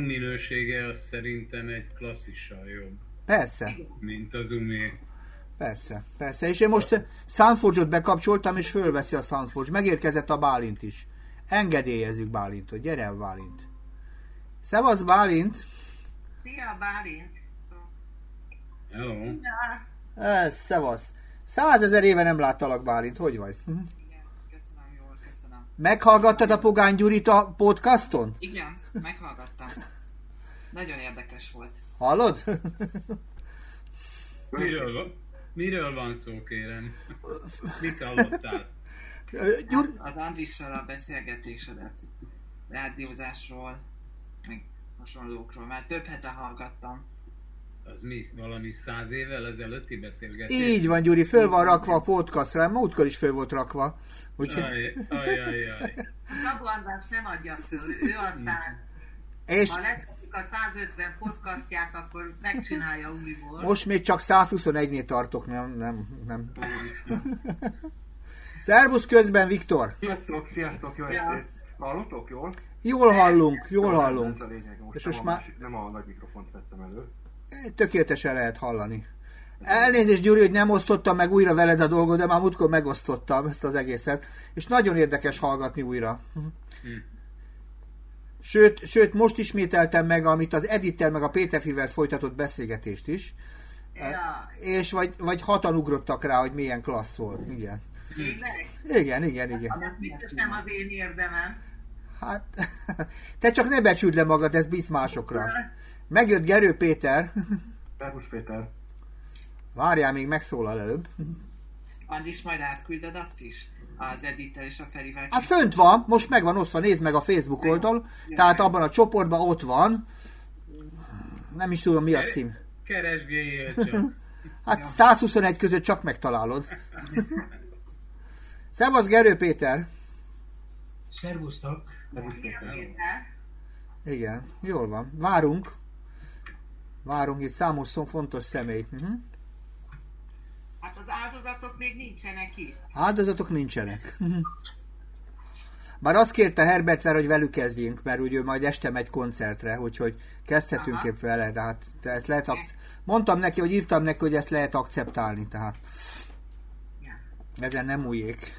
minősége az szerintem egy klasszissal jobb, Persze, mint az umé. persze, persze. És én most Soundforge-ot bekapcsoltam, és fölveszi a Soundforge. Megérkezett a Bálint is. Engedélyezzük Bálintot. Gyere el, Bálint. Szevasz, Bálint. Szia, Bálint! Hello. Ja, Ez, szevasz. Százezer éve nem láttalak, Bálint. Hogy vagy? Igen, köszönöm jól, köszönöm. Meghallgattad a Pogány Gyurit a podcaston? Igen, meghallgattam. Nagyon érdekes volt. Hallod? Miről, va- miről van szó, kérem? Mit hallottál? Gyur... Az Andrissal a beszélgetésedet, rádiózásról, meg hasonlókról, már több hete hallgattam. Az mi? Valami száz évvel ezelőtti beszélgetés? Így van, Gyuri, föl van rakva a podcastra, múltkor is föl volt rakva. Úgyhogy... Aj, aj, aj, aj. Szabó András nem adja föl, ő aztán, És ha leszedik a 150 podcastját, akkor megcsinálja újból. most még csak 121-nél tartok, nem, nem, nem. Szervusz közben, Viktor! Sziasztok, sziasztok, jó Ja. estét! Hallottok jól? Jól hallunk, jól Ez hallunk. a lényeg, most, És nem, most a már- másik, nem a nagy mikrofont vettem elő. Tökéletesen lehet hallani. Elnézést, Gyuri, hogy nem osztottam meg újra veled a dolgot, de már múltkor megosztottam ezt az egészet. És nagyon érdekes hallgatni újra. Sőt, sőt, most ismételtem meg, amit az Edittel meg a Péterfivel folytatott beszélgetést is. Ja, És vagy, vagy hatan ugrottak rá, hogy milyen klassz volt. Igen. tényleg? Igen, igen, igen. Ez biztos nem az én érdemem. Hát, te csak ne becsüld le magad, ez bíz másokra. Megjött Gerő Péter. Szervusz Péter! Várjál, még megszólal előbb. Andris, majd átküldöd azt is? Az Edittel és a Ferivel. Hát fönt van, most megvan osztva, nézd meg a Facebook oldal, tehát abban a csoportban ott van. Nem is tudom mi a cím. Keresgéljél csak. Hát 121 között csak megtalálod. Szevasz Gerő Péter. Szervusztok! Igen, jól van. Várunk. Várunk itt számos fontos személy. Uh-huh. Áldozatok még nincsenek itt. Áldozatok nincsenek. Bár azt kérte Herbert Ver, hogy velük kezdjünk, mert ugye ő majd este megy koncertre, úgyhogy kezdhetünk Aha. épp vele, de hát te ezt lehet akc- Mondtam neki, hogy írtam neki, hogy ezt lehet akceptálni, tehát Ja. ezen nem újék.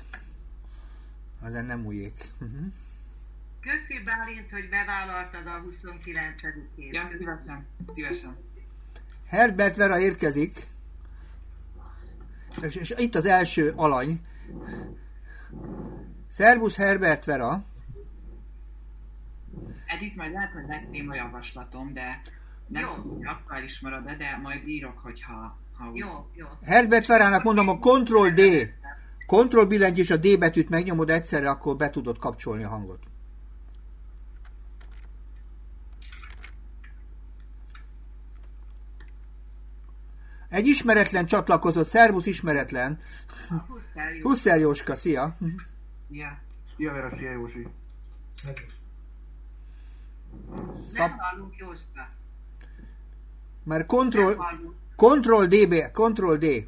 Ezen nem újék. Uh-huh. Köszi Bálint, hogy bevállaltad a 29-ét. Ja, szívesen, szívesen. Herbert Vera érkezik, és, és itt az első alany. Szerbusz Herbert Vera. Edit, majd lehet, hogy lett néma javaslatom, de nem aktuális marad de majd írok, hogyha ha. Jó, jó. Herbert Verának mondom a Ctrl D. Ctrl billenty és a D betűt megnyomod egyszerre, akkor be tudod kapcsolni a hangot. Egy ismeretlen csatlakozott, szervusz ismeretlen. Huszer Jóska, szia. Ja. Szia Vera, szia Józsi! Szab, Nem hallunk Jóska. Ctrl, hallunk. Ctrl D, B- Ctrl D.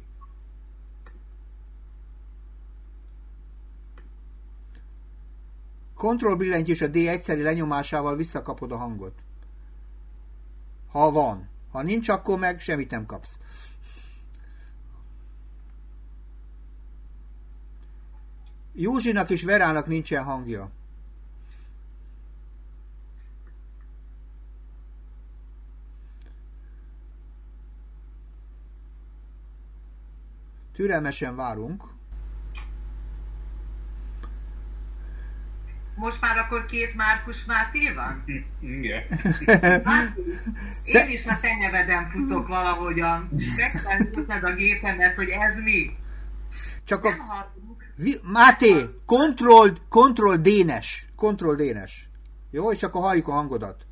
Ctrl billentyű és a D egyszeri lenyomásával visszakapod a hangot. Ha van. Ha nincs, akkor meg semmit nem kapsz. Józsinak és Verának nincsen hangja. Türelmesen várunk. Most már akkor két Márkus Máté van? Igen. Máté, én is a te neveden futok valahogyan. Meg kell nézned a gépemet, hogy ez mi. Csak Nem a... Vi... Máté, Ctrl, Ctrl D-nes. Ctrl D-nes. Jó, és akkor halljuk a hangodat.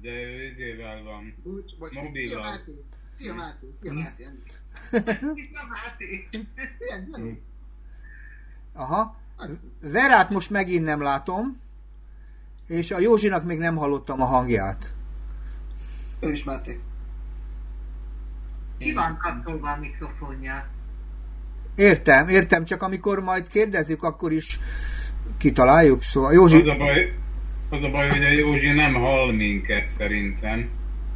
De ő izével van. Bocs, Szia. Máté. Szia Máté. Szia Máté. Szia Máté. Aha. Verát most megint nem látom, és a Józsinak még nem hallottam a hangját. Ő is Máté. Ki van kapcsolva a mikrofonja? Értem, értem, csak amikor majd kérdezzük, akkor is kitaláljuk. Szóval Az Józsi, a baj, Az a baj, hogy a Józsi nem hall minket szerintem.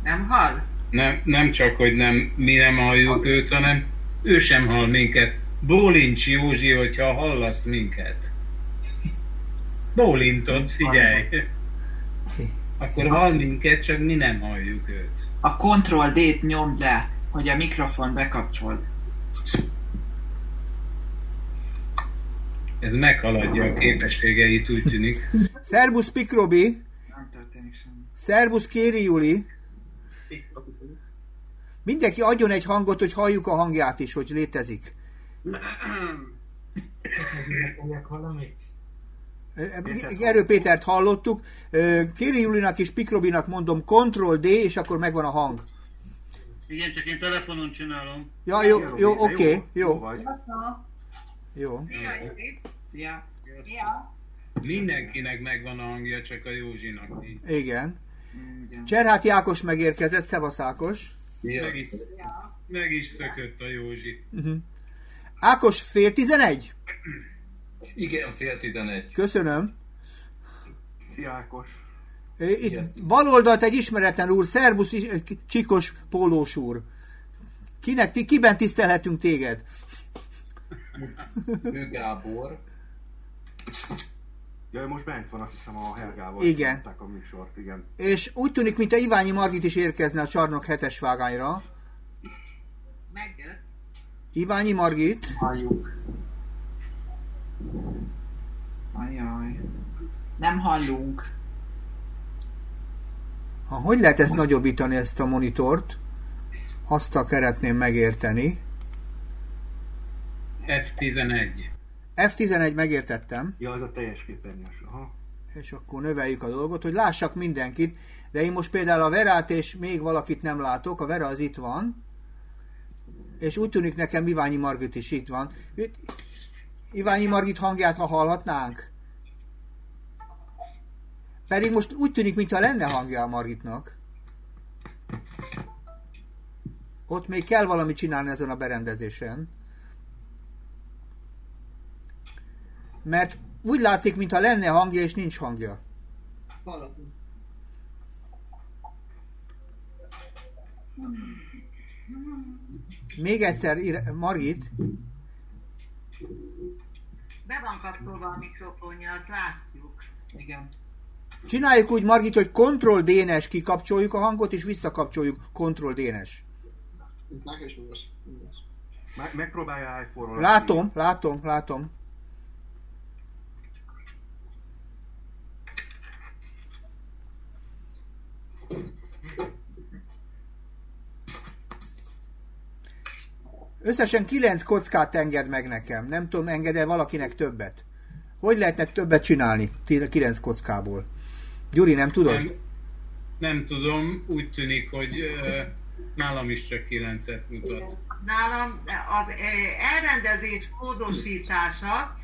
Nem hall? Nem, nem csak, hogy nem, mi nem halljuk őt, hanem ő sem hall minket. Bólincs Józsi, hogyha hallasz minket. Bólintod, figyelj. Akkor hall minket, csak mi nem halljuk őt. A Ctrl D-t nyomd le, hogy a mikrofon bekapcsold. Ez meghaladja a képességeit, úgy tűnik. Szerbusz Pikrobi, Nem történik semmi. szerbusz Kéri Juli. Mindenki adjon egy hangot, hogy halljuk a hangját is, hogy létezik. Valamit? Erő Pétert hallottuk. Kéri Julinak és Pikrobinak mondom Ctrl D, és akkor megvan a hang. Igen, csak én telefonon csinálom. Ja, jó, jó, oké, Jó jó, jó. Szia, Judit. Ja. Szia. Mindenkinek megvan a hangja, csak a Józsinak nincs. Igen. Igen. Cserhát Jákos megérkezett, Szevasz Ákos. Meg is, meg is szökött a Józsi. Ákos fél tizenegy? Igen, fél tizenegy. Köszönöm. Szia Ákos. Itt baloldalt egy ismeretlen úr, szervusz csikos pólós úr. Kinek, ti, kiben tisztelhetünk téged? Ő Gábor. Ja, ő most bent van, azt hiszem a Helgával. Igen. a műsort, igen. És úgy tűnik, mint a Iványi Margit is érkezne a csarnok hetes vágányra. Megjött. Iványi Margit, Halljuk. Ajaj. Nem hallunk. ha, hogy lehet ezt nagyobbítani, ezt a monitort? Azt a keretném megérteni. F11. F11 megértettem, Ja, az a teljes képernyős. Aha. és akkor növeljük a dolgot, hogy lássak mindenkit, de én most például a Verát és még valakit nem látok, a Vera az itt van, és úgy tűnik nekem Iványi Margit is itt van. Itt- Iványi Margit hangját, ha hallhatnánk. Pedig most úgy tűnik, mintha lenne hangja a Margitnak. Ott még kell valamit csinálni ezen a berendezésen. Mert úgy látszik, mintha lenne hangja, és nincs hangja. Valami. Még egyszer, Margit, Be van kapcsolva a mikrofonja, azt látjuk. Igen. csináljuk úgy, Margit, hogy Ctrl D-nes kikapcsoljuk a hangot, és visszakapcsoljuk Ctrl. Meg, megpróbálja iPhone-ról. Látom, látom, látom. Összesen kilenc kockát enged meg nekem. Nem tudom, enged-e valakinek többet? Hogy lehetne többet csinálni kilenc kockából? Gyuri, nem tudod? Nem, nem tudom, úgy tűnik, hogy ö, nálam is csak 9-et mutat. Nálam az elrendezés kódosítása,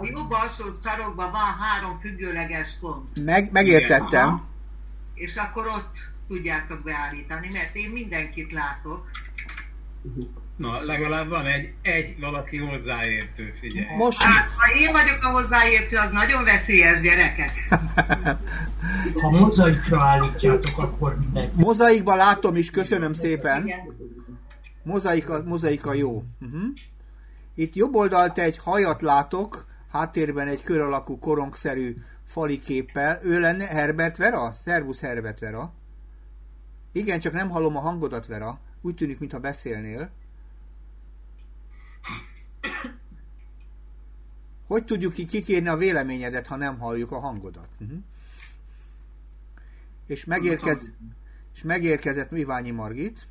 a jobb alsó sarokban van három függőleges pont, Meg, megértettem. Aha. És akkor ott tudjátok beállítani, mert én mindenkit látok. Na, legalább van egy, egy valaki hozzáértő, figyelj. Most, Hát, ha én vagyok a hozzáértő, az nagyon veszélyes gyerekek. Ha mozaikra állítjátok, akkor mindenki. mozaikba látom is, köszönöm szépen. Mozaika, mozaika jó. Uh-huh. Itt jobb oldalt egy hajat látok, háttérben egy kör alakú korongszerű fali képpel. Ő lenne Herbert Vera? Szervusz Herbert Vera. Igen, csak nem hallom a hangodat, Vera. Úgy tűnik, mintha beszélnél. Hogy tudjuk ki kikérni a véleményedet, ha nem halljuk a hangodat? Uh-huh. És, megérkez, és megérkezett Iványi Margit.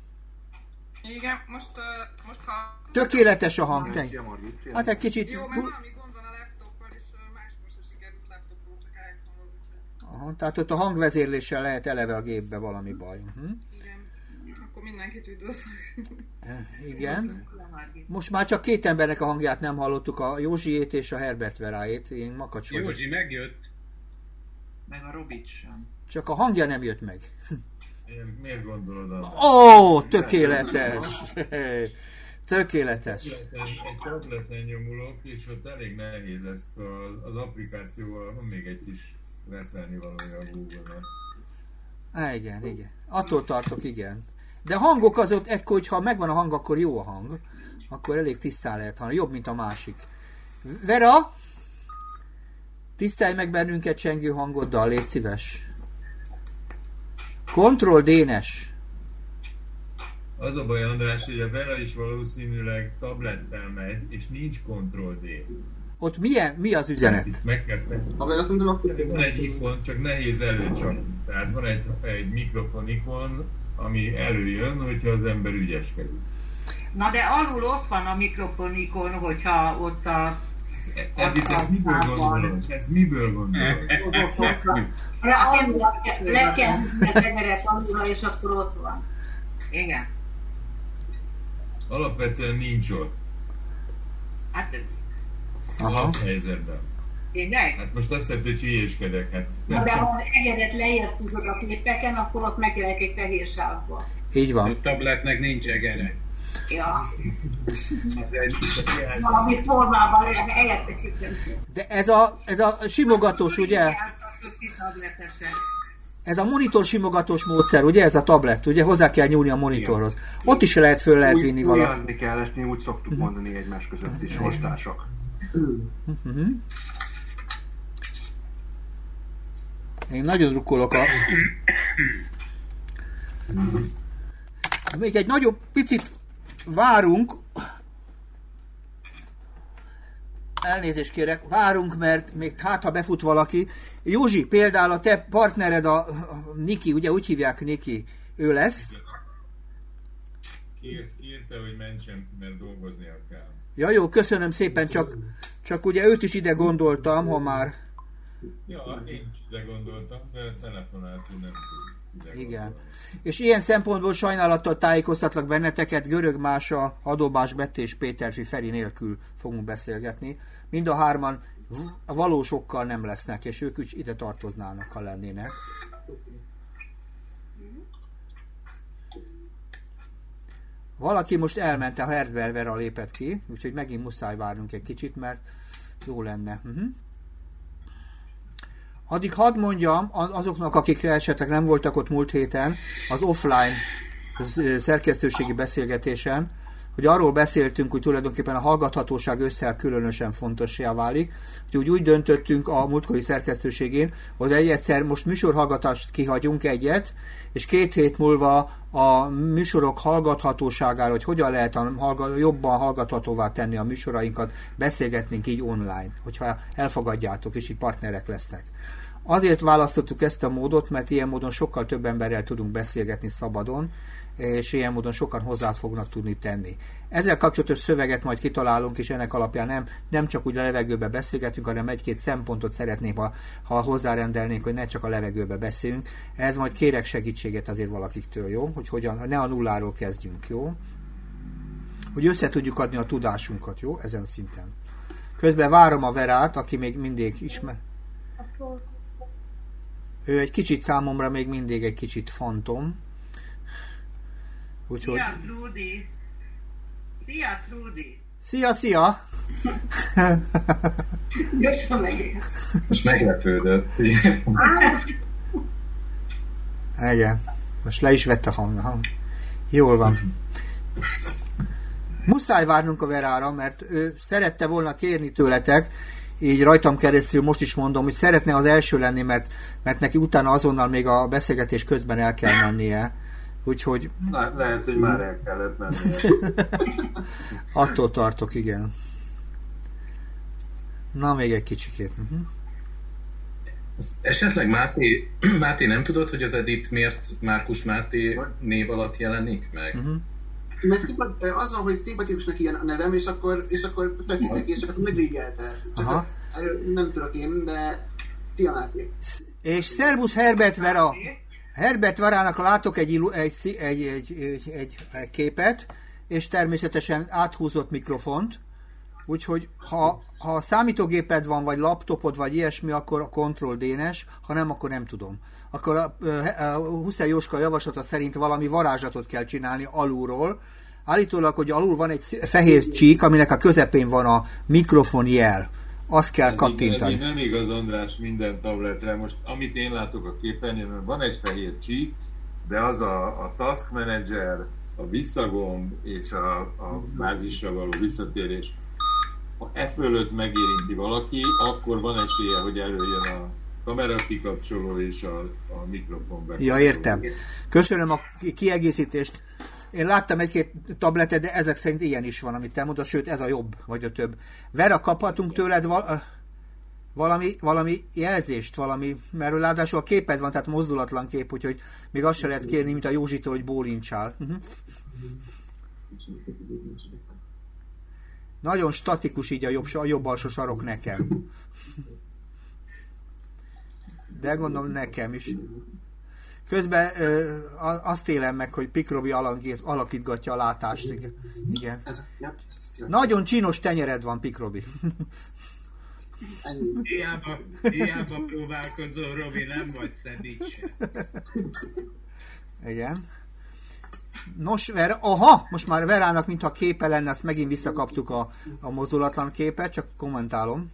Igen, most, uh, most ha... Tökéletes a hang, te. Hát egy kicsit... Jó, mert Aha, tehát ott a hangvezérléssel lehet eleve a gépbe valami baj. Uh-huh. igen. Akkor mindenkit üdvözlök. Igen. Most már csak két embernek a hangját nem hallottuk, a Józsiét és a Herbert Veráét. Én makacs vagyok. Józsi megjött. Meg a Robit sem. Csak a hangja nem jött meg. Én, miért gondolod azt? Ó, tökéletes! Tökéletes. Egy tableten nyomulok, és ott elég nehéz ezt a, az applikációval, van még egy kis veszelni valója a Google-nak. Á, igen, igen. Attól tartok, igen. De hangok azok, ekkor, hogyha megvan a hang, akkor jó a hang. Akkor elég tisztán lehet hallani. Jobb, mint a másik. Vera! Tisztelj meg bennünket csengő hangoddal, légy szíves. Kontroll Dénes. Az a baj, András, hogy a Vera is valószínűleg tablettel megy, és nincs Control D. Ott milyen, mi az üzenet? Itt meg kell Van egy ikon, csak nehéz előcsapni. Tehát van egy, egy mikrofon ikon, ami előjön, hogyha az ember ügyeskedik. Na de alul ott van a mikrofonikon, hogyha ott a... Edith, ezt miből gondolod? Ez miből gondolod? Le kell egeret alulra, és akkor ott van. Igen. Alapvetően nincs ott. Hát Aha. helyzetben. tényleg? Hát most azt hiszem, hogy hülyéskedek. Hát Na, de ha az egeret lejjebb húzod a képeken, akkor ott megjelenik egy fehér sávba. Így van. A tabletnek nincs egere. Ja. Valami formában helyettesíteni. De ez a, ez a simogatós, ugye? Ez a monitor simogatós módszer, ugye? Ez a tablet, ugye? Hozzá kell nyúlni a monitorhoz. Ott is lehet föl lehet vinni Úgy, valamit. Újjadni kell esni, úgy szoktuk mondani egymás között is, Mhm. Én nagyon drukkolok a... Még egy nagyon picit várunk. Elnézést kérek, várunk, mert még hát, ha befut valaki. Józsi, például a te partnered, a, a Niki, ugye úgy hívják Niki, ő lesz. írt, írta, hogy mentsem, mert dolgoznia kell. Ja jó, köszönöm szépen, csak, csak ugye őt is ide gondoltam, ha már... Ja, én is ide gondoltam, de telefonált, hogy nem ide Igen. És ilyen szempontból sajnálattal tájékoztatlak benneteket, Görög Mása, Adóbás Betty és Péterfi Feri nélkül fogunk beszélgetni. Mind a hárman valósokkal nem lesznek, és ők is ide tartoznának, ha lennének. Valaki most elment, a Herbert Vera lépett ki, úgyhogy megint muszáj várnunk egy kicsit, mert jó lenne. Uh-huh. Addig hadd mondjam azoknak, akik esetleg nem voltak ott múlt héten, az offline szerkesztőségi beszélgetésen, hogy arról beszéltünk, hogy tulajdonképpen a hallgathatóság össze különösen fontossá válik. Úgyhogy úgy döntöttünk a múltkori szerkesztőségén, hogy egy egyszer most műsorhallgatást kihagyunk egyet, és két hét múlva a műsorok hallgathatóságára, hogy hogyan lehet a hallga- jobban hallgathatóvá tenni a műsorainkat, beszélgetnénk így online, hogyha elfogadjátok, és így partnerek lesznek. Azért választottuk ezt a módot, mert ilyen módon sokkal több emberrel tudunk beszélgetni szabadon, és ilyen módon sokan hozzá fognak tudni tenni. Ezzel kapcsolatos szöveget majd kitalálunk, és ennek alapján nem, nem csak úgy a levegőbe beszélgetünk, hanem egy-két szempontot szeretnék, ha, ha hozzárendelnénk, hogy ne csak a levegőbe beszélünk. Ez majd kérek segítséget azért valakiktől, jó? Hogy hogyan, ne a nulláról kezdjünk, jó? Hogy össze tudjuk adni a tudásunkat, jó? Ezen szinten. Közben várom a Verát, aki még mindig ismer. Ő egy kicsit számomra még mindig egy kicsit fantom. Úgyhogy... Szia, Trudi! Szia, Trudi! Szia, szia! Gyorsan megyek. Most meglepődött. Igen. Most le is vett a hang. hang. Jól van. Muszáj várnunk a Verára, mert ő szerette volna kérni tőletek, így rajtam keresztül most is mondom, hogy szeretne az első lenni, mert, mert neki utána azonnal még a beszélgetés közben el kell mennie. Úgyhogy Le- lehet, hogy már el kellett menni. attól tartok, igen. Na, még egy kicsikét. Uh-huh. Esetleg Máté, Máté nem tudod, hogy az Edit miért Márkus Máté név alatt jelenik meg? Uh-huh. Mert az van, hogy szimpatikusnak ilyen a nevem, és akkor, és akkor neki, és akkor megrégelte. Nem tudok én, de Tia Máté. És Szerbusz Herbert Vera. Herbert Verának látok egy, egy, egy, egy, egy, egy, képet, és természetesen áthúzott mikrofont. Úgyhogy ha, ha számítógéped van, vagy laptopod, vagy ilyesmi, akkor a Control D-nes, ha nem, akkor nem tudom. Akkor a, a, a Huszel Jóska javaslata szerint valami varázslatot kell csinálni alulról. Állítólag, hogy alul van egy fehér csík, aminek a közepén van a mikrofon jel. Azt kell Ez így, ez kattintani. így nem igaz, András, minden tabletre. Most, amit én látok a képernyőn, van egy fehér csík, de az a, a Task Manager, a visszagomb és a, a bázisra való visszatérés. Ha e fölött megérinti valaki, akkor van esélye, hogy előjön a kamera kikapcsoló és a, a mikrofon Ja, bekapcsoló. értem. Köszönöm a ki- kiegészítést. Én láttam egy-két tabletet, de ezek szerint ilyen is van, amit te mondasz, sőt, ez a jobb, vagy a több. Vera, kaphatunk tőled val- valami, valami jelzést, valami, mert ráadásul a képed van, tehát mozdulatlan kép, úgyhogy még azt se lehet kérni, mint a Józsitól, hogy bólincsál. Uh-huh. Nagyon statikus így a jobb, a jobb alsó sarok nekem. De gondolom nekem is. Közben ö, azt élem meg, hogy Pikrobi alakít, alakítgatja a látást. Igen. Igen. Nagyon csinos tenyered van, Pikrobi. Hiába, hiába próbálkozol, Robi, nem vagy szedítse. Igen. Nos, Vera, aha, most már Verának, mintha képe lenne, azt megint visszakaptuk a, a mozdulatlan képet, csak kommentálom.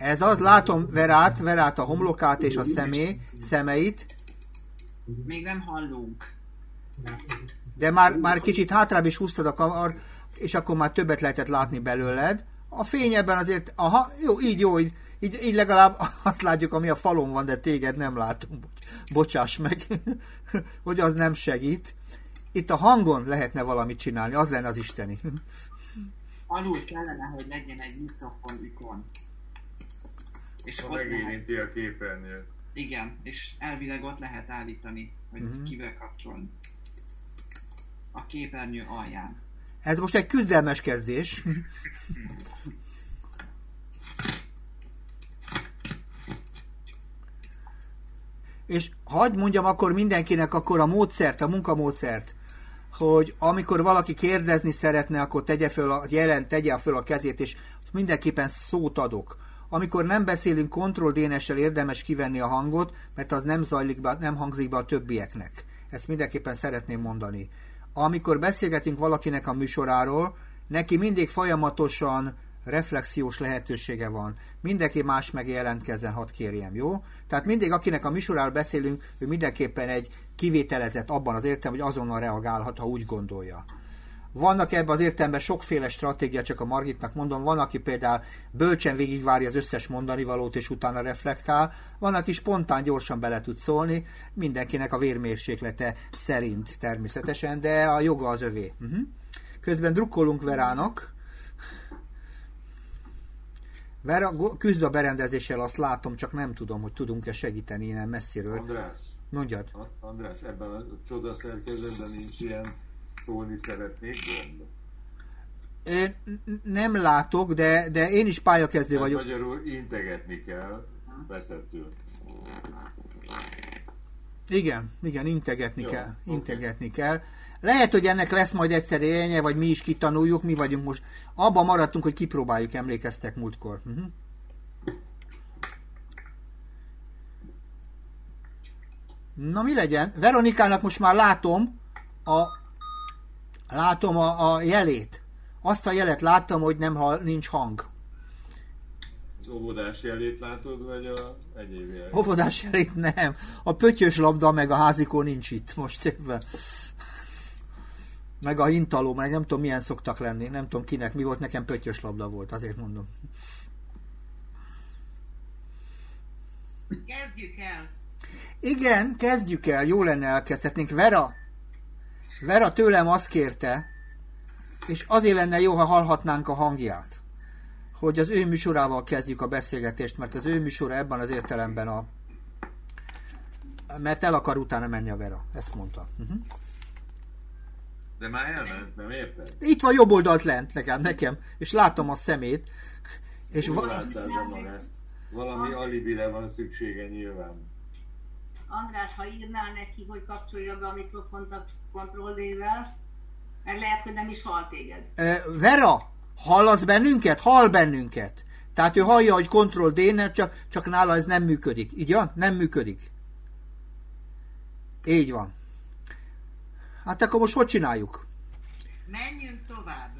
Ez az, látom Verát, Verát a homlokát és a szemé, szemeit, Még nem hallunk. de már, már kicsit hátrább is húztad a kamar, és akkor már többet lehetett látni belőled. A fény ebben azért, aha, jó, így jó, így, így, így legalább azt látjuk, ami a falon van, de téged nem látom. Bocs- Bocsáss meg, hogy az nem segít. Itt a hangon lehetne valamit csinálni, az lenne az isteni. Alul kellene, hogy legyen egy mikrofon ikon. És Ha ott lehet, megérinti a képernyőt. igen, és elvileg ott lehet állítani, hogy Mhm. kivel kapcsolni. A képernyő alján. Ez most egy küzdelmes kezdés. És hagyd mondjam akkor mindenkinek akkor a módszert, a munkamódszert, hogy amikor valaki kérdezni szeretne, akkor tegye föl a, jelent, tegye föl a kezét, és mindenképpen szót adok. Amikor nem beszélünk kontroll dénessel érdemes kivenni a hangot, mert az nem zajlik be, nem hangzik be a többieknek. Ezt mindenképpen szeretném mondani. Amikor beszélgetünk valakinek a műsoráról, neki mindig folyamatosan reflexiós lehetősége van. Mindenki más meg jelentkezzen, hadd kérjem, jó? Tehát mindig, akinek a műsoráról beszélünk, ő mindenképpen egy kivételezett abban az értelemben, hogy azonnal reagálhat, ha úgy gondolja. Vannak ebben az értelemben sokféle stratégia, csak a Margitnak mondom, van, aki például bölcsen végigvárja az összes mondani valót, és utána reflektál, van, aki spontán gyorsan bele tud szólni, mindenkinek a vérmérséklete szerint természetesen, de a joga az övé. Uh-huh. Közben drukkolunk Verának. Vera küzd a berendezéssel, azt látom, csak nem tudom, hogy tudunk-e segíteni innen messziről. András, Mondjad. András, ebben a csoda szerkezetben nincs ilyen szólni szeretnék gomb. Nem látok, de, de én is pályakezdő vagyok. magyarul integetni kell veszettől. Igen, igen, integetni Jó, kell. Integetni kell. Lehet, hogy ennek lesz majd egyszer élnye, vagy mi is kitanuljuk, mi vagyunk most. Abban maradtunk, hogy kipróbáljuk, emlékeztek múltkor. Uh-huh. Na mi legyen? Veronikának most már látom a látom a, a jelét. Azt a jelet láttam, hogy nem hall, nincs hang. Az óvodás jelét látod, vagy a egyéb jelét? Óvodás jelét nem. A pöttyös labda meg a házikó nincs itt most éppen. Meg a hintaló, meg nem tudom milyen szoktak lenni. Nem tudom kinek mi volt, nekem pöttyös labda volt, azért mondom. Kezdjük el. Igen, kezdjük el, jó lenne elkezdhetnénk. Vera, Vera tőlem azt kérte, és azért lenne jó, ha hallhatnánk a hangját, hogy az ő műsorával kezdjük a beszélgetést, mert az ő műsora ebben az értelemben a... Mert el akar utána menni a Vera, ezt mondta. Uh-huh. De már elment, nem érted? Itt van jobb oldalt lent nekem, nekem, és látom a szemét, és Hol va-? Valami alibire van szüksége nyilván. András, ha írnál neki, hogy kapcsolja be a mikrofont a kontrollével, mert lehet, hogy nem is hall téged. Ö, Vera, hallasz bennünket? Hall bennünket. Tehát ő hallja, hogy Ctrl d csak, csak nála ez nem működik. Így van? Nem működik. Így van. Hát akkor most hogy csináljuk? Menjünk tovább.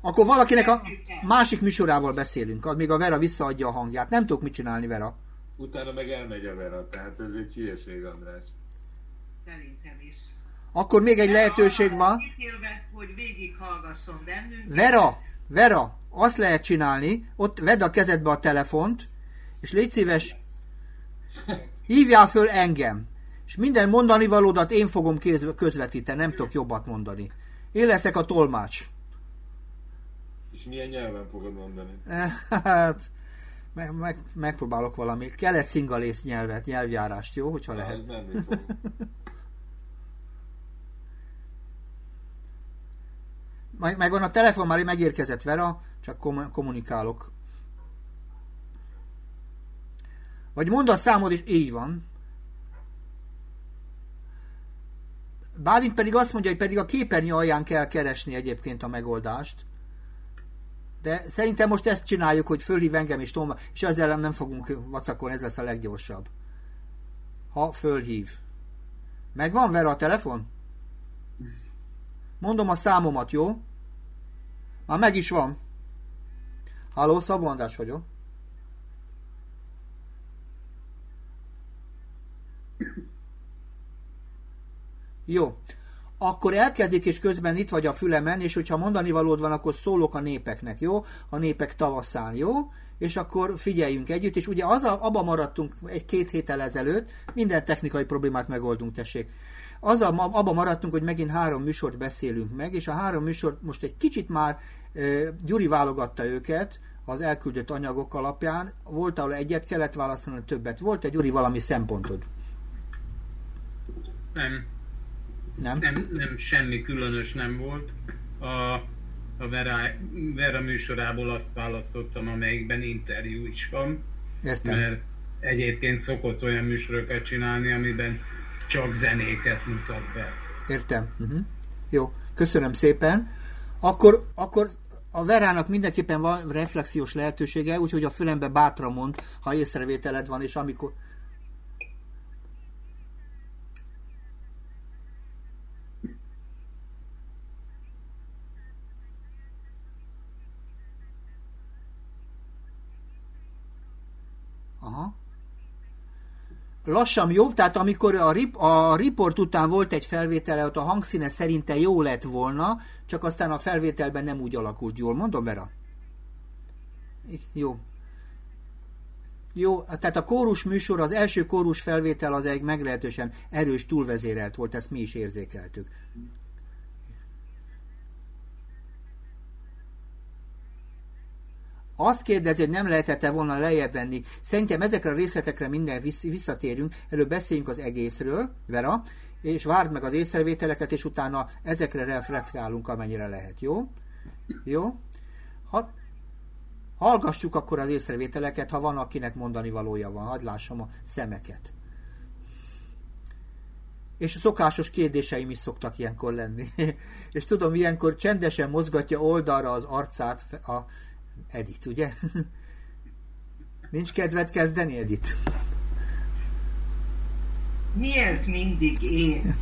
Akkor valakinek a másik műsorával beszélünk, még a Vera visszaadja a hangját. Nem tudok mit csinálni, Vera. Utána meg elmegy a Vera, tehát ez egy hülyeség, András. Szerintem is. Akkor még egy lehetőség Arra van. Ítélve, hogy végighallgasson bennünket. Vera, Vera, azt lehet csinálni, ott vedd a kezedbe a telefont, és légy szíves, hívjál föl engem. És minden mondani valódat én fogom kéz- közvetíteni, nem tudok jobbat mondani. Én leszek a tolmács. És milyen nyelven fogod mondani? Hát, meg, meg, megpróbálok valami kelet-szingalész nyelvet, nyelvjárást, jó, hogyha Na, lehet. Meg, megvan a telefon, már megérkezett Vera, csak kom- kommunikálok. Vagy mondd a számod, és így van. Bálint pedig azt mondja, hogy pedig a képernyő alján kell keresni egyébként a megoldást. De szerintem most ezt csináljuk, hogy fölhív engem és Tom, és ezzel nem fogunk vacakolni, ez lesz a leggyorsabb. Ha fölhív. Megvan Vera a telefon? Mondom a számomat, jó? Már meg is van. Halló, Szabó András vagyok. Jó. Akkor elkezdik, és közben itt vagy a fülemen, és hogyha mondani valód van, akkor szólok a népeknek, jó? A népek tavaszán, jó? És akkor figyeljünk együtt, és ugye az a, abba maradtunk egy-két héttel ezelőtt, minden technikai problémát megoldunk, tessék. Az a, abba maradtunk, hogy megint három műsort beszélünk meg, és a három műsort most egy kicsit már e, Gyuri válogatta őket az elküldött anyagok alapján. Volt, ahol egyet kellett választani, többet. Volt-e, Gyuri, valami szempontod? Nem, Nem? nem, nem semmi különös nem volt. A, a Vera, Vera műsorából azt választottam, amelyikben interjú is van. Értem. Mert egyébként szokott olyan műsorokat csinálni, amiben csak zenéket mutat be. Értem. Uh-huh. Jó, köszönöm szépen. Akkor, akkor a Verának mindenképpen van reflexiós lehetősége, úgyhogy a fülembe bátran mond, ha észrevételed van, és amikor... Aha. Lassan jobb, tehát amikor a, rip, a report után volt egy felvétele, ott a hangszíne szerinte jó lett volna, csak aztán a felvételben nem úgy alakult jól. Mondom, Vera? Jó. Jó, tehát a kórus műsor, az első kórus felvétel az egy meglehetősen erős túlvezérelt volt, ezt mi is érzékeltük. Azt kérdezi, hogy nem lehetett-e volna lejjebb venni. Szerintem ezekre a részletekre minden visszatérünk. Előbb beszéljünk az egészről, Vera, és várd meg az észrevételeket, és utána ezekre reflektálunk, amennyire lehet. Jó? Jó? Ha, hallgassuk akkor az észrevételeket, ha van, akinek mondani valója van. Hadd lássam a szemeket. És szokásos kérdéseim is szoktak ilyenkor lenni. és tudom, ilyenkor csendesen mozgatja oldalra az arcát a Edit, ugye? Nincs kedved kezdeni, Edit? Miért mindig én?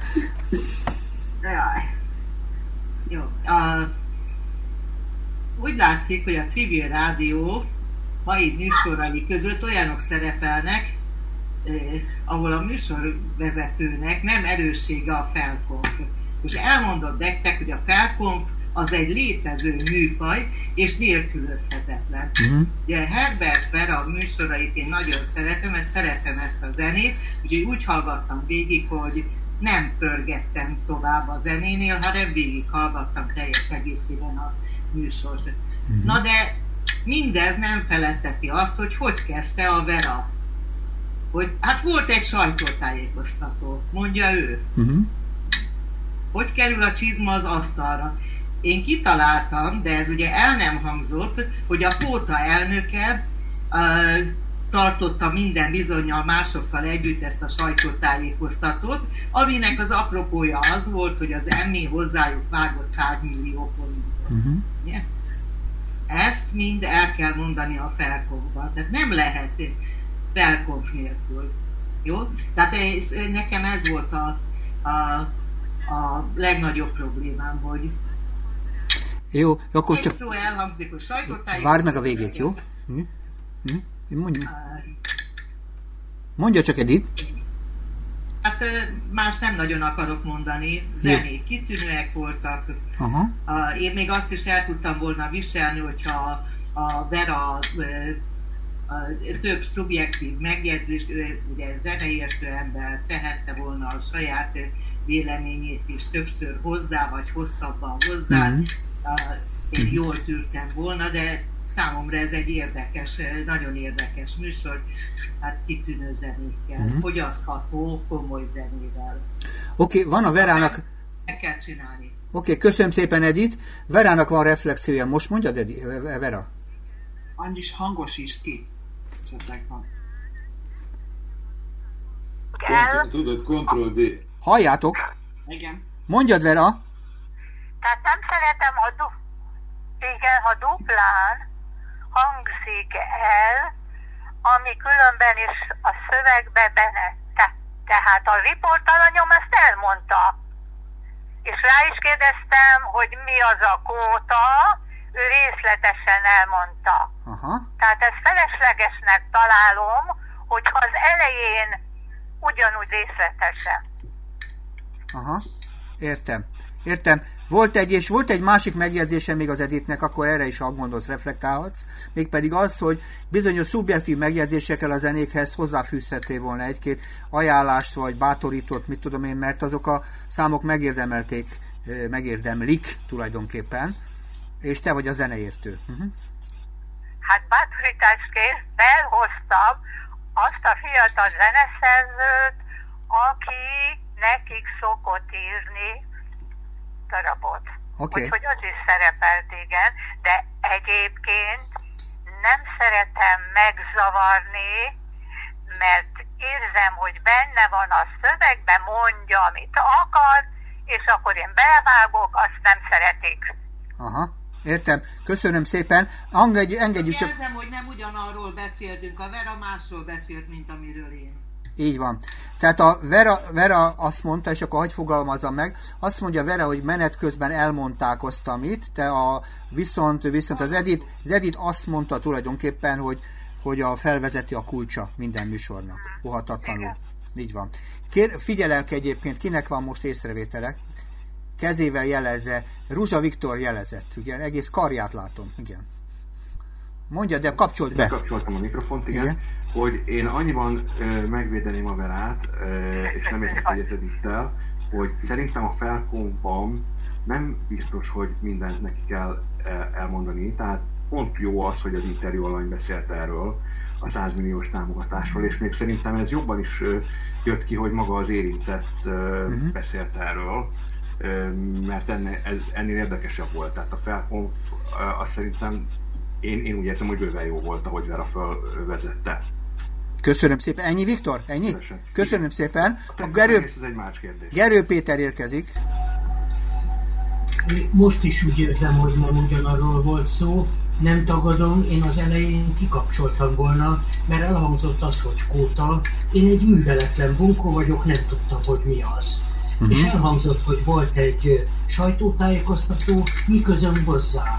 Jó. A, úgy látszik, hogy a civil rádió mai műsorai között olyanok szerepelnek, eh, ahol a műsorvezetőnek nem erőssége a felkonf. Most elmondod nektek, hogy a felkonf az egy létező műfaj, és nélkülözhetetlen. Uh-huh. Ugye Herbert Vera műsorait én nagyon szeretem, ezt szeretem ezt a zenét, úgyhogy úgy hallgattam végig, hogy nem pörgettem tovább a zenénél, hanem végig hallgattam teljes egészében a műsort. Uh-huh. Na de mindez nem feletteti azt, hogy hogy kezdte a Vera. Hogy, hát volt egy sajtótájékoztató, mondja ő. Uh-huh. Hogy kerül a csizma az asztalra? Én kitaláltam, de ez ugye el nem hangzott, hogy a Póta elnöke uh, tartotta minden bizonyal másokkal együtt ezt a sajtótájékoztatót, aminek az apropója az volt, hogy az emmi hozzájuk vágott 100 millió forintot. Uh-huh. Yeah? Ezt mind el kell mondani a felkonfban. Tehát nem lehet felkonf nélkül. Jó? Tehát ez, nekem ez volt a, a, a legnagyobb problémám, hogy Jó, akkor Egy csak szó elhangzik, hogy sajtótájékoztató. várd meg a végét, jó? Hm? Hm? Mondja, mondja csak, Edith. Hát más nem nagyon akarok mondani. Zenék kitűnőek voltak. Aha. Én még azt is el tudtam volna viselni, hogyha a Vera több szubjektív megjegyzést, ő ugye zeneértő ember tehette volna a saját véleményét is többször hozzá, vagy hosszabban hozzá. Mhm. Én jól tűrtem volna, de számomra ez egy érdekes, nagyon érdekes műsor, hát kitűnő zenékkel, Mhm. fogyasztható, komoly zenével. Oké, okay, van a Verának, Meg kell csinálni. oké, okay, köszönöm szépen, Edith. Verának van reflexiója. Most mondjad, Edi, Vera? Annyis hangosítsd ki. Esetleg van. Tudod, Ctrl D. Halljátok? Igen. Mondjad, Vera. Tehát nem szeretem, ha, du- igen, ha duplán hangzik el, ami különben is a szövegbe benne. Te- tehát a riportalanyom ezt elmondta. És rá is kérdeztem, hogy mi az a kóta, ő részletesen elmondta. Aha. Tehát ezt feleslegesnek találom, hogyha az elején ugyanúgy részletesen. Aha. Értem. Értem. Volt egy, és volt egy másik megjegyzése még az Editnek, akkor erre is, ha gondolsz, reflektálhatsz. Mégpedig az, hogy bizonyos szubjektív megjegyzésekkel a zenékhez hozzáfűzhettél volna egy-két ajánlást, vagy bátorított, mit tudom én, mert azok a számok megérdemelték, megérdemlik tulajdonképpen, és te vagy a zeneértő. Uh-huh. Hát bátorításként felhoztam azt a fiatal zeneszerzőt, aki nekik szokott írni darabot. Oké. Úgyhogy az is szerepelt, igen, de egyébként nem szeretem megzavarni, mert érzem, hogy benne van a szövegben, mondja, amit akar, és akkor én belevágok, azt nem szeretik. Aha. Értem. Köszönöm szépen. Engedj, engedjük csak... Érzem, hogy nem ugyanarról beszéltünk, a Vera másról beszélt, mint amiről én. Így van. Tehát a Vera, Vera azt mondta, és akkor hagyj fogalmazzam meg, azt mondja Vera, hogy menet közben elmondták azt, amit, te a, viszont, viszont az Edit, az Edit azt mondta tulajdonképpen, hogy, hogy a felvezeti a kulcsa minden műsornak. Ohatatlanul. Így van. Kér, figyelek egyébként, kinek van most észrevételek? Kezével jelezze. Ruzsa Viktor jelezett, ugye? Egész karját látom, igen. Mondja, de kapcsolt be. Bekapcsoltam a mikrofont, igen. Igen. Hogy én annyiban ö, megvédeném a Verát, ö, és nem értek egyet Edittel, hogy szerintem a felkomban nem biztos, hogy mindent neki kell elmondani. Tehát pont jó az, hogy az interjú alany beszélt erről, a 100 milliós támogatásról, és még szerintem ez jobban is jött ki, hogy maga az érintett Mhm. beszélt erről, mert ennél, ez, ennél érdekesebb volt. Tehát a felkonf, ö, azt szerintem én, én úgy érzem, hogy bőven jó volt, ahogy Vera felvezette. Köszönöm szépen. Ennyi, Viktor? Ennyi? Köszönöm szépen. A Gerő, Ez egy más kérdés. Gerő Péter érkezik. Most is úgy érzem, hogy nem ugyanarról volt szó, nem tagadom, én az elején kikapcsoltam volna, mert elhangzott az, hogy kóta. Én egy műveletlen bunkó vagyok, nem tudtam, hogy mi az. Mhm. És elhangzott, hogy volt egy sajtótájékoztató, mi közöm hozzá.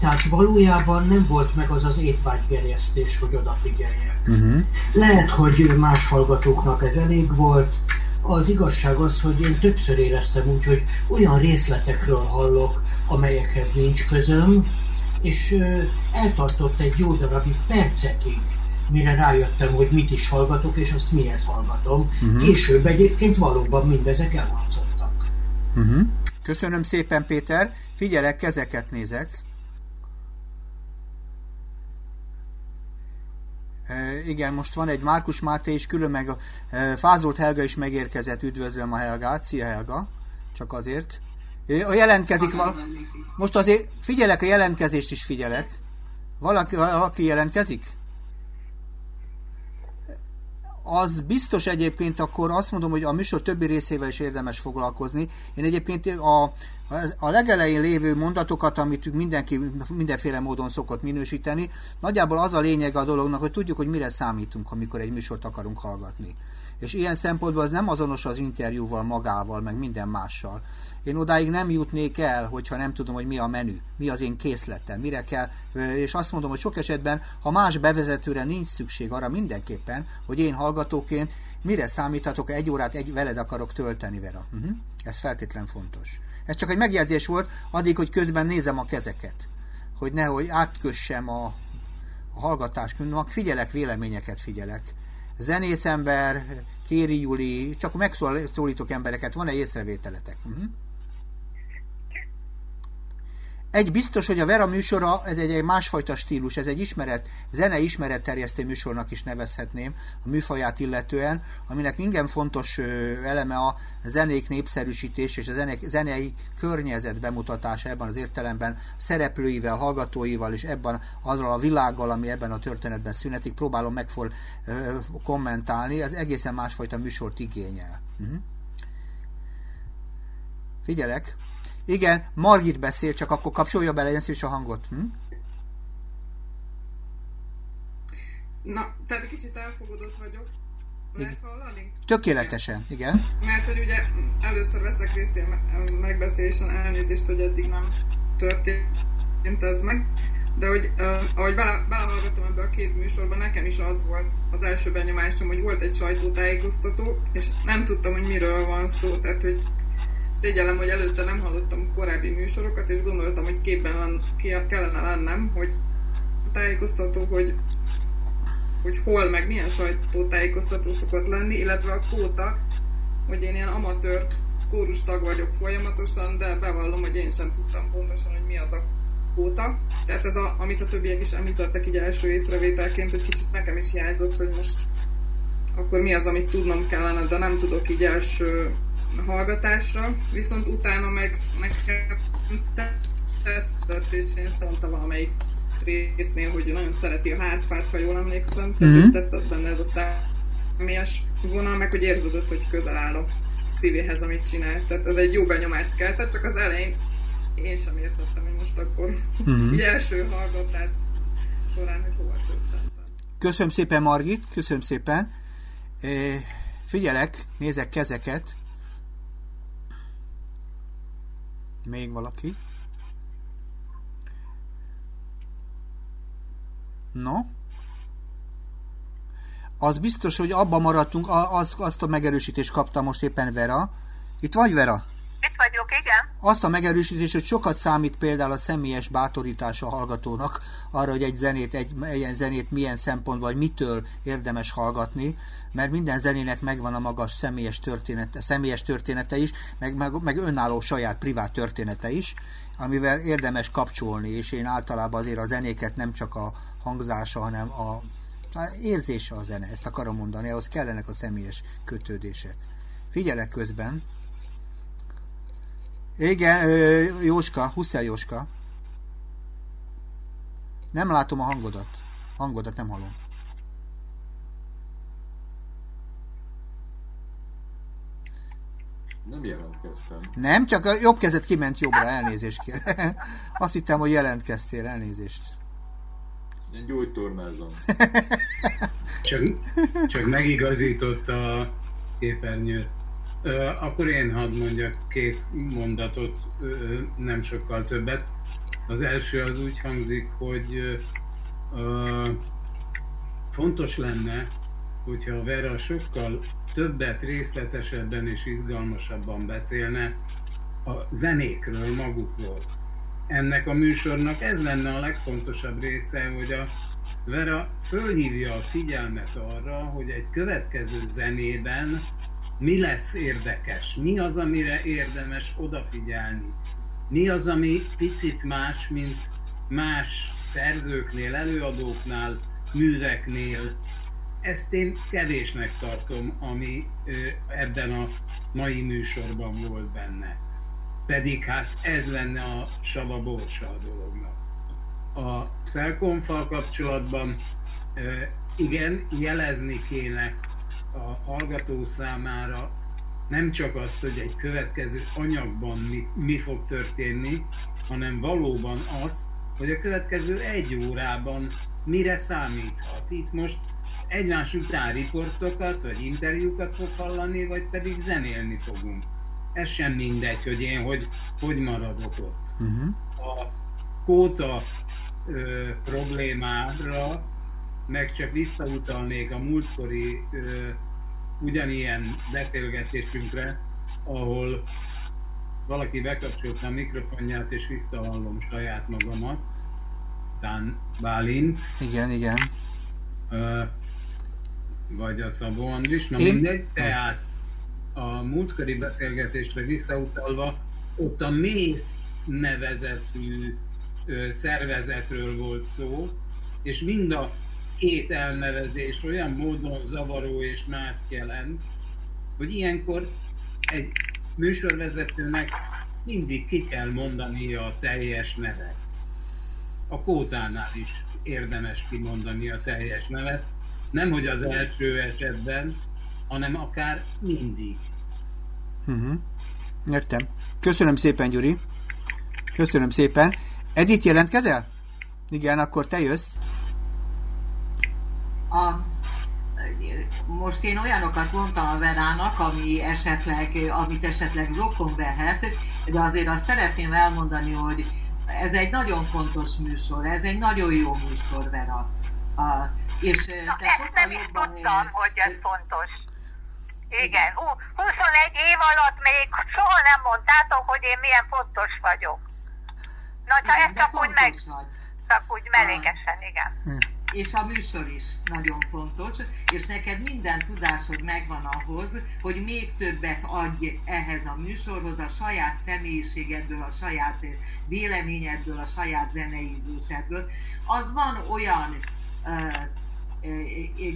Tehát valójában nem volt meg az az étvágygerjesztés, hogy odafigyeljek. Uh-huh. Lehet, hogy más hallgatóknak ez elég volt. Az igazság az, hogy én többször éreztem úgy, hogy olyan részletekről hallok, amelyekhez nincs közöm, és eltartott egy jó darabig, percekig, mire rájöttem, hogy mit is hallgatok, és azt miért hallgatom. Mhm. Később egyébként valóban mindezek elhangzottak. Uh-huh. Köszönöm szépen, Péter. Figyelek, kezeket nézek. Igen, most van egy Márkus Máté is, külön meg a e, Fázolt Helga is megérkezett. Üdvözlöm a Helgát. Szia Helga. Csak azért. E, a jelentkezik val... Most azért figyelek, a jelentkezést is figyelek. Valaki, valaki jelentkezik? az biztos egyébként akkor azt mondom, hogy a műsor többi részével is érdemes foglalkozni. Én egyébként a, a legelején lévő mondatokat, amit mindenki mindenféle módon szokott minősíteni, nagyjából az a lényeg a dolognak, hogy tudjuk, hogy mire számítunk, amikor egy műsort akarunk hallgatni. És ilyen szempontból az nem azonos az interjúval magával, meg minden mással. Én odáig nem jutnék el, hogyha nem tudom, hogy mi a menü, mi az én készletem, mire kell, és azt mondom, hogy sok esetben, ha más bevezetőre nincs szükség arra mindenképpen, hogy én hallgatóként mire számíthatok, egy órát egy veled akarok tölteni, Vera. Uh-huh. Ez feltétlen fontos. Ez csak egy megjegyzés volt, addig, hogy közben nézem a kezeket, hogy nehogy átkössem a, a hallgatást, figyelek, véleményeket figyelek. Zenészember, Kéri Juli, csak megszólítok embereket, van-e észrevételetek? Uh-huh. Egy biztos, hogy a Vera műsora, ez egy, egy másfajta stílus, ez egy ismeret, zene ismeret terjesztő műsornak is nevezhetném a műfaját illetően, aminek minden fontos eleme a zenék népszerűsítés és a zenék, zenei környezet bemutatása ebben az értelemben szereplőivel, hallgatóival és ebben azzal a világgal, ami ebben a történetben szünetik, próbálom megfol kommentálni, ez egészen másfajta műsort igényel. Uh-huh. Figyelek! Igen, Margit beszél, csak akkor kapcsolja bele legyen a hangot. Hm? Na, tehát kicsit elfogadott vagyok. Lehet hallani? Tökéletesen, igen. Mert hogy ugye először veszek részt ilyen megbeszélésen elnézést, hogy eddig nem történt ez meg. De hogy uh, ahogy bele, belehallgattam ebbe a két műsorba, nekem is az volt az első benyomásom, hogy volt egy sajtótájékoztató, és nem tudtam, hogy miről van szó. Tehát, hogy szégyellem, hogy előtte nem hallottam korábbi műsorokat, és gondoltam, hogy képben van, kellene lennem, hogy tájékoztató, hogy, hogy hol, meg milyen sajtótájékoztató szokott lenni, illetve a kóta, hogy én ilyen amatőr kórustag vagyok folyamatosan, de bevallom, hogy én sem tudtam pontosan, hogy mi az a kóta. Tehát ez, a, amit a többiek is említettek így első észrevételként, hogy kicsit nekem is hiányzott, hogy most akkor mi az, amit tudnom kellene, de nem tudok így első hallgatásra, viszont utána meg nekem tetszett, és én mondta valamelyik résznél, hogy nagyon szereti a házfát, ha jól emlékszem, tehát mm-hmm. tetszett benne ez a személyes vonal, meg hogy érződött, hogy közel áll a szívéhez, amit csinál. Tehát ez egy jó benyomást keltett, csak az elején én sem értettem, hogy most akkor mm-hmm. így első hallgatás során, hogy hova csöppentem. Köszönöm szépen, Margit, köszönöm szépen. E, figyelek, nézek kezeket, Még valaki? No? Az biztos, hogy abba maradtunk, az, azt a megerősítést kapta most éppen Vera. Itt vagy Vera? Itt vagyok, igen. Azt a megerősítést, hogy sokat számít például a személyes bátorítása a hallgatónak arra, hogy egy zenét, egy ilyen zenét milyen szempontból, vagy mitől érdemes hallgatni, mert minden zenének megvan a magas személyes története, személyes története is, meg, meg, meg önálló saját privát története is, amivel érdemes kapcsolni, és én általában azért a zenéket nem csak a hangzása, hanem a, a érzése a zene, ezt akarom mondani, ahhoz kellenek a személyes kötődések. Figyelek közben, igen, Jóska, Huszel Jóska. Nem látom a hangodat. Hangodat nem hallom. Nem jelentkeztem. Nem, csak a jobb kezed kiment jobbra, elnézést kér. Azt hittem, hogy jelentkeztél, elnézést. Én gyógytornázom. csak, csak megigazított a képernyőt. Akkor én hadd mondjak két mondatot, nem sokkal többet. Az első az úgy hangzik, hogy fontos lenne, hogyha a Vera sokkal többet, részletesebben és izgalmasabban beszélne a zenékről magukról. Ennek a műsornak ez lenne a legfontosabb része, hogy a Vera fölhívja a figyelmet arra, hogy egy következő zenében mi lesz érdekes, mi az, amire érdemes odafigyelni, mi az, ami picit más, mint más szerzőknél, előadóknál, műveknél. Ezt én kevésnek tartom, ami ebben a mai műsorban volt benne. Pedig hát ez lenne a sava borsa a dolognak. A felkonfal kapcsolatban igen, jelezni kéne a hallgató számára nem csak azt, hogy egy következő anyagban mi, mi fog történni, hanem valóban azt, hogy a következő egy órában mire számíthat. Itt most egymás után riportokat, vagy interjúkat fog hallani, vagy pedig zenélni fogunk. Ez sem mindegy, hogy én hogy, hogy maradok ott. Uh-huh. A kóta ö, problémára meg csak visszautalnék a múltkori ö, ugyanilyen beszélgetésünkre, ahol valaki bekapcsolta a mikrofonját, és visszahallom saját magamat, Tán Bálint. Igen, igen. Ö, vagy a Szabó Andris, na Én- mindegy, tehát a múltkori beszélgetésre visszautalva, ott a mész nevezetű ö, szervezetről volt szó, és mind a két elnevezés olyan módon zavaró és mást jelent, hogy ilyenkor egy műsorvezetőnek mindig ki kell mondania a teljes nevet. A kótánál is érdemes kimondani a teljes nevet, nem hogy az első esetben, hanem akár mindig. Uh-huh. Értem. Köszönöm szépen, Gyuri. Köszönöm szépen. Edith, jelentkezel? Igen, akkor te jössz. A, most én olyanokat mondtam a Verának, ami esetleg, amit esetleg zsokon vehet, de azért azt szeretném elmondani, hogy ez egy nagyon fontos műsor, ez egy nagyon jó műsor, Vera. A, és Na, te ezt nem is jobban... tudtam, hogy ez fontos. Igen, hú- 21 év alatt még soha nem mondtátok, hogy én milyen fontos vagyok. Na, ha Igen, ezt csak úgy meg, vagy. csak úgy mellékesen, igen. És a műsor is nagyon fontos, és neked minden tudásod megvan ahhoz, hogy még többet adj ehhez a műsorhoz, a saját személyiségedből, a saját véleményedből, a saját zeneízésedből. Az van olyan ö, ö,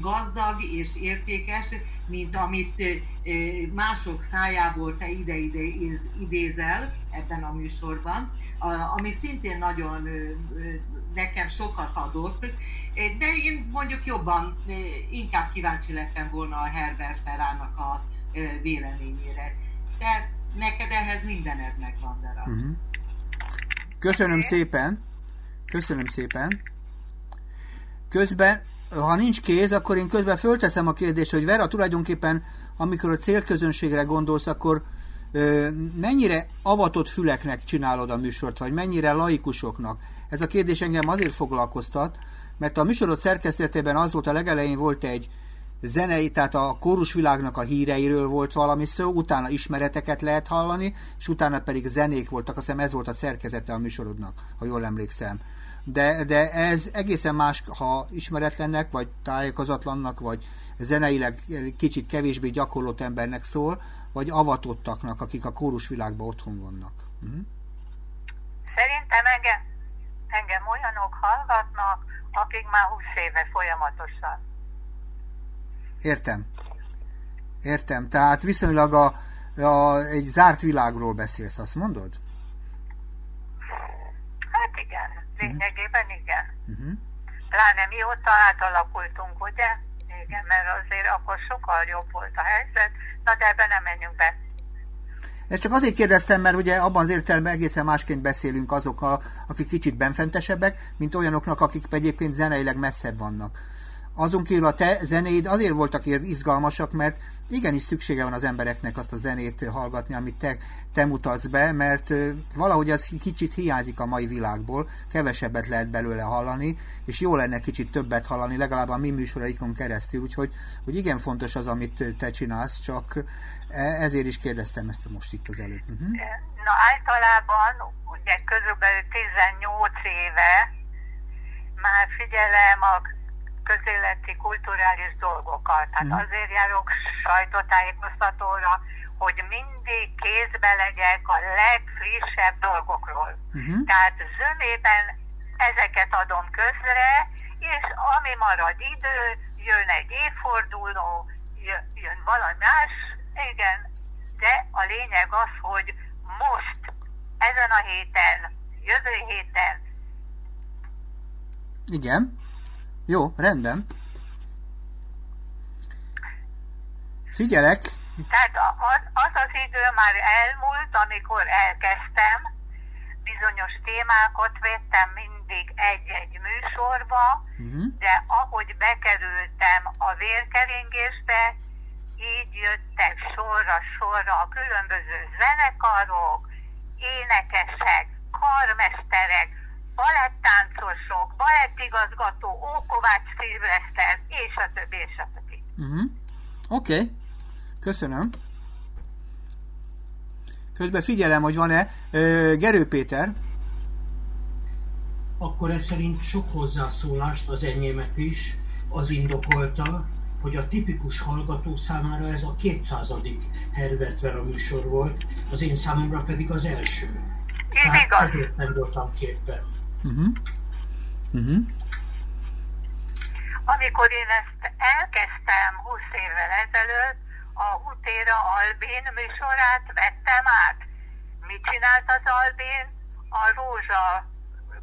gazdag és értékes, mint amit ö, mások szájából te ide-ide idézel ebben a műsorban, ami szintén nagyon nekem sokat adott, de én mondjuk jobban, ö, inkább kíváncsi lettem volna a Herbert Ferának a ö, véleményére. De neked ehhez mindened megvan, Vera. Uh-huh. Köszönöm szépen. Köszönöm szépen. Közben, ha nincs kéz, akkor én közben fölteszem a kérdést, hogy Vera, tulajdonképpen, amikor a célközönségre gondolsz, akkor ö, mennyire avatott füleknek csinálod a műsort, vagy mennyire laikusoknak? Ez a kérdés engem azért foglalkoztat, mert a műsorod szerkesztetében az volt, a legelején volt egy zenei, tehát a kórusvilágnak a híreiről volt valami szó, utána ismereteket lehet hallani, és utána pedig zenék voltak, azt hiszem ez volt a szerkezete a műsorodnak, ha jól emlékszem. De, de ez egészen más, ha ismeretlennek, vagy tájékozatlannak, vagy zeneileg kicsit kevésbé gyakorlott embernek szól, vagy avatottaknak, akik a kórusvilágban otthon vannak. Mhm. Szerintem engem, engem olyanok hallgatnak, akik már 20 éve folyamatosan. Értem. Értem. Tehát viszonylag a, a, egy zárt világról beszélsz, azt mondod? Hát igen, lényegében igen. Uh-huh. Pláne mióta átalakultunk, ugye? Igen, mert azért akkor sokkal jobb volt a helyzet, na de ebben nem menjünk be. Ezt csak azért kérdeztem, mert ugye abban az értelemben egészen másként beszélünk azokkal, akik kicsit benfentesebbek, mint olyanoknak, akik egyébként zeneileg messzebb vannak. Azon kívül a te zenéid azért voltak ilyen izgalmasak, mert igenis szüksége van az embereknek azt a zenét hallgatni, amit te, te mutatsz be, mert valahogy az kicsit hiányzik a mai világból, kevesebbet lehet belőle hallani, és jó lenne kicsit többet hallani, legalább a mi műsoraikon keresztül, úgyhogy hogy igen fontos az, amit te csinálsz, csak e- ezért is kérdeztem ezt most itt az előbb. Uh-huh. Na általában, ugye körülbelül 18 éve már figyelem a közéleti kulturális dolgokat. Hát Mhm. azért járok sajtótájékoztatóra, hogy mindig kézbe legyek a legfrissebb dolgokról. Mhm. Tehát zömében ezeket adom közre, és ami marad idő, jön egy évforduló, jön, jön valami más, igen, de a lényeg az, hogy most, ezen a héten, jövő héten, Igen. Jó, rendben. Figyelek. tehát az, az az idő már elmúlt, amikor elkezdtem, bizonyos témákat vettem mindig mindig egy-egy műsorba, Uh-huh. de ahogy bekerültem a vérkeringésbe, így jöttek sorra-sorra a különböző zenekarok, énekesek, karmesterek, balettáncosok, balettigazgató, Ókovács Szilveszter, és a többi, és a többi. Uh-huh. Oké, okay. köszönöm. Közben figyelem, hogy van-e. Gerő Péter. Akkor ez szerint sok hozzászólást, az enyémet is, az indokolta, hogy a tipikus hallgató számára ez a 200. Herbert Vera műsor volt, az én számomra pedig az első. Tehát igaz. ezért nem voltam képben. Uh-huh. Uh-huh. Amikor én ezt elkezdtem 20 évvel ezelőtt, a Hutéra Albin műsorát vettem át. Mit csinált az Albin? A Rózsa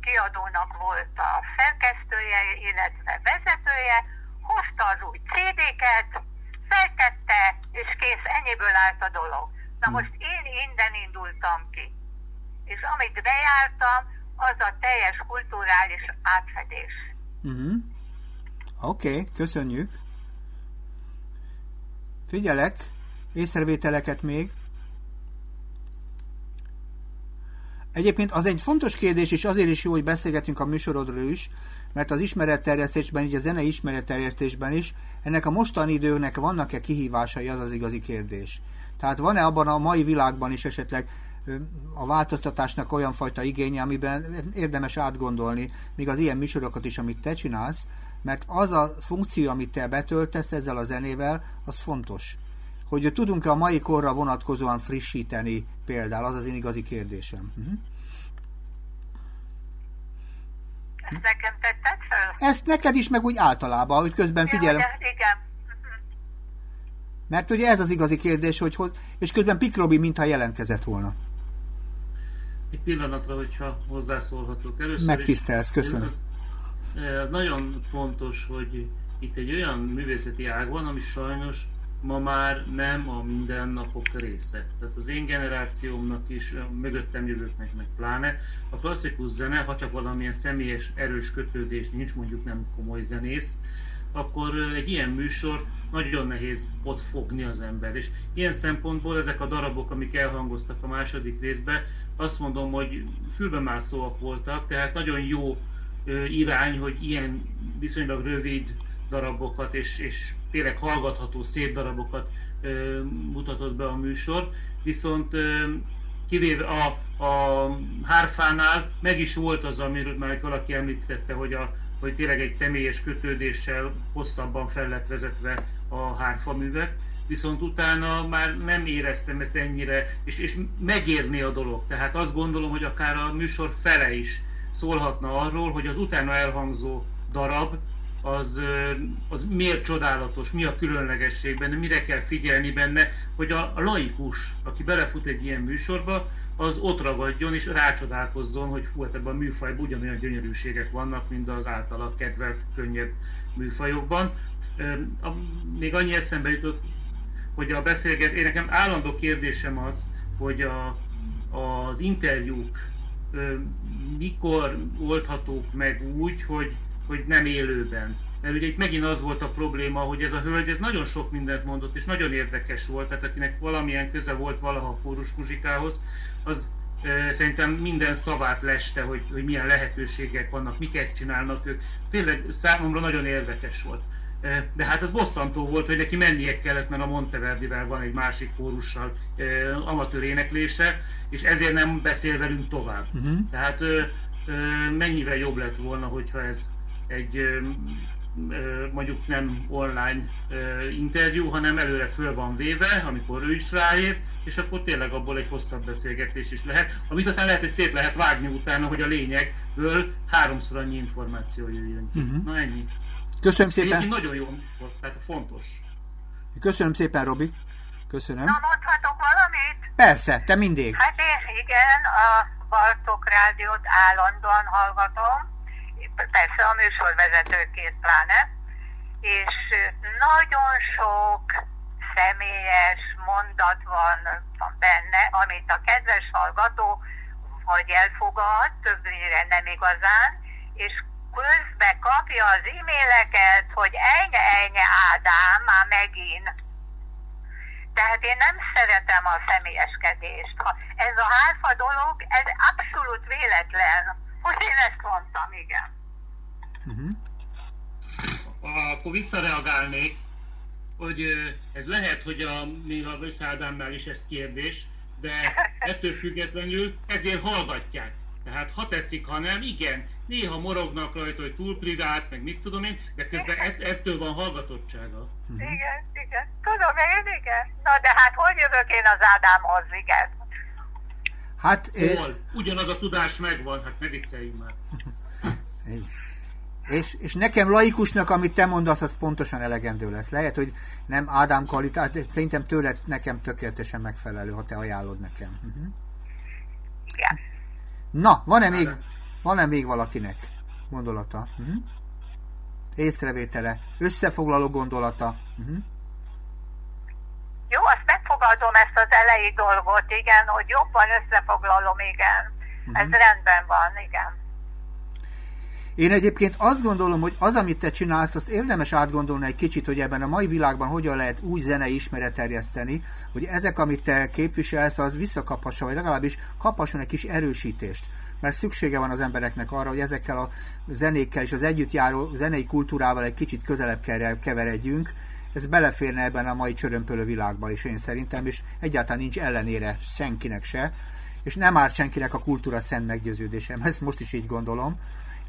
kiadónak volt a szerkesztője, illetve vezetője, hozta az új CD-ket, feltette, és kész, ennyiből állt a dolog. Na most én innen indultam ki. És amit bejártam, az a teljes kulturális átfedés. Uh-huh. Oké, okay, köszönjük. Figyelek, észrevételeket még. Egyébként az egy fontos kérdés, és azért is jó, hogy beszélgetünk a műsorodról is, mert az ismeretterjesztésben, így a zene ismeretterjesztésben is, ennek a mostani időnek vannak-e kihívásai, az az igazi kérdés. Tehát van-e abban a mai világban is esetleg a változtatásnak olyan fajta igénye, amiben érdemes átgondolni, még az ilyen műsorokat is, amit te csinálsz, mert az a funkció, amit te betöltesz ezzel a zenével, az fontos. Hogy tudunk-e a mai korra vonatkozóan frissíteni például, az az én igazi kérdésem. Uh-huh. Ezt nekem tetted föl? Ezt neked is, meg úgy általában, hogy közben figyelem. Ja, igen. Mert ugye ez az igazi kérdés, hogy, hogy és közben Pikrobi mintha jelentkezett volna. Egy pillanatra, hogyha hozzászólhatok. Először Megtisztelsz, köszönöm. Az nagyon fontos, hogy itt egy olyan művészeti ág van, ami sajnos ma már nem a mindennapok része. Tehát az én generációmnak is, a mögöttem jövőknek meg pláne, a klasszikus zene, ha csak valamilyen személyes erős kötődés nincs, mondjuk nem komoly zenész, akkor egy ilyen műsor nagyon nehéz ott fogni az ember. És ilyen szempontból ezek a darabok, amik elhangoztak a második részbe, azt mondom, hogy fülbemászóak voltak, tehát nagyon jó irány, hogy ilyen viszonylag rövid darabokat és, és tényleg hallgatható szép darabokat ö, mutatott be a műsor, viszont ö, kivéve a, a hárfánál meg is volt az, amiről már valaki említette, hogy, a, hogy tényleg egy személyes kötődéssel hosszabban fel lett vezetve a hárfa művek, viszont utána már nem éreztem ezt ennyire, és, és megérni a dolog. Tehát azt gondolom, hogy akár a műsor fele is szólhatna arról, hogy az utána elhangzó darab az, az miért csodálatos, mi a különlegesség benne, mire kell figyelni benne, hogy a, laikus, aki belefut egy ilyen műsorba, az ott ragadjon és rácsodálkozzon, hogy fú, hát ebben a műfajban ugyanolyan gyönyörűségek vannak, mint az általa kedvelt, könnyebb műfajokban. Még annyi eszembe jutott, hogy a beszélget, én nekem állandó kérdésem az, hogy a, az interjúk mikor oldhatók meg úgy, hogy, hogy nem élőben. Mert ugye itt megint az volt a probléma, hogy ez a hölgy ez nagyon sok mindent mondott, és nagyon érdekes volt, tehát akinek valamilyen köze volt valaha a kórus muzsikához, az e, szerintem minden szavát leste, hogy, hogy milyen lehetőségek vannak, miket csinálnak ők. Tényleg számomra nagyon érdekes volt. E, de hát az bosszantó volt, hogy neki mennie kellett, mert a Monteverdivel van egy másik kórussal e, amatőr éneklése, és ezért nem beszél velünk tovább. Uh-huh. Tehát ö, mennyivel jobb lett volna, hogyha ez egy mondjuk nem online interjú, hanem előre föl van véve, amikor ő is ráér, és akkor tényleg abból egy hosszabb beszélgetés is lehet, amit aztán lehet, hogy szét lehet vágni utána, hogy a lényegből háromszor annyi információ jöjjön ki. Uh-huh. Na ennyi. Köszönöm szépen. Egyébként nagyon jó, tehát fontos. Köszönöm szépen, Robi. Köszönöm. Na, mondhatok valamit? Persze, te mindig. Hát én igen, a Bartok rádiót állandóan hallgatom, persze a műsorvezetőkét pláne, és nagyon sok személyes mondat van, van benne, amit a kedves hallgató vagy elfogad, többnyire nem igazán, és közben kapja az e-maileket, hogy ennyi, ennyi Ádám, már megint. Tehát én nem szeretem a személyeskedést. Ha ez a hárfa dolog, ez abszolút véletlen, hogy én ezt mondtam, igen. Uh-huh. Akkor visszareagálnék, hogy ez lehet, hogy a, még a Vösszádámnál is ez kérdés, de ettől függetlenül ezért hallgatják. Tehát ha tetszik, ha nem, igen, néha morognak rajta, hogy túl privát, meg mit tudom én, de közben ett, ettől van hallgatottsága. Uh-huh. Igen, igen. Tudom én, igen. Na de hát hogy jövök én az Ádámhoz, igen? Hát... Hol? Ugyanaz a tudás megvan, hát ne vicceljünk már. És, és nekem laikusnak, amit te mondasz, az pontosan elegendő lesz. Lehet, hogy nem Ádám kvalitás, de szerintem tőled nekem tökéletesen megfelelő, ha te ajánlod nekem. Uh-huh. Igen. Na, van-e még, van-e még valakinek gondolata? Uh-huh. Észrevétele, összefoglaló gondolata. Uh-huh. Jó, azt megfogadom ezt az elejé dolgot, igen, hogy jobban összefoglalom, igen. Uh-huh. Ez rendben van, igen. Én egyébként azt gondolom, hogy az, amit te csinálsz, azt érdemes átgondolni egy kicsit, hogy ebben a mai világban hogyan lehet új zenei ismeret terjeszteni, hogy ezek, amit te képviselsz, az visszakaphassa, vagy legalábbis kaphasson egy kis erősítést. Mert szüksége van az embereknek arra, hogy ezekkel a zenékkel és az együtt járó zenei kultúrával egy kicsit közelebb keveredjünk. Ez beleférne ebben a mai csörömpölő világba is én szerintem, és egyáltalán nincs ellenére senkinek se, és nem árt senkinek a kultúra szent meggyőződésem, ezt most is így gondolom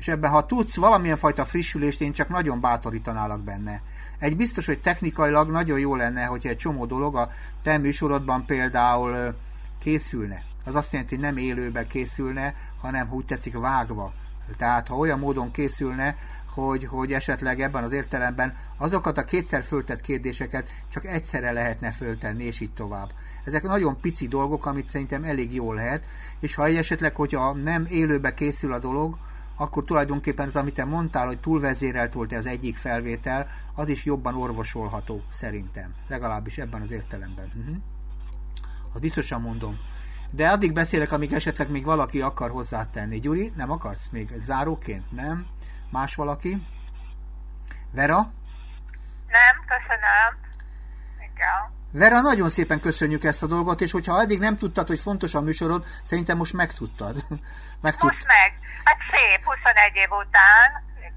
és ebben ha tudsz valamilyen fajta frissülést, én csak nagyon bátorítanálak benne. Egy biztos, hogy technikailag nagyon jó lenne, hogyha egy csomó dolog a te műsorodban például készülne. Az azt jelenti, hogy nem élőben készülne, hanem úgy tetszik vágva. Tehát ha olyan módon készülne, hogy, hogy esetleg ebben az értelemben azokat a kétszer föltett kérdéseket csak egyszerre lehetne föltenni, és így tovább. Ezek nagyon pici dolgok, amit szerintem elég jó lehet, és ha esetleg, hogyha nem élőbe készül a dolog, akkor tulajdonképpen az, amit te mondtál, hogy túlvezérelt volt az egyik felvétel, az is jobban orvosolható szerintem. Legalábbis ebben az értelemben. Uh-huh. Az biztosan mondom. De addig beszélek, amíg esetleg még valaki akar hozzátenni. Gyuri, nem akarsz még záróként? Nem? Más valaki? Vera? Nem, köszönöm. Igen. Vera, nagyon szépen köszönjük ezt a dolgot, és hogyha eddig nem tudtad, hogy fontos a műsorod, szerintem most megtudtad. Megtud... Most meg. Hát szép, 21 év után.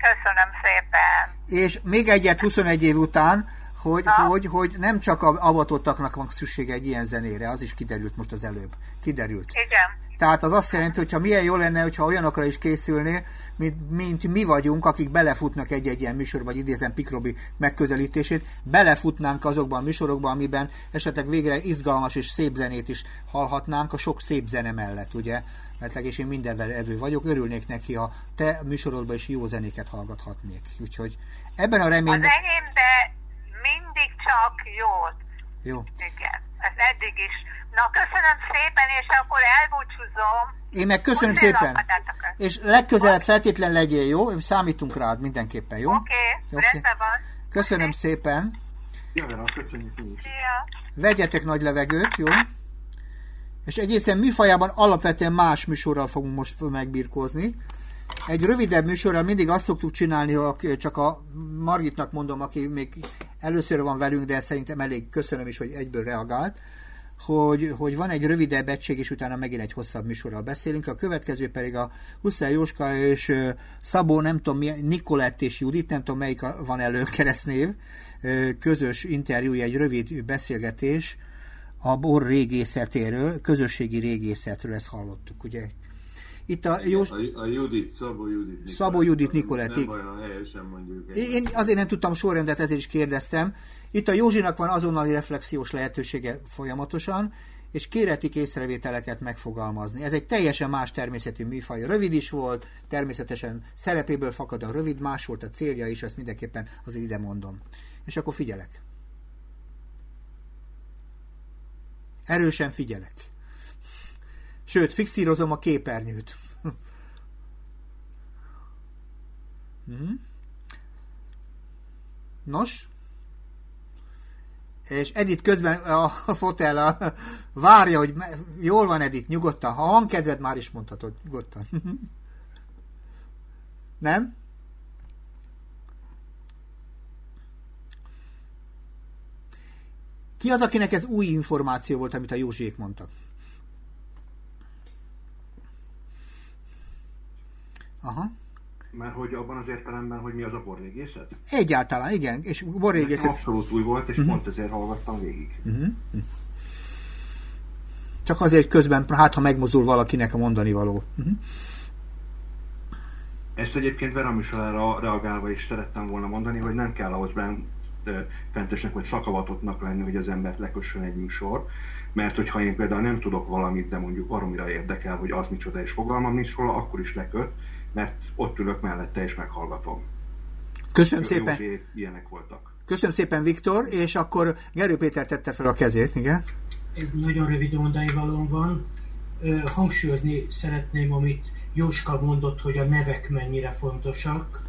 Köszönöm szépen. És még egyet 21 év után, hogy, hogy, hogy nem csak a avatottaknak van szüksége egy ilyen zenére, az is kiderült most az előbb. Kiderült. Igen. Tehát az azt jelenti, hogy ha milyen jó lenne, hogyha olyanokra is készülné, mint, mint mi vagyunk, akik belefutnak egy-egy ilyen műsor, vagy idézem Pikrobi megközelítését, belefutnánk azokban a műsorokban, amiben esetleg végre izgalmas és szép zenét is hallhatnánk a sok szép zene mellett, ugye? Mert legés én mindenvel evő vagyok, örülnék neki, ha te műsorodban is jó zenéket hallgathatnék. Úgyhogy ebben a reményben... Az enyém, de mindig csak jót. Jó. Igen, ez eddig is Na, köszönöm szépen, és akkor elbúcsúzom. Én meg köszönöm szépen. És legközelebb feltétlen legyél, jó? Számítunk rád mindenképpen, jó? Oké, okay, okay. rendben van. Köszönöm okay. szépen. Jövőre, köszönjük is. Vegyetek nagy levegőt, jó? És egészen műfajában alapvetően más műsorral fogunk most megbirkózni. Egy rövidebb műsorral mindig azt szoktuk csinálni, hogy csak a Margitnak mondom, aki még először van velünk, de szerintem elég köszönöm is, hogy egyből reagált hogy, hogy van egy rövidebb egység, és utána megint egy hosszabb műsorral beszélünk. A következő pedig a Huszár Jóska és Szabó, nem tudom Nikolett és Judit, nem tudom melyik van elő közös interjúja, egy rövid beszélgetés a bor régészetéről, közösségi régészetről, ezt hallottuk, ugye? Itt a, Jós... a, a Judit, Szabó Judit Nikolett. Szabó Judit Nikolett. Nem ha helyesen mondjuk. Én azért nem tudtam sorrendet, ezért is kérdeztem. Itt a Józsinak van azonnali reflexiós lehetősége folyamatosan, és kéretik észrevételeket megfogalmazni. Ez egy teljesen más természetű műfaj. Rövid is volt, természetesen szerepéből fakad a rövid, más volt a célja is, ezt mindenképpen az ide mondom. És akkor figyelek. Erősen figyelek. Sőt, fixírozom a képernyőt. Mhm. Nos, és Edith közben a fotel a, várja, hogy jól van Edith, nyugodtan. Ha hangkedved, már is mondhatod, nyugodtan. Nem? Ki az, akinek ez új információ volt, amit a Józsiék mondtak? Aha. Mert hogy abban az értelemben, hogy mi az a borrégészet? Egyáltalán, igen. És borrégészet... Nekem abszolút új volt, és uh-huh. pont ezért hallgattam végig. Uh-huh. Csak azért közben, hát ha megmozdul valakinek a mondani való. Uh-huh. Ezt egyébként Vera Műsorára reagálva is szerettem volna mondani, hogy nem kell ahhoz fentesnek vagy szakavatottnak lenni, hogy az embert lekössön egy műsor, mert hogyha én például nem tudok valamit, de mondjuk baromira érdekel, hogy az micsoda, és fogalmam nincs róla, akkor is leköt, mert ott ülök mellette és meghallgatom. Köszönöm Jó, szépen. Ilyenek voltak. Köszönöm szépen, Viktor, és akkor Gerő Péter tette fel a kezét, igen? Egy nagyon rövid mondani valóm van. Hangsúlyozni szeretném, amit Jóska mondott, hogy a nevek mennyire fontosak.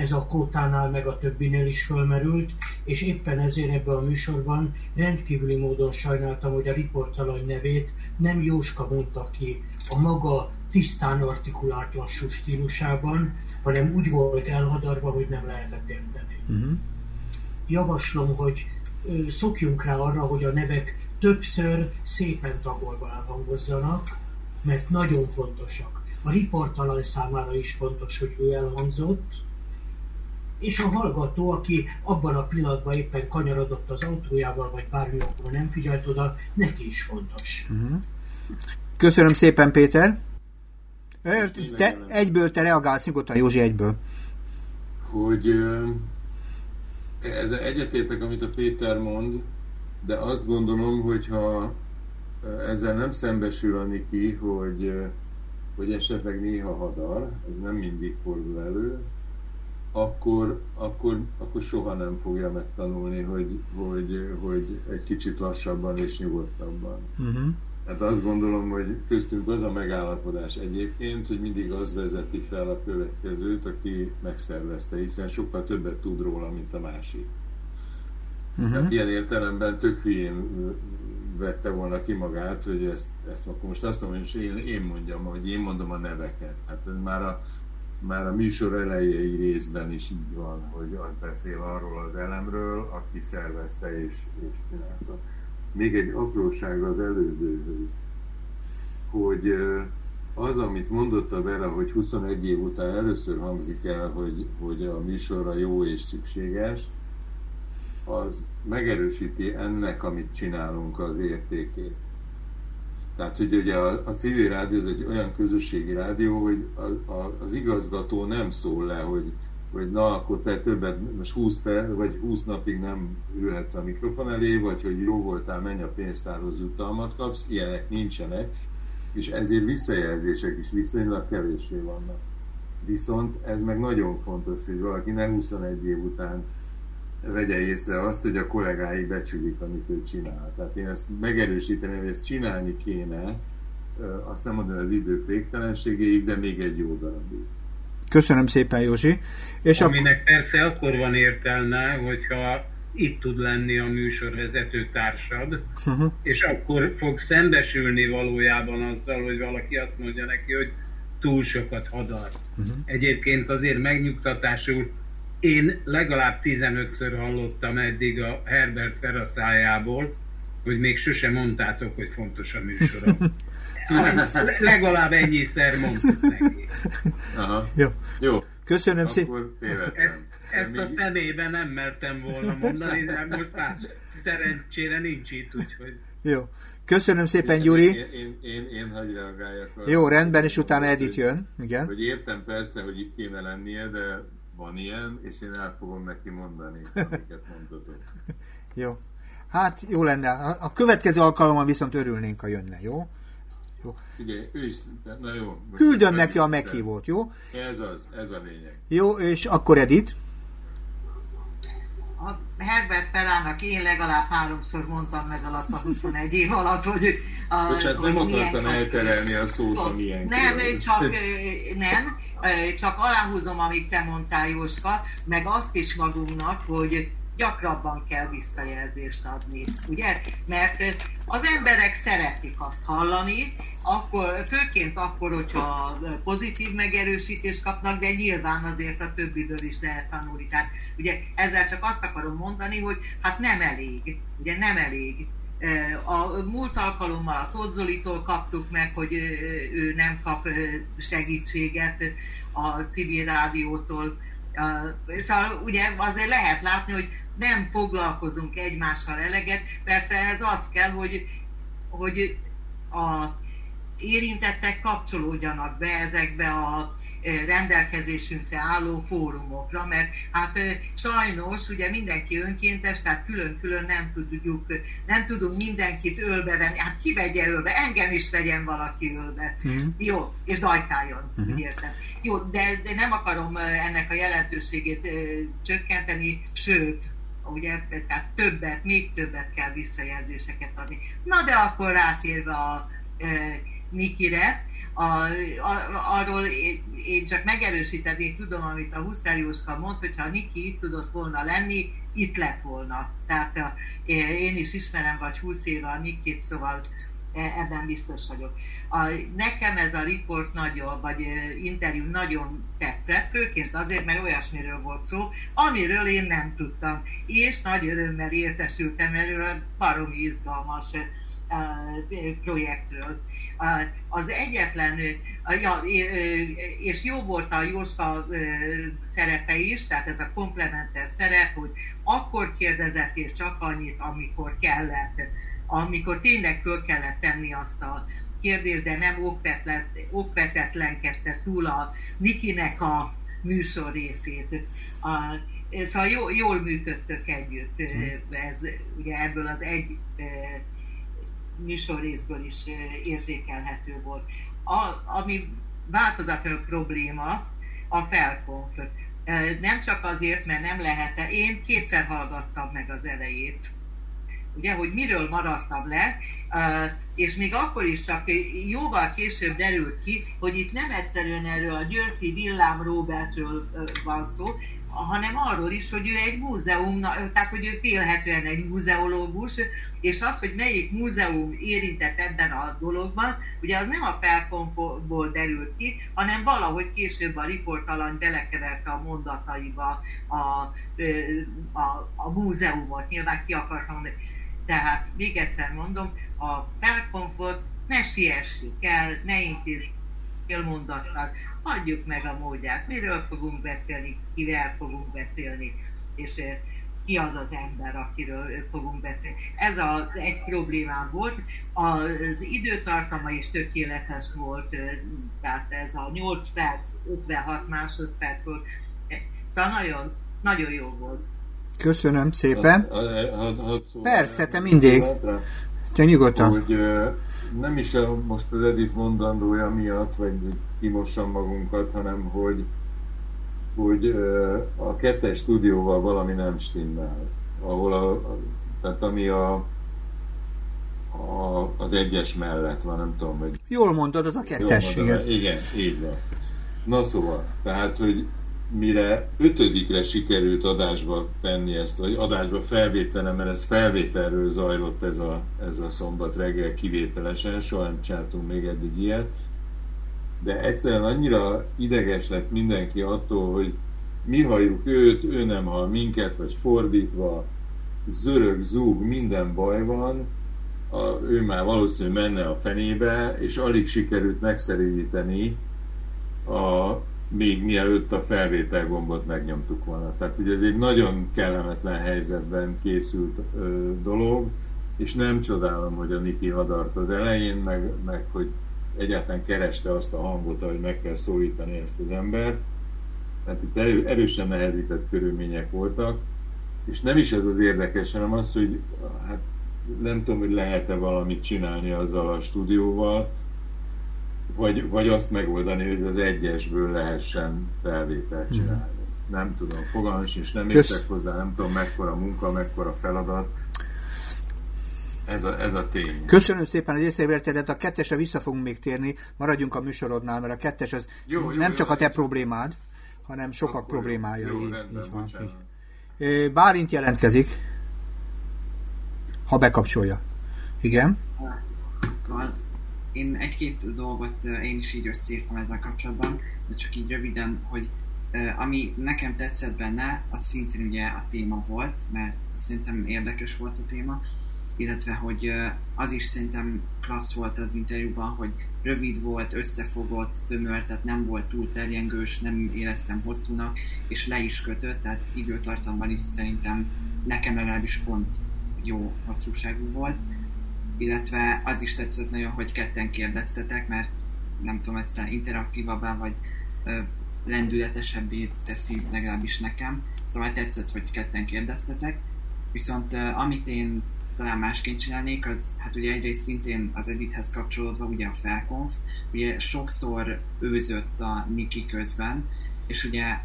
Ez a Kótánál meg a többinél is fölmerült, és éppen ezért ebben a műsorban rendkívüli módon sajnáltam, hogy a riportalany nevét nem Jóska mondta ki a maga tisztán artikulált lassú stílusában, hanem úgy volt elhadarva, hogy nem lehetett érteni. Uh-huh. Javaslom, hogy szokjunk rá arra, hogy a nevek többször szépen tagolva elhangozzanak, mert nagyon fontosak. A riportalany számára is fontos, hogy ő elhangzott, és a hallgató, aki abban a pillanatban éppen kanyarodott az autójával, vagy bármi okból nem figyelt oda, neki is fontos. Uh-huh. Köszönöm szépen, Péter! Te, egyből te reagálsz nyugodtan, Józsi, egyből. Hogy ez egyetértek, amit a Péter mond, de azt gondolom, hogyha ezzel nem szembesül a Niki, hogy, hogy esetleg néha hadar, ez nem mindig fordul elő, akkor, akkor, akkor soha nem fogja megtanulni, hogy, hogy, hogy egy kicsit lassabban és nyugodtabban. Uh-huh. Hát azt gondolom, hogy köztünk az a megállapodás egyébként, hogy mindig az vezeti fel a következőt, aki megszervezte, hiszen sokkal többet tud róla, mint a másik. Uh-huh. Hát ilyen értelemben tök hülyén vette volna ki magát, hogy ezt, ezt akkor most azt mondom, hogy én, én mondjam, hogy én mondom a neveket. Hát már a, már a műsor elejei részben is így van, hogy az beszél arról az elemről, aki szervezte és, és csinálta. Még egy apróság az elődőhöz, hogy az, amit mondott a Vera, hogy 21 év után először hangzik el, hogy, hogy a műsorra jó és szükséges, az megerősíti ennek, amit csinálunk az értékét. Tehát, hogy ugye a, a civil rádió az egy olyan közösségi rádió, hogy a, a, az igazgató nem szól le, hogy hogy na, akkor te többet, most 20, per, vagy 20 napig nem ülhetsz a mikrofon elé, vagy hogy jó voltál, menj a pénztárhoz jutalmat kapsz, ilyenek nincsenek, és ezért visszajelzések is viszonylag kevésé vannak. Viszont ez meg nagyon fontos, hogy valaki ne 21 év után vegye észre azt, hogy a kollégái becsülik, amit ő csinál. Tehát én ezt megerősíteném, hogy ezt csinálni kéne, azt nem mondom az idők végtelenségéig, de még egy jó darabig. Köszönöm szépen, Józsi. És Aminek ak- persze akkor van értelme, hogyha itt tud lenni a műsorvezető társad, uh-huh. és akkor fog szembesülni valójában azzal, hogy valaki azt mondja neki, hogy túl sokat hadar. Uh-huh. Egyébként azért megnyugtatásul én legalább 15-ször hallottam eddig a Herbert Vera szájából, hogy még sose mondtátok, hogy fontos a műsorom. Legalább ennyiszer mondtuk neki. Aha. Jó. Jó. Köszönöm szépen. Ezt, ezt a szemébe nem mertem volna mondani, de most már szerencsére nincs itt, úgyhogy... Jó. Köszönöm szépen, Gyuri. Én, én, én, én hagyj reagáljak. Jó, rendben, és utána Edith jön. Igen. Hogy értem persze, hogy itt kéne lennie, de van ilyen, és én el fogom neki mondani, amiket mondhatok. jó. Hát jó lenne. A következő alkalommal viszont örülnénk, ha jönne, jó? Jó. Figyelj, ő is, na jó. Küldöm neki a meghívót, jó? Ez az, ez a lényeg. Jó, és akkor Edith? A Herbert Pelának én legalább háromszor mondtam meg alatt a 21 év alatt, hogy... A, Bocsánat, nem akartam elterelni a szót, a milyen Nem, csak nem, csak aláhúzom, amit te mondtál, Jóska, meg azt is magunknak, hogy gyakrabban kell visszajelzést adni, ugye? Mert az emberek szeretik azt hallani, akkor, főként akkor, hogyha pozitív megerősítést kapnak, de nyilván azért a többiből is lehet tanulni. Tehát ugye ezzel csak azt akarom mondani, hogy hát nem elég, ugye nem elég. A múlt alkalommal a Todzolitól kaptuk meg, hogy ő nem kap segítséget a civil rádiótól. Szóval ugye azért lehet látni, hogy nem foglalkozunk egymással eleget. Persze ez az kell, hogy, hogy a érintettek kapcsolódjanak be ezekbe a rendelkezésünkre álló fórumokra, mert hát sajnos ugye mindenki önkéntes, tehát külön-külön nem tudjuk, nem tudunk mindenkit ölbe venni, hát ki vegye ölbe, engem is vegyen valaki ölbe. Mm. Jó, és dajkáljon, mm-hmm. úgy értem. Jó, de, de nem akarom ennek a jelentőségét csökkenteni, sőt, ugye, tehát többet, még többet kell visszajelzéseket adni. Na de akkor rátérve a Nikire, a, a, arról én, én csak megerősíteni tudom, amit a Huszteriuska mondta, hogyha a Niki itt tudott volna lenni, itt lett volna. Tehát a, én is ismerem, vagy 20 éve a Nikit, szóval e, ebben biztos vagyok. A, nekem ez a riport nagyon, vagy interjú nagyon tetszett, főként azért, mert olyasmiről volt szó, amiről én nem tudtam. És nagy örömmel értesültem erről, baromi izgalmas projektről. Az egyetlen, ja, és jó volt a Jóska szerepe is, tehát ez a komplementer szerep, hogy akkor kérdezett és csak annyit, amikor kellett, amikor tényleg föl kellett tenni azt a kérdést, de nem okvetetlenkedte túl a Nikinek a műsor részét. A, szóval jól, jól működtök együtt, ez, ugye ebből az egy műsorrészből is érzékelhető volt. A, ami változatlan probléma, a felkonf. Nem csak azért, mert nem lehet -e. Én kétszer hallgattam meg az elejét. Ugye, hogy miről maradtam le, és még akkor is csak jóval később derült ki, hogy itt nem egyszerűen erről a Györfi Villám Robertről van szó, hanem arról is, hogy ő egy múzeum, tehát hogy ő félhetően egy múzeológus, és az, hogy melyik múzeum érintett ebben a dologban, ugye az nem a felkomból derült ki, hanem valahogy később a riportalany belekeverte a mondataiba a, a, a múzeumot, nyilván ki akartam mondani. Tehát még egyszer mondom, a felkomfort ne siessük el, ne intézzük félmondattal, adjuk meg a módját, miről fogunk beszélni, kivel fogunk beszélni, és eh, ki az az ember, akiről fogunk beszélni. Ez az egy problémám volt. Az időtartama is tökéletes volt, eh, tehát ez a 8 perc, 56 másodperc volt. Szóval nagyon, nagyon jó volt. Köszönöm szépen. Persze, te mindig. Te nyugodtan. Hogy, nem is a, most az Edith mondandója miatt, vagy kimossam magunkat, hanem hogy, hogy a kettes stúdióval valami nem stimmel. Ahol a, tehát ami a, a, az egyes mellett van, nem tudom, hogy... Jól mondod, az a kettes, igen. Igen, így van. Na szóval, tehát, hogy mire ötödikre sikerült adásba tenni ezt, vagy adásba felvételem, mert ez felvételről zajlott ez a, ez a szombat reggel kivételesen, soha nem csináltunk még eddig ilyet, de egyszerűen annyira ideges lett mindenki attól, hogy mi halljuk őt, ő nem hall minket, vagy fordítva, zörög, zúg, minden baj van, a, ő már valószínűleg menne a fenébe, és alig sikerült megszeríteni a, még mielőtt a felvétel gombot megnyomtuk volna. Tehát ugye ez egy nagyon kellemetlen helyzetben készült ö, dolog, és nem csodálom, hogy a Niki hadart az elején, meg, meg hogy egyáltalán kereste azt a hangot, hogy meg kell szólítani ezt az embert. Tehát itt erő, erősen nehezített körülmények voltak, és nem is ez az érdekes, hanem az, hogy hát nem tudom, hogy lehet-e valamit csinálni azzal a stúdióval, vagy, vagy azt megoldani, hogy az egyesből lehessen felvételt mhm. csinálni. Nem tudom, fogalmam és nem Kösz... értek hozzá, nem tudom mekkora munka, mekkora feladat. Ez a, ez a tény. Köszönöm szépen az észrevételedet, a kettesre vissza fogunk még térni, maradjunk a műsorodnál, mert a kettes az jó, jó, nem jó, csak jó, a te problémád, hanem sokak Akkor problémája. Jó, így, rendben, így van. Így. Bálint jelentkezik, ha bekapcsolja. Igen? Én egy-két dolgot én is így összeírtam ezzel kapcsolatban, de csak így röviden, hogy ami nekem tetszett benne, az szintén ugye a téma volt, mert szerintem érdekes volt a téma, illetve hogy az is szerintem klassz volt az interjúban, hogy rövid volt, összefogott, tömör, tehát nem volt túl terjengős, nem éreztem hosszúnak, és le is kötött, tehát időtartamban is szerintem nekem legalábbis pont jó hosszúságú volt. Illetve az is tetszett nagyon, hogy ketten kérdeztetek, mert nem tudom, ez interaktívabbá vagy ö, lendületesebbé teszi legalábbis nekem. Szóval tetszett, hogy ketten kérdeztetek. Viszont ö, amit én talán másként csinálnék, az hát ugye egyrészt szintén az Edithez kapcsolódva ugye a felkonf, ugye sokszor őzött a Niki közben, és ugye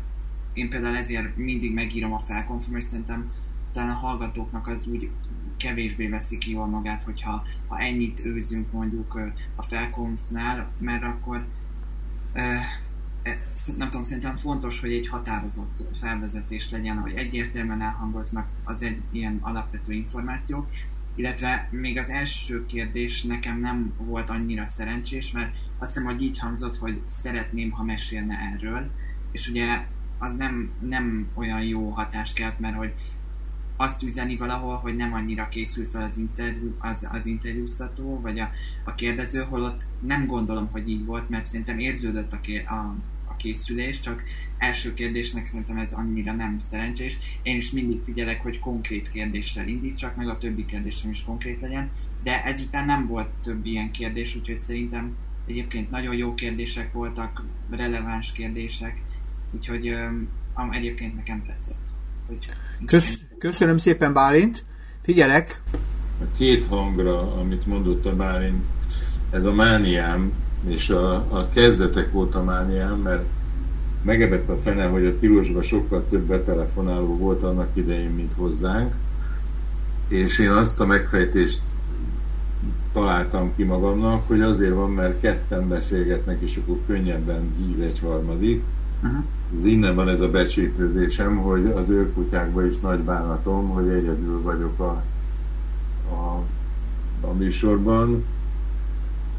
én például ezért mindig megírom a felkonf, mert szerintem talán a hallgatóknak az úgy kevésbé veszi ki jól magát, hogyha ha ennyit őzünk mondjuk a felkonfnál, mert akkor e, nem tudom, szerintem fontos, hogy egy határozott felvezetés legyen, hogy egyértelműen elhangoznak az egy ilyen alapvető információk, illetve még az első kérdés nekem nem volt annyira szerencsés, mert azt hiszem, hogy így hangzott, hogy szeretném, ha mesélne erről, és ugye az nem, nem olyan jó hatást kelt, mert hogy azt üzeni valahol, hogy nem annyira készül fel az, interjú, az, az interjúztató, vagy a, a kérdező, holott nem gondolom, hogy így volt, mert szerintem érződött a, a, a készülés, csak első kérdésnek szerintem ez annyira nem szerencsés. Én is mindig figyelek, hogy konkrét kérdéssel indítsak, meg a többi kérdésem is konkrét legyen, de ezután nem volt több ilyen kérdés, úgyhogy szerintem egyébként nagyon jó kérdések voltak, releváns kérdések, úgyhogy um, egyébként nekem tetszett. Kösz, köszönöm szépen, Bálint. Figyelek. A két hangra, amit mondott a Bálint, ez a mániám, és a, a kezdetek volt a mániám, mert megebett a fene, hogy a tilosban sokkal több betelefonáló volt annak idején, mint hozzánk, és én azt a megfejtést találtam ki magamnak, hogy azért van, mert ketten beszélgetnek, és akkor könnyebben hív egy harmadik. Uh-huh. Ez innen van ez a becsípődésem, hogy az őrkutyákban is nagy bánatom, hogy egyedül vagyok a, a, a műsorban,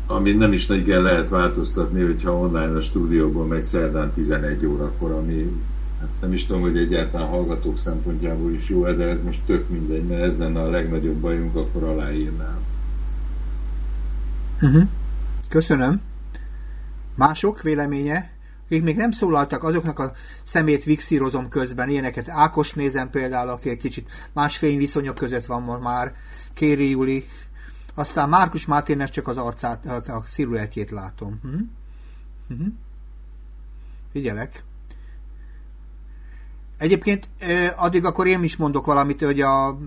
ami nem is nagyon lehet változtatni, hogyha online a stúdióból megy szerdán 11 órakor, ami hát nem is tudom, hogy egyáltalán hallgatók szempontjából is jó, de ez most tök mindegy, mert ez lenne a legnagyobb bajunk, akkor aláírnám. Uh-huh. Köszönöm. Mások véleménye? Akik még nem szólaltak, azoknak a szemét vixírozom közben, ilyeneket Ákos nézem például, aki egy kicsit más fényviszonyok között van most már, Kéri Juli, aztán Márkus Máténes csak az arcát, a sziluettjét látom. Hm? Hm? Figyelek. Egyébként addig akkor én is mondok valamit, hogy a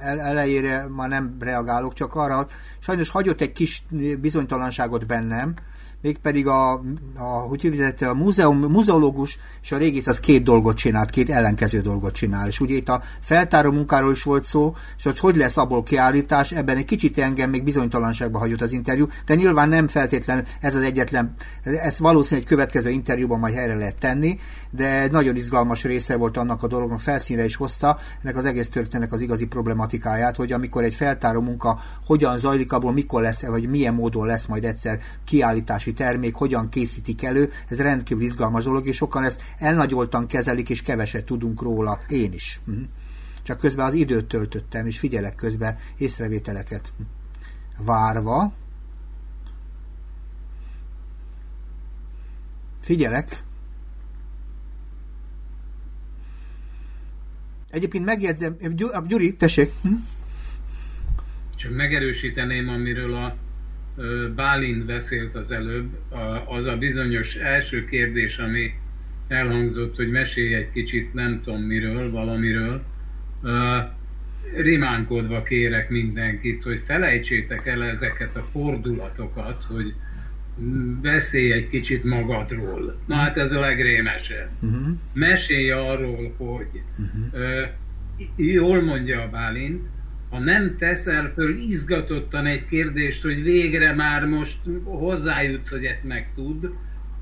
elejére már nem reagálok, csak arra, sajnos hagyott egy kis bizonytalanságot bennem, mégpedig a, a hogy hívják, a múzeum, muzeológus és a régész az két dolgot csinált, két ellenkező dolgot csinál. És ugye itt a feltáró munkáról is volt szó, és hogy hogy lesz abból kiállítás, ebben egy kicsit engem még bizonytalanságba hagyott az interjú, de nyilván nem feltétlenül ez az egyetlen, ez valószínűleg egy következő interjúban majd helyre lehet tenni, de nagyon izgalmas része volt annak a dolognak, felszínre is hozta ennek az egész történetnek az igazi problematikáját, hogy amikor egy feltáró munka hogyan zajlik, abból mikor lesz, vagy milyen módon lesz majd egyszer kiállítási termék, hogyan készítik elő, ez rendkívül izgalmas dolog, és sokan ezt elnagyoltan kezelik, és keveset tudunk róla, én is. Mhm. Csak közben az időt töltöttem, és figyelek közben észrevételeket várva. Figyelek. Egyébként megjegyzem, Gyuri, tessék. Hm? Csak megerősíteném, amiről a Bálint beszélt az előbb, az a bizonyos első kérdés, ami elhangzott, hogy mesélj egy kicsit nem tudom miről, valamiről. Rimánkodva kérek mindenkit, hogy felejtsétek el ezeket a fordulatokat, hogy beszélj egy kicsit magadról. Na hát ez a legrémesebb. Uh-huh. Mesélj arról, hogy uh-huh. jól mondja a Bálint, ha nem teszel föl izgatottan egy kérdést, hogy végre már most hozzájutsz, hogy ezt megtud,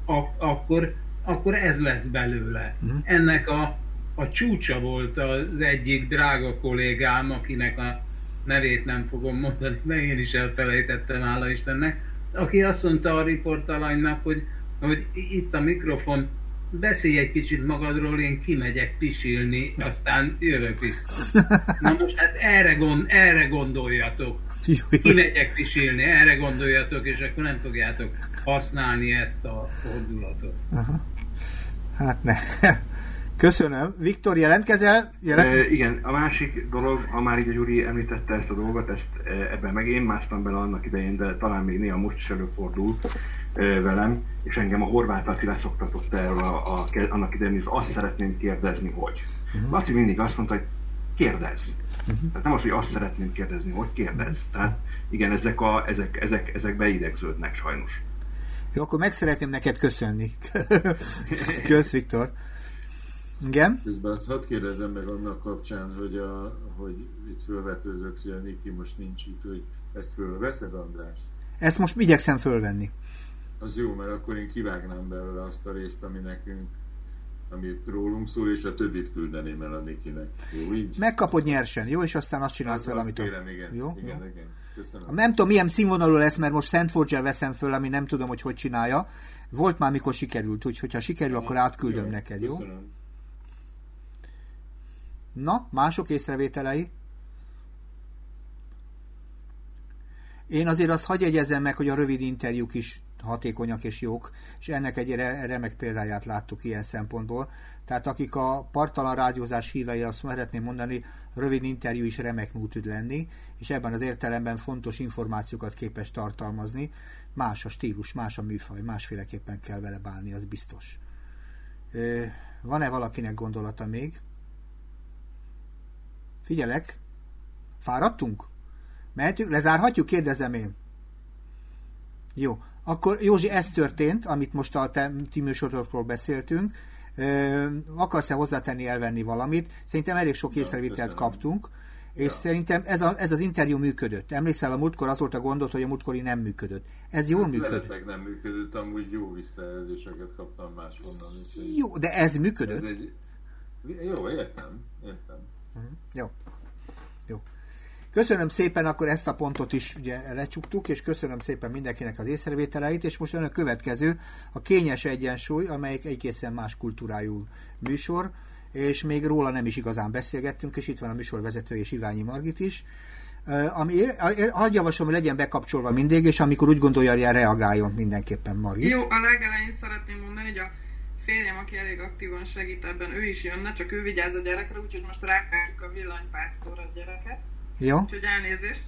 ak- akkor, akkor ez lesz belőle. Uh-huh. Ennek a, a csúcsa volt az egyik drága kollégám, akinek a nevét nem fogom mondani, mert én is elfelejtettem, hála Istennek, aki azt mondta a riportalanynak, hogy, hogy itt a mikrofon, beszélj egy kicsit magadról, én kimegyek pisilni, aztán jövök vissza. Na most hát erre, gond, erre gondoljatok. Kimegyek pisilni, erre gondoljatok, és akkor nem fogjátok használni ezt a fordulatot. Aha. Hát ne. Köszönöm. Viktor, jelentkezel? Jelent... E, igen, a másik dolog, ha már így a Gyuri említette ezt a dolgot, ezt ebben meg én másztam bele annak idején, de talán még néha most is előfordul velem, és engem a horvát Laci leszoktatott erről a, a, annak idején, hogy azt szeretném kérdezni, hogy. Uh-huh. Laci mindig azt mondta, hogy kérdezz. Uh-huh. Tehát nem az, hogy azt szeretném kérdezni, hogy kérdezz. Tehát igen, ezek, a, ezek, ezek, ezek beidegződnek sajnos. Jó, akkor meg szeretném neked köszönni. Kösz, Viktor. Igen? Közben azt hadd kérdezem meg annak kapcsán, hogy, a, hogy itt fölvetődött, hogy a Niki most nincs itt, hogy ezt fölveszed, András? Ezt most igyekszem fölvenni. Az jó, mert akkor én kivágnám belőle azt a részt, ami nekünk amit rólunk szól, és a többit küldeném el a Nikinek. Jó, így? Megkapod nyersen, jó? És aztán azt csinálsz vele, amit... Kérem, igen. Jó? Igen, jó? igen. Köszönöm. Nem tudom, milyen színvonalú lesz, mert most Sandforger veszem föl, ami nem tudom, hogy hogy csinálja. Volt már, mikor sikerült, úgyhogy ha sikerül, akkor átküldöm jó, neked, jó? Köszönöm. Na, mások észrevételei? Én azért azt hagyj egyezem meg, hogy a rövid interjúk is hatékonyak és jók, és ennek egy remek példáját láttuk ilyen szempontból. Tehát akik a partalan rádiózás hívei, azt szeretném mondani, rövid interjú is remekmú tud lenni, és ebben az értelemben fontos információkat képes tartalmazni. Más a stílus, más a műfaj, másféleképpen kell vele bánni, az biztos. Van-e valakinek gondolata még? Figyelek. Fáradtunk? Mehetünk? Lezárhatjuk? Kérdezem én. Jó. Akkor Józsi, ez történt, amit most a ti műsorokról beszéltünk. Akarsz-e hozzátenni, elvenni valamit? Szerintem elég sok észrevitelt kaptunk, és ja. szerintem ez, a, ez az interjú működött. Emlékszel, a múltkor az volt a gondot, hogy a múltkori nem működött. Ez jól hát működött. nem működött, amúgy jó visszajelzéseket kaptam máshonnan. Úgyhogy jó, de ez működött. Ez egy... Jó, értem, értem. Uh-huh. Jó. Jó. Köszönöm szépen, akkor ezt a pontot is ugye lecsuktuk, és köszönöm szépen mindenkinek az észrevételeit, és most a következő, a Kényes Egyensúly, amelyik egészen más kultúrájú műsor, és még róla nem is igazán beszélgettünk, és itt van a műsorvezető és Iványi Margit is, ami, hagyj javaslom, hogy legyen bekapcsolva mindig, és amikor úgy gondolja, hogy reagáljon mindenképpen Margit. Jó, a legelején szeretném mondani, hogy a férjem, aki elég aktívan segít ebben, ő is jönne, csak ő vigyáz a gyerekre, úgyhogy most rákáljuk a villanypásztor a gyereket. Jó. Úgyhogy elnézést.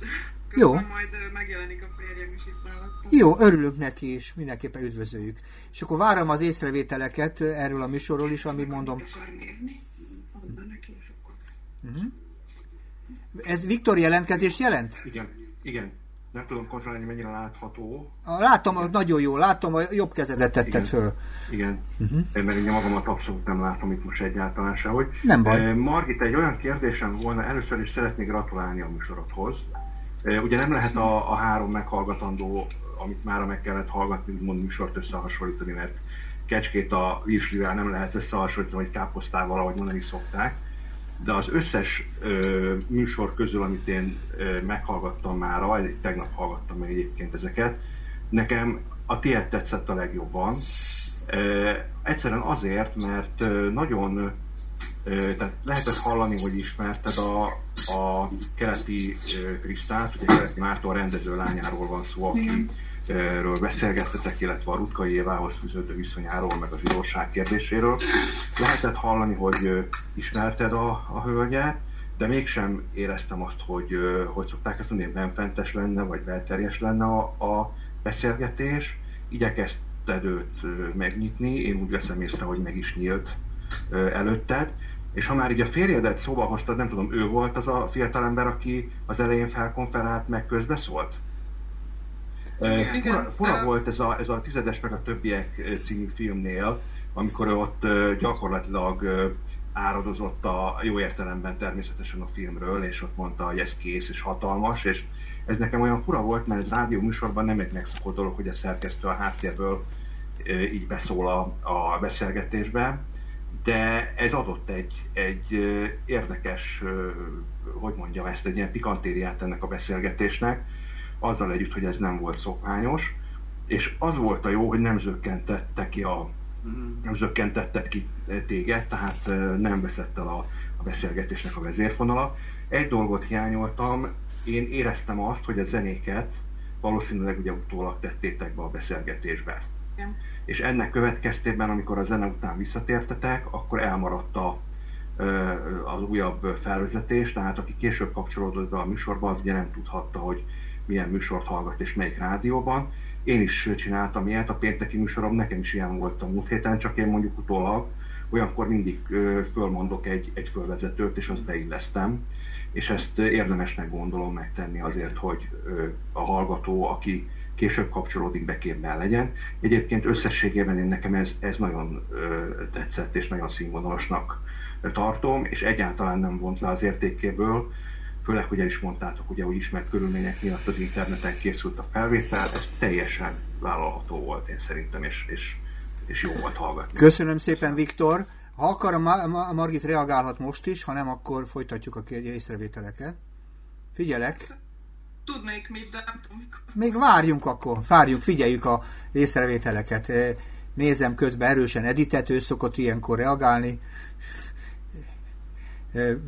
Jó. majd megjelenik a férjem is itt mellettem. Jó, örülünk neki, és mindenképpen üdvözöljük. És akkor várom az észrevételeket erről a műsorról is, ami mondom... nézni. neki, Uh-huh. Ez Viktor jelentkezést jelent? Igen, igen nem tudom kontrollálni, mennyire látható. Látom, nagyon jó, látom, a jobb kezedet tetted Igen. föl. Igen, uh-huh. mert én magamat abszolút nem látom itt most egyáltalán sehogy. Nem baj. Margit, egy olyan kérdésem volna, először is szeretnék gratulálni a műsorodhoz. Ugye nem lehet a, a három meghallgatandó, amit már meg kellett hallgatni, úgymond műsort összehasonlítani, mert kecskét a virslivel nem lehet összehasonlítani, vagy káposztával, ahogy mondani szokták de az összes ö, műsor közül, amit én ö, meghallgattam már, tegnap hallgattam meg egyébként ezeket, nekem a tiéd tetszett a legjobban. Ö, egyszerűen azért, mert nagyon ö, tehát lehetett hallani, hogy ismerted a, a keleti ö, Krisztát, ugye keleti Márton rendező lányáról van szó, aki Igen ről beszélgettetek, illetve a Rutkai Évához fűződő viszonyáról, meg az igazság kérdéséről. Lehetett hallani, hogy ismerted a, a hölgyet, de mégsem éreztem azt, hogy, hogy szokták ezt mondani, nem fentes lenne, vagy belterjes lenne a, a beszélgetés. Igyekezted őt megnyitni, én úgy veszem észre, hogy meg is nyílt előtted. És ha már így a férjedet szóba hoztad, nem tudom, ő volt az a fiatalember, aki az elején felkonferált, meg közbeszólt? Igen, fura, fura volt ez a, ez a Tizedes meg a többiek című filmnél, amikor ott gyakorlatilag áradozott a jó értelemben természetesen a filmről, és ott mondta, hogy ez kész és hatalmas, és ez nekem olyan fura volt, mert ez rádió műsorban nem egy megszokott dolog, hogy a szerkesztő a háttérből így beszól a, a beszélgetésbe, de ez adott egy, egy érdekes, hogy mondjam ezt, egy ilyen pikantériát ennek a beszélgetésnek, azzal együtt, hogy ez nem volt szokványos. és az volt a jó, hogy nem zökkentette ki a nem zökkentette ki téged, tehát nem veszett el a, a beszélgetésnek a vezérfonala. Egy dolgot hiányoltam, én éreztem azt, hogy a zenéket valószínűleg ugye utólag tettétek be a beszélgetésbe. Igen. És ennek következtében, amikor a zene után visszatértetek, akkor elmaradt a, az újabb felvezetés, tehát aki később kapcsolódott be a műsorba, az ugye nem tudhatta, hogy milyen műsort hallgat és melyik rádióban. Én is csináltam ilyet, a pénteki műsorom nekem is ilyen volt a múlt héten, csak én mondjuk utólag olyankor mindig fölmondok egy, egy fölvezetőt, és azt beillesztem, és ezt érdemesnek gondolom megtenni azért, hogy a hallgató, aki később kapcsolódik be képben legyen. Egyébként összességében én nekem ez, ez nagyon tetszett és nagyon színvonalasnak tartom, és egyáltalán nem vont le az értékéből, főleg, hogy el is mondtátok, ugye, hogy ismert körülmények miatt az interneten készült a felvétel, ez teljesen vállalható volt én szerintem, és, és, és jó volt hallgatni. Köszönöm szépen, Viktor. Ha akar, a Margit reagálhat most is, ha nem, akkor folytatjuk a észrevételeket. Figyelek. Tudnék mit, de nem tudom mikor. Még várjunk akkor, várjunk, figyeljük a észrevételeket. Nézem közben erősen editet, ő szokott ilyenkor reagálni.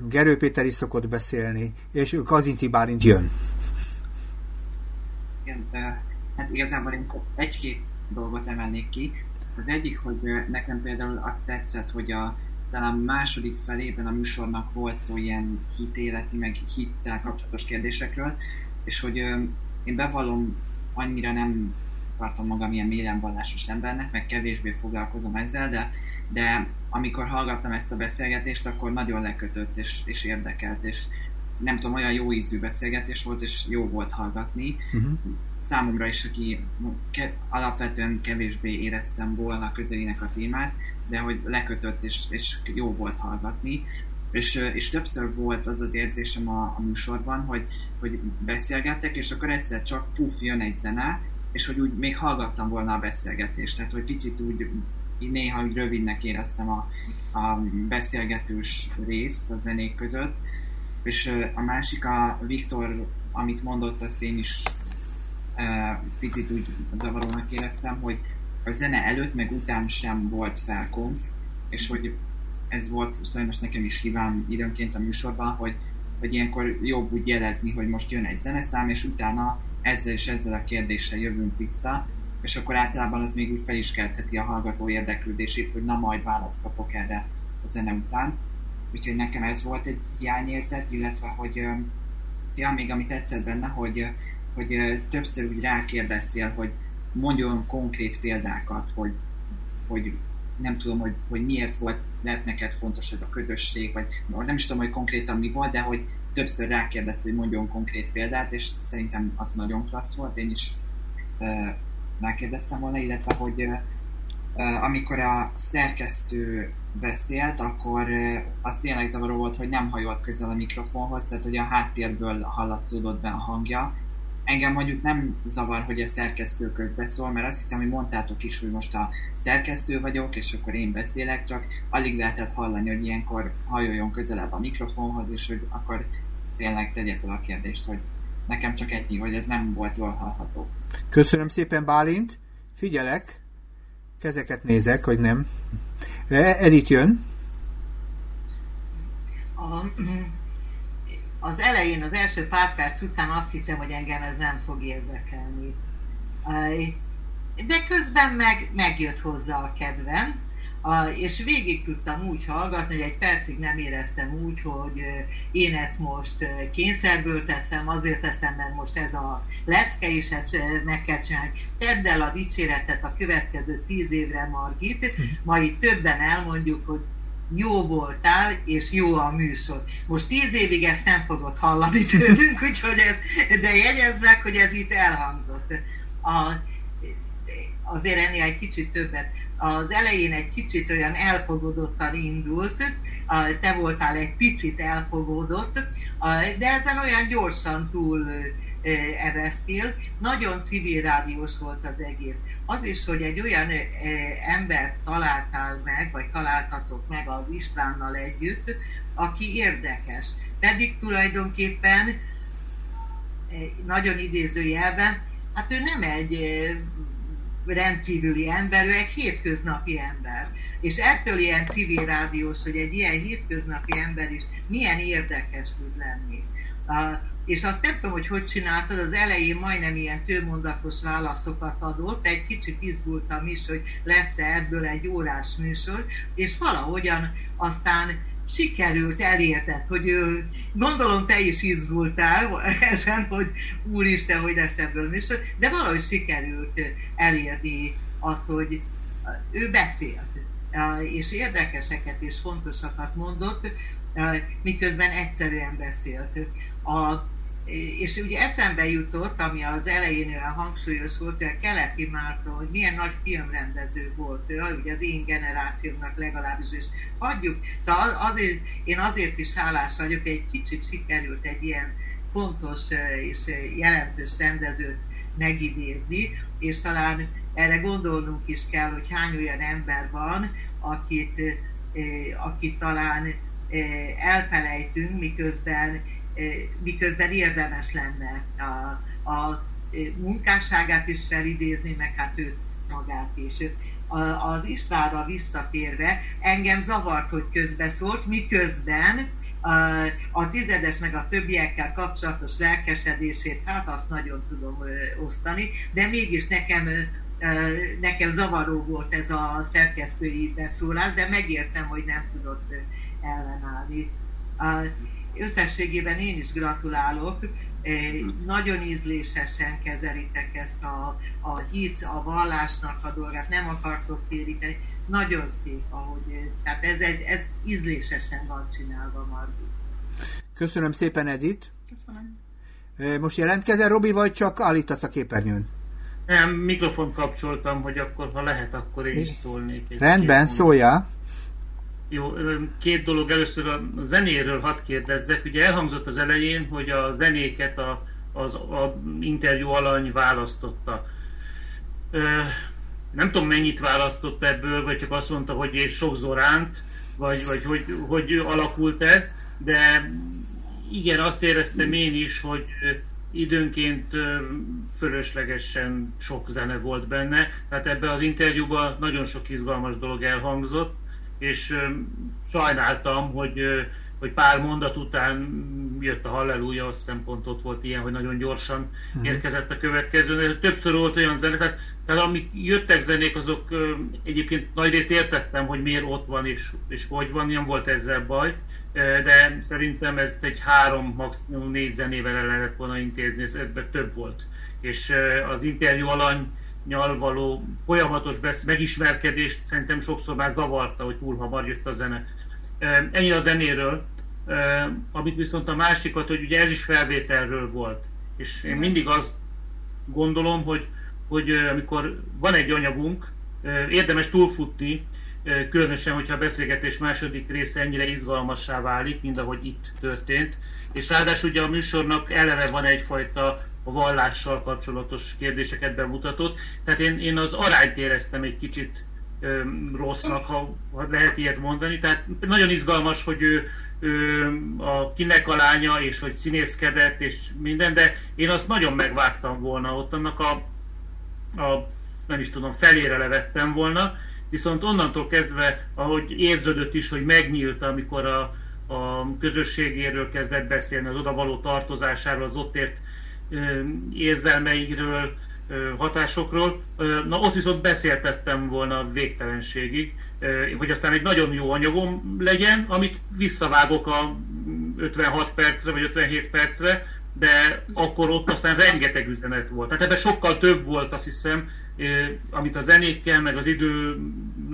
Gerő Péter is szokott beszélni, és Kazinci Bálint jön. Igen, hát igazából én egy-két dolgot emelnék ki. Az egyik, hogy nekem például azt tetszett, hogy a talán második felében a műsornak volt szó ilyen hitéleti, meg hittel kapcsolatos kérdésekről, és hogy én bevallom, annyira nem tartom magam ilyen mélyen vallásos embernek, meg kevésbé foglalkozom ezzel, de, de amikor hallgattam ezt a beszélgetést, akkor nagyon lekötött és, és érdekelt, és nem tudom, olyan jó ízű beszélgetés volt, és jó volt hallgatni. Uh-huh. Számomra is, aki ke, alapvetően kevésbé éreztem volna közelének a témát, de hogy lekötött, és, és jó volt hallgatni. És, és többször volt az az érzésem a, a műsorban, hogy, hogy beszélgettek, és akkor egyszer csak puf, jön egy zene, és hogy úgy még hallgattam volna a beszélgetést, tehát hogy picit úgy néha úgy rövidnek éreztem a, a beszélgetős részt a zenék között, és a másik, a Viktor, amit mondott, azt én is uh, picit úgy zavarónak éreztem, hogy a zene előtt meg után sem volt felkonf, és hogy ez volt sajnos nekem is hibám időnként a műsorban, hogy, hogy ilyenkor jobb úgy jelezni, hogy most jön egy zeneszám, és utána ezzel és ezzel a kérdéssel jövünk vissza, és akkor általában az még úgy fel is keltheti a hallgató érdeklődését, hogy na majd választ kapok erre a zene után. Úgyhogy nekem ez volt egy hiányérzet, illetve hogy ja, még amit tetszett benne, hogy, hogy többször úgy rákérdeztél, hogy mondjon konkrét példákat, hogy, hogy nem tudom, hogy, hogy miért volt, lehet neked fontos ez a közösség, vagy nem is tudom, hogy konkrétan mi volt, de hogy többször rákérdeztél, hogy mondjon konkrét példát, és szerintem az nagyon klassz volt, én is megkérdeztem volna, illetve hogy amikor a szerkesztő beszélt, akkor az tényleg zavaró volt, hogy nem hajolt közel a mikrofonhoz, tehát hogy a háttérből hallatszódott be a hangja. Engem mondjuk nem zavar, hogy a szerkesztő közbeszól, mert azt hiszem, hogy mondtátok is, hogy most a szerkesztő vagyok, és akkor én beszélek, csak alig lehetett hallani, hogy ilyenkor hajoljon közelebb a mikrofonhoz, és hogy akkor tényleg tegye fel a kérdést, hogy nekem csak egy, hogy ez nem volt jól hallható. Köszönöm szépen, Bálint. Figyelek. Kezeket nézek, hogy nem. Edith jön. A, az elején, az első pár perc után azt hittem, hogy engem ez nem fog érdekelni. De közben meg megjött hozzá a kedvem, a, és végig tudtam úgy hallgatni, hogy egy percig nem éreztem úgy, hogy én ezt most kényszerből teszem, azért teszem, mert most ez a lecke, és ezt meg kell csinálni. Tedd el a dicséretet a következő tíz évre, Margit, ma itt többen elmondjuk, hogy jó voltál, és jó a műsor. Most tíz évig ezt nem fogod hallani tőlünk, úgyhogy ez, de jegyezd meg, hogy ez itt elhangzott. A, azért ennél egy kicsit többet az elején egy kicsit olyan elfogadottan indult, te voltál egy picit elfogadott, de ezen olyan gyorsan túl eveztél. Nagyon civil rádiós volt az egész. Az is, hogy egy olyan embert találtál meg, vagy találtatok meg az Istvánnal együtt, aki érdekes. Pedig tulajdonképpen nagyon idézőjelben, hát ő nem egy rendkívüli ember, ő egy hétköznapi ember. És ettől ilyen civil rádiós, hogy egy ilyen hétköznapi ember is milyen érdekes tud lenni. Uh, és azt nem tudom, hogy hogy csináltad, az elején majdnem ilyen tőmondatos válaszokat adott, egy kicsit izgultam is, hogy lesz-e ebből egy órás műsor, és valahogyan aztán sikerült, elérted, hogy gondolom te is izgultál ezen, hogy úristen, hogy lesz ebből műsor, de valahogy sikerült elérni azt, hogy ő beszélt, és érdekeseket és fontosakat mondott, miközben egyszerűen beszélt. A, és ugye eszembe jutott, ami az elején olyan hangsúlyos volt, hogy a Keleti Márton, hogy milyen nagy filmrendező volt ő, ugye az én generációmnak legalábbis, és hagyjuk, szóval azért, én azért is hálás vagyok, egy kicsit sikerült egy ilyen fontos és jelentős rendezőt megidézni, és talán erre gondolnunk is kell, hogy hány olyan ember van, akit, akit talán elfelejtünk, miközben miközben érdemes lenne a, a munkásságát is felidézni, meg hát őt magát is. Az Istvánra visszatérve, engem zavart, hogy közbeszólt, miközben a tizedes meg a többiekkel kapcsolatos lelkesedését, hát azt nagyon tudom osztani, de mégis nekem nekem zavaró volt ez a szerkesztői beszólás, de megértem, hogy nem tudott ellenállni összességében én is gratulálok, nagyon ízlésesen kezelitek ezt a, a hit, a vallásnak a dolgát, nem akartok téríteni. Nagyon szép, ahogy, tehát ez, egy, ez ízlésesen van csinálva, Margit. Köszönöm szépen, Edit. Köszönöm. Most jelentkezel, Robi, vagy csak állítasz a képernyőn? Nem, mikrofon kapcsoltam, hogy akkor, ha lehet, akkor én is szólnék. Rendben, szóljál. Jó, két dolog. Először a zenéről hadd kérdezzek. Ugye elhangzott az elején, hogy a zenéket a, az a interjú alany választotta. Ö, nem tudom mennyit választott ebből, vagy csak azt mondta, hogy és sok Zoránt, vagy, vagy hogy, hogy alakult ez, de igen, azt éreztem én is, hogy időnként fölöslegesen sok zene volt benne. Tehát ebben az interjúban nagyon sok izgalmas dolog elhangzott, és sajnáltam, hogy, hogy pár mondat után jött a halleluja, azt hiszem pont ott volt ilyen, hogy nagyon gyorsan uh-huh. érkezett a következő. Többször volt olyan zene, tehát, tehát amik jöttek zenék, azok egyébként nagy részt értettem, hogy miért ott van és, és hogy van, nem volt ezzel baj, de szerintem ezt egy három, maximum négy zenével el lehetett volna intézni, ez ebben több volt. És az interjú alany nyal való folyamatos besz- megismerkedést szerintem sokszor már zavarta, hogy túl hamar jött a zene. Ennyi a zenéről, amit viszont a másikat, hogy ugye ez is felvételről volt. És én mindig azt gondolom, hogy, hogy amikor van egy anyagunk, érdemes túlfutni, különösen, hogyha a beszélgetés második része ennyire izgalmassá válik, mint ahogy itt történt. És ráadásul ugye a műsornak eleve van egyfajta a vallással kapcsolatos kérdéseket bemutatott. Tehát én, én az arányt éreztem egy kicsit ö, rossznak, ha, ha lehet ilyet mondani. Tehát nagyon izgalmas, hogy ő, ő a kinek a lánya, és hogy színészkedett, és minden, de én azt nagyon megvágtam volna ott, annak a, a nem is tudom, felére levettem volna, viszont onnantól kezdve, ahogy érződött is, hogy megnyílt, amikor a, a közösségéről kezdett beszélni, az oda való tartozásáról, az ott ért érzelmeiről, hatásokról. Na ott viszont beszéltettem volna végtelenségig, hogy aztán egy nagyon jó anyagom legyen, amit visszavágok a 56 percre vagy 57 percre, de akkor ott aztán rengeteg üzenet volt. Tehát ebben sokkal több volt, azt hiszem, amit a zenékkel, meg az idő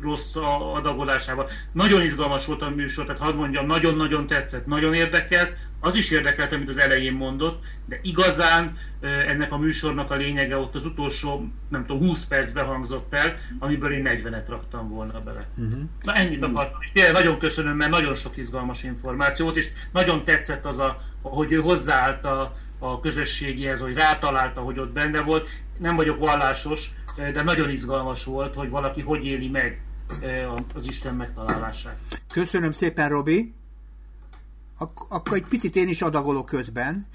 rossz adagolásával. Nagyon izgalmas volt a műsor, tehát hadd mondjam, nagyon-nagyon tetszett, nagyon érdekelt, az is érdekelt, amit az elején mondott, de igazán ennek a műsornak a lényege ott az utolsó, nem tudom, 20 percben hangzott el, amiből én 40-et raktam volna bele. Uh-huh. Na ennyit akartam, és tényleg nagyon köszönöm, mert nagyon sok izgalmas információ volt, és nagyon tetszett az, a, hogy ő hozzáállt a, a közösségihez, hogy rátalálta, hogy ott benne volt. Nem vagyok vallásos, de nagyon izgalmas volt, hogy valaki hogy éli meg az Isten megtalálását. Köszönöm szépen, Robi. Ak- akkor egy picit én is adagolok közben.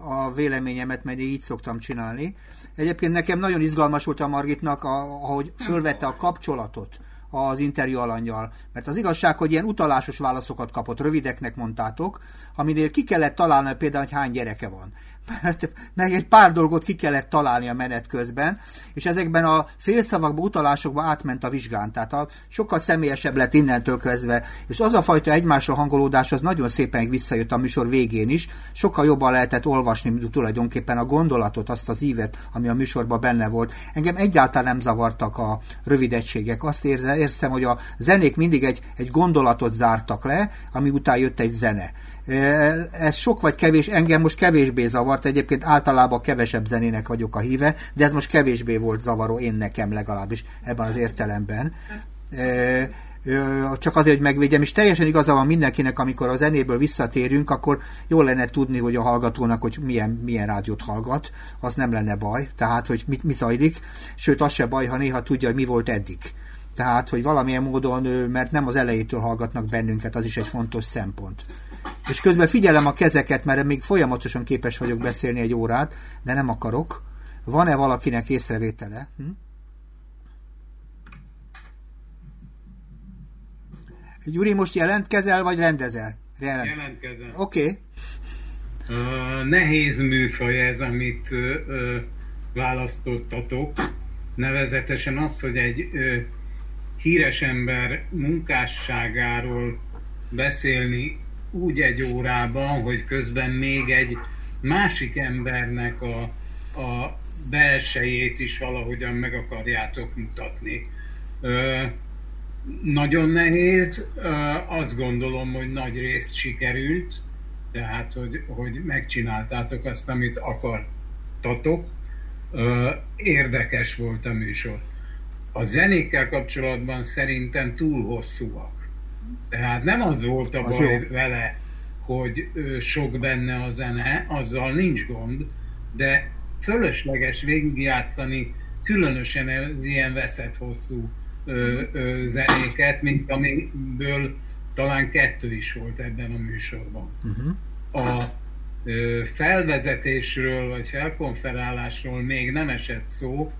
a véleményemet, mert így szoktam csinálni. Egyébként nekem nagyon izgalmas volt a Margitnak, a, ahogy fölvette a kapcsolatot az interjú alanyjal. Mert az igazság, hogy ilyen utalásos válaszokat kapott, rövideknek mondtátok, aminél ki kellett találni például, hogy hány gyereke van. Mert meg egy pár dolgot ki kellett találni a menet közben, és ezekben a félszavakban, utalásokban átment a vizsgán. Tehát a, sokkal személyesebb lett innentől kezdve, és az a fajta egymásra hangolódás az nagyon szépen visszajött a műsor végén is, sokkal jobban lehetett olvasni tulajdonképpen a gondolatot, azt az ívet, ami a műsorban benne volt. Engem egyáltalán nem zavartak a rövid egységek. Azt érze, érzem, hogy a zenék mindig egy, egy gondolatot zártak le, ami után jött egy zene. Ez sok vagy kevés, engem most kevésbé zavart, egyébként általában kevesebb zenének vagyok a híve, de ez most kevésbé volt zavaró, én nekem legalábbis ebben az értelemben csak azért, hogy megvédjem, és teljesen igaza van mindenkinek, amikor a zenéből visszatérünk, akkor jól lenne tudni, hogy a hallgatónak, hogy milyen, milyen rádiót hallgat, az nem lenne baj, tehát, hogy mit, mi zajlik, sőt, az se baj, ha néha tudja, hogy mi volt eddig. Tehát, hogy valamilyen módon, mert nem az elejétől hallgatnak bennünket, az is egy fontos szempont. És közben figyelem a kezeket, mert még folyamatosan képes vagyok beszélni egy órát, de nem akarok. Van-e valakinek észrevétele? Hm? Gyuri, most jelentkezel, vagy rendezel? Jelent. Jelentkezem. Oké. Okay. Uh, nehéz műfaj ez, amit uh, választottatok. Nevezetesen az, hogy egy híres ember munkásságáról beszélni úgy egy órában, hogy közben még egy másik embernek a, a belsejét is valahogyan meg akarjátok mutatni. Ö, nagyon nehéz, ö, azt gondolom, hogy nagy részt sikerült, tehát, hogy, hogy megcsináltátok azt, amit akartatok. Ö, érdekes volt a műsor. A zenékkel kapcsolatban szerintem túl hosszúak tehát nem az volt a az baj jó. vele, hogy sok benne a zene, azzal nincs gond, de fölösleges végigjátszani különösen az ilyen veszett hosszú ö, ö, zenéket, mint amiből talán kettő is volt ebben a műsorban. Uh-huh. A ö, felvezetésről vagy felkonferálásról még nem esett szó.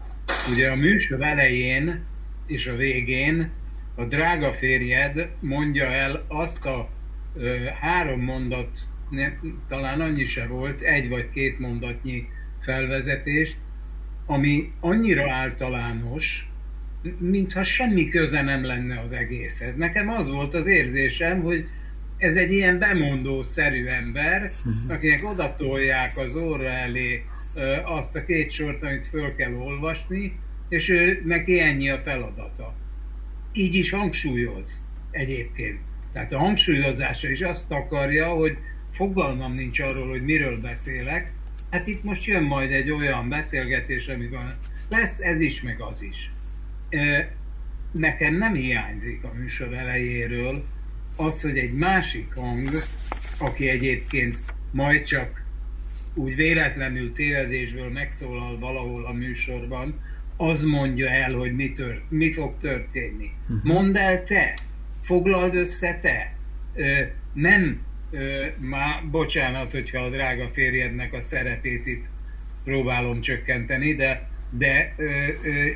Ugye a műsor elején és a végén a drága férjed mondja el azt a ö, három mondat, ne, talán annyi se volt, egy vagy két mondatnyi felvezetést, ami annyira általános, mintha semmi köze nem lenne az egészhez. Nekem az volt az érzésem, hogy ez egy ilyen bemondó-szerű ember, mhm. akinek odatolják az óra elé azt a két sort, amit föl kell olvasni, és ő, neki ennyi a feladata így is hangsúlyoz egyébként. Tehát a hangsúlyozása is azt akarja, hogy fogalmam nincs arról, hogy miről beszélek. Hát itt most jön majd egy olyan beszélgetés, amiben lesz ez is, meg az is. Nekem nem hiányzik a műsor elejéről az, hogy egy másik hang, aki egyébként majd csak úgy véletlenül tévedésből megszólal valahol a műsorban, az mondja el, hogy mi, tört, mi fog történni. Uh-huh. Mondd el te, foglald össze te. Ö, nem, ö, má, bocsánat, hogyha a drága férjednek a szerepét itt próbálom csökkenteni, de, de ö, ö,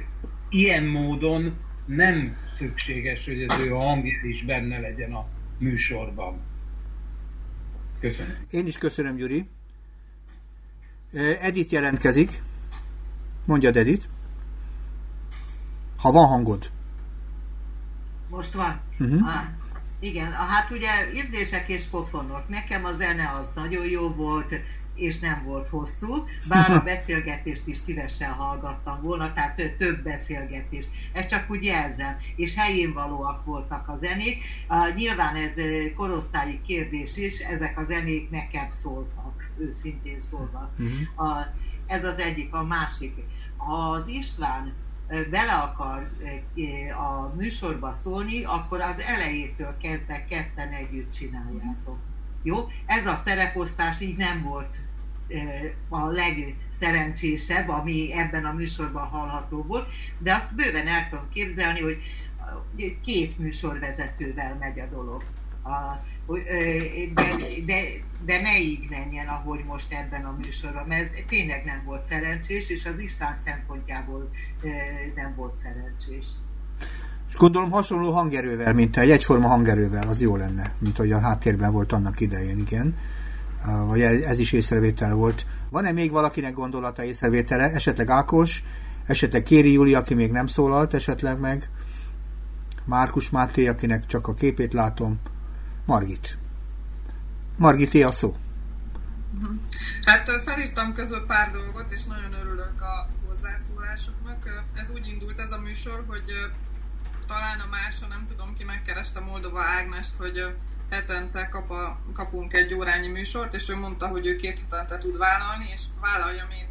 ilyen módon nem szükséges, hogy az ő hangja is benne legyen a műsorban. Köszönöm. Én is köszönöm, Gyuri. Edit jelentkezik. Mondja Edit. Ha van hangod. Most van? Uh-huh. Ah, igen, hát ugye ízlések és pofonok. Nekem a zene az nagyon jó volt, és nem volt hosszú, bár a beszélgetést is szívesen hallgattam volna, tehát több beszélgetést. Ezt csak úgy jelzem. És helyén valóak voltak a zenék. Uh, nyilván ez korosztályi kérdés is, ezek a zenék nekem szóltak, őszintén szólva. Uh-huh. Uh, ez az egyik. A másik, az István bele akar a műsorba szólni, akkor az elejétől kezdve ketten együtt csináljátok. Jó? Ez a szereposztás így nem volt a legszerencsésebb, ami ebben a műsorban hallható volt, de azt bőven el tudom képzelni, hogy két műsorvezetővel megy a dolog. A, de, de, de ne így menjen, ahogy most ebben a műsorban, mert tényleg nem volt szerencsés, és az István szempontjából nem volt szerencsés. És gondolom hasonló hangerővel, mint egy egyforma hangerővel, az jó lenne, mint hogy a háttérben volt annak idején, igen. Vagy ez is észrevétel volt. Van-e még valakinek gondolata észrevétele? Esetleg Ákos, esetleg Kéri Júli, aki még nem szólalt, esetleg meg Márkus Máté, akinek csak a képét látom. Margit. Margit, a szó. Hát felírtam közül pár dolgot, és nagyon örülök a hozzászólásoknak. Ez úgy indult ez a műsor, hogy talán a máson, nem tudom ki, megkereste Moldova Ágnest, hogy hetente kap a, kapunk egy órányi műsort, és ő mondta, hogy ő két hetente tud vállalni, és vállalja én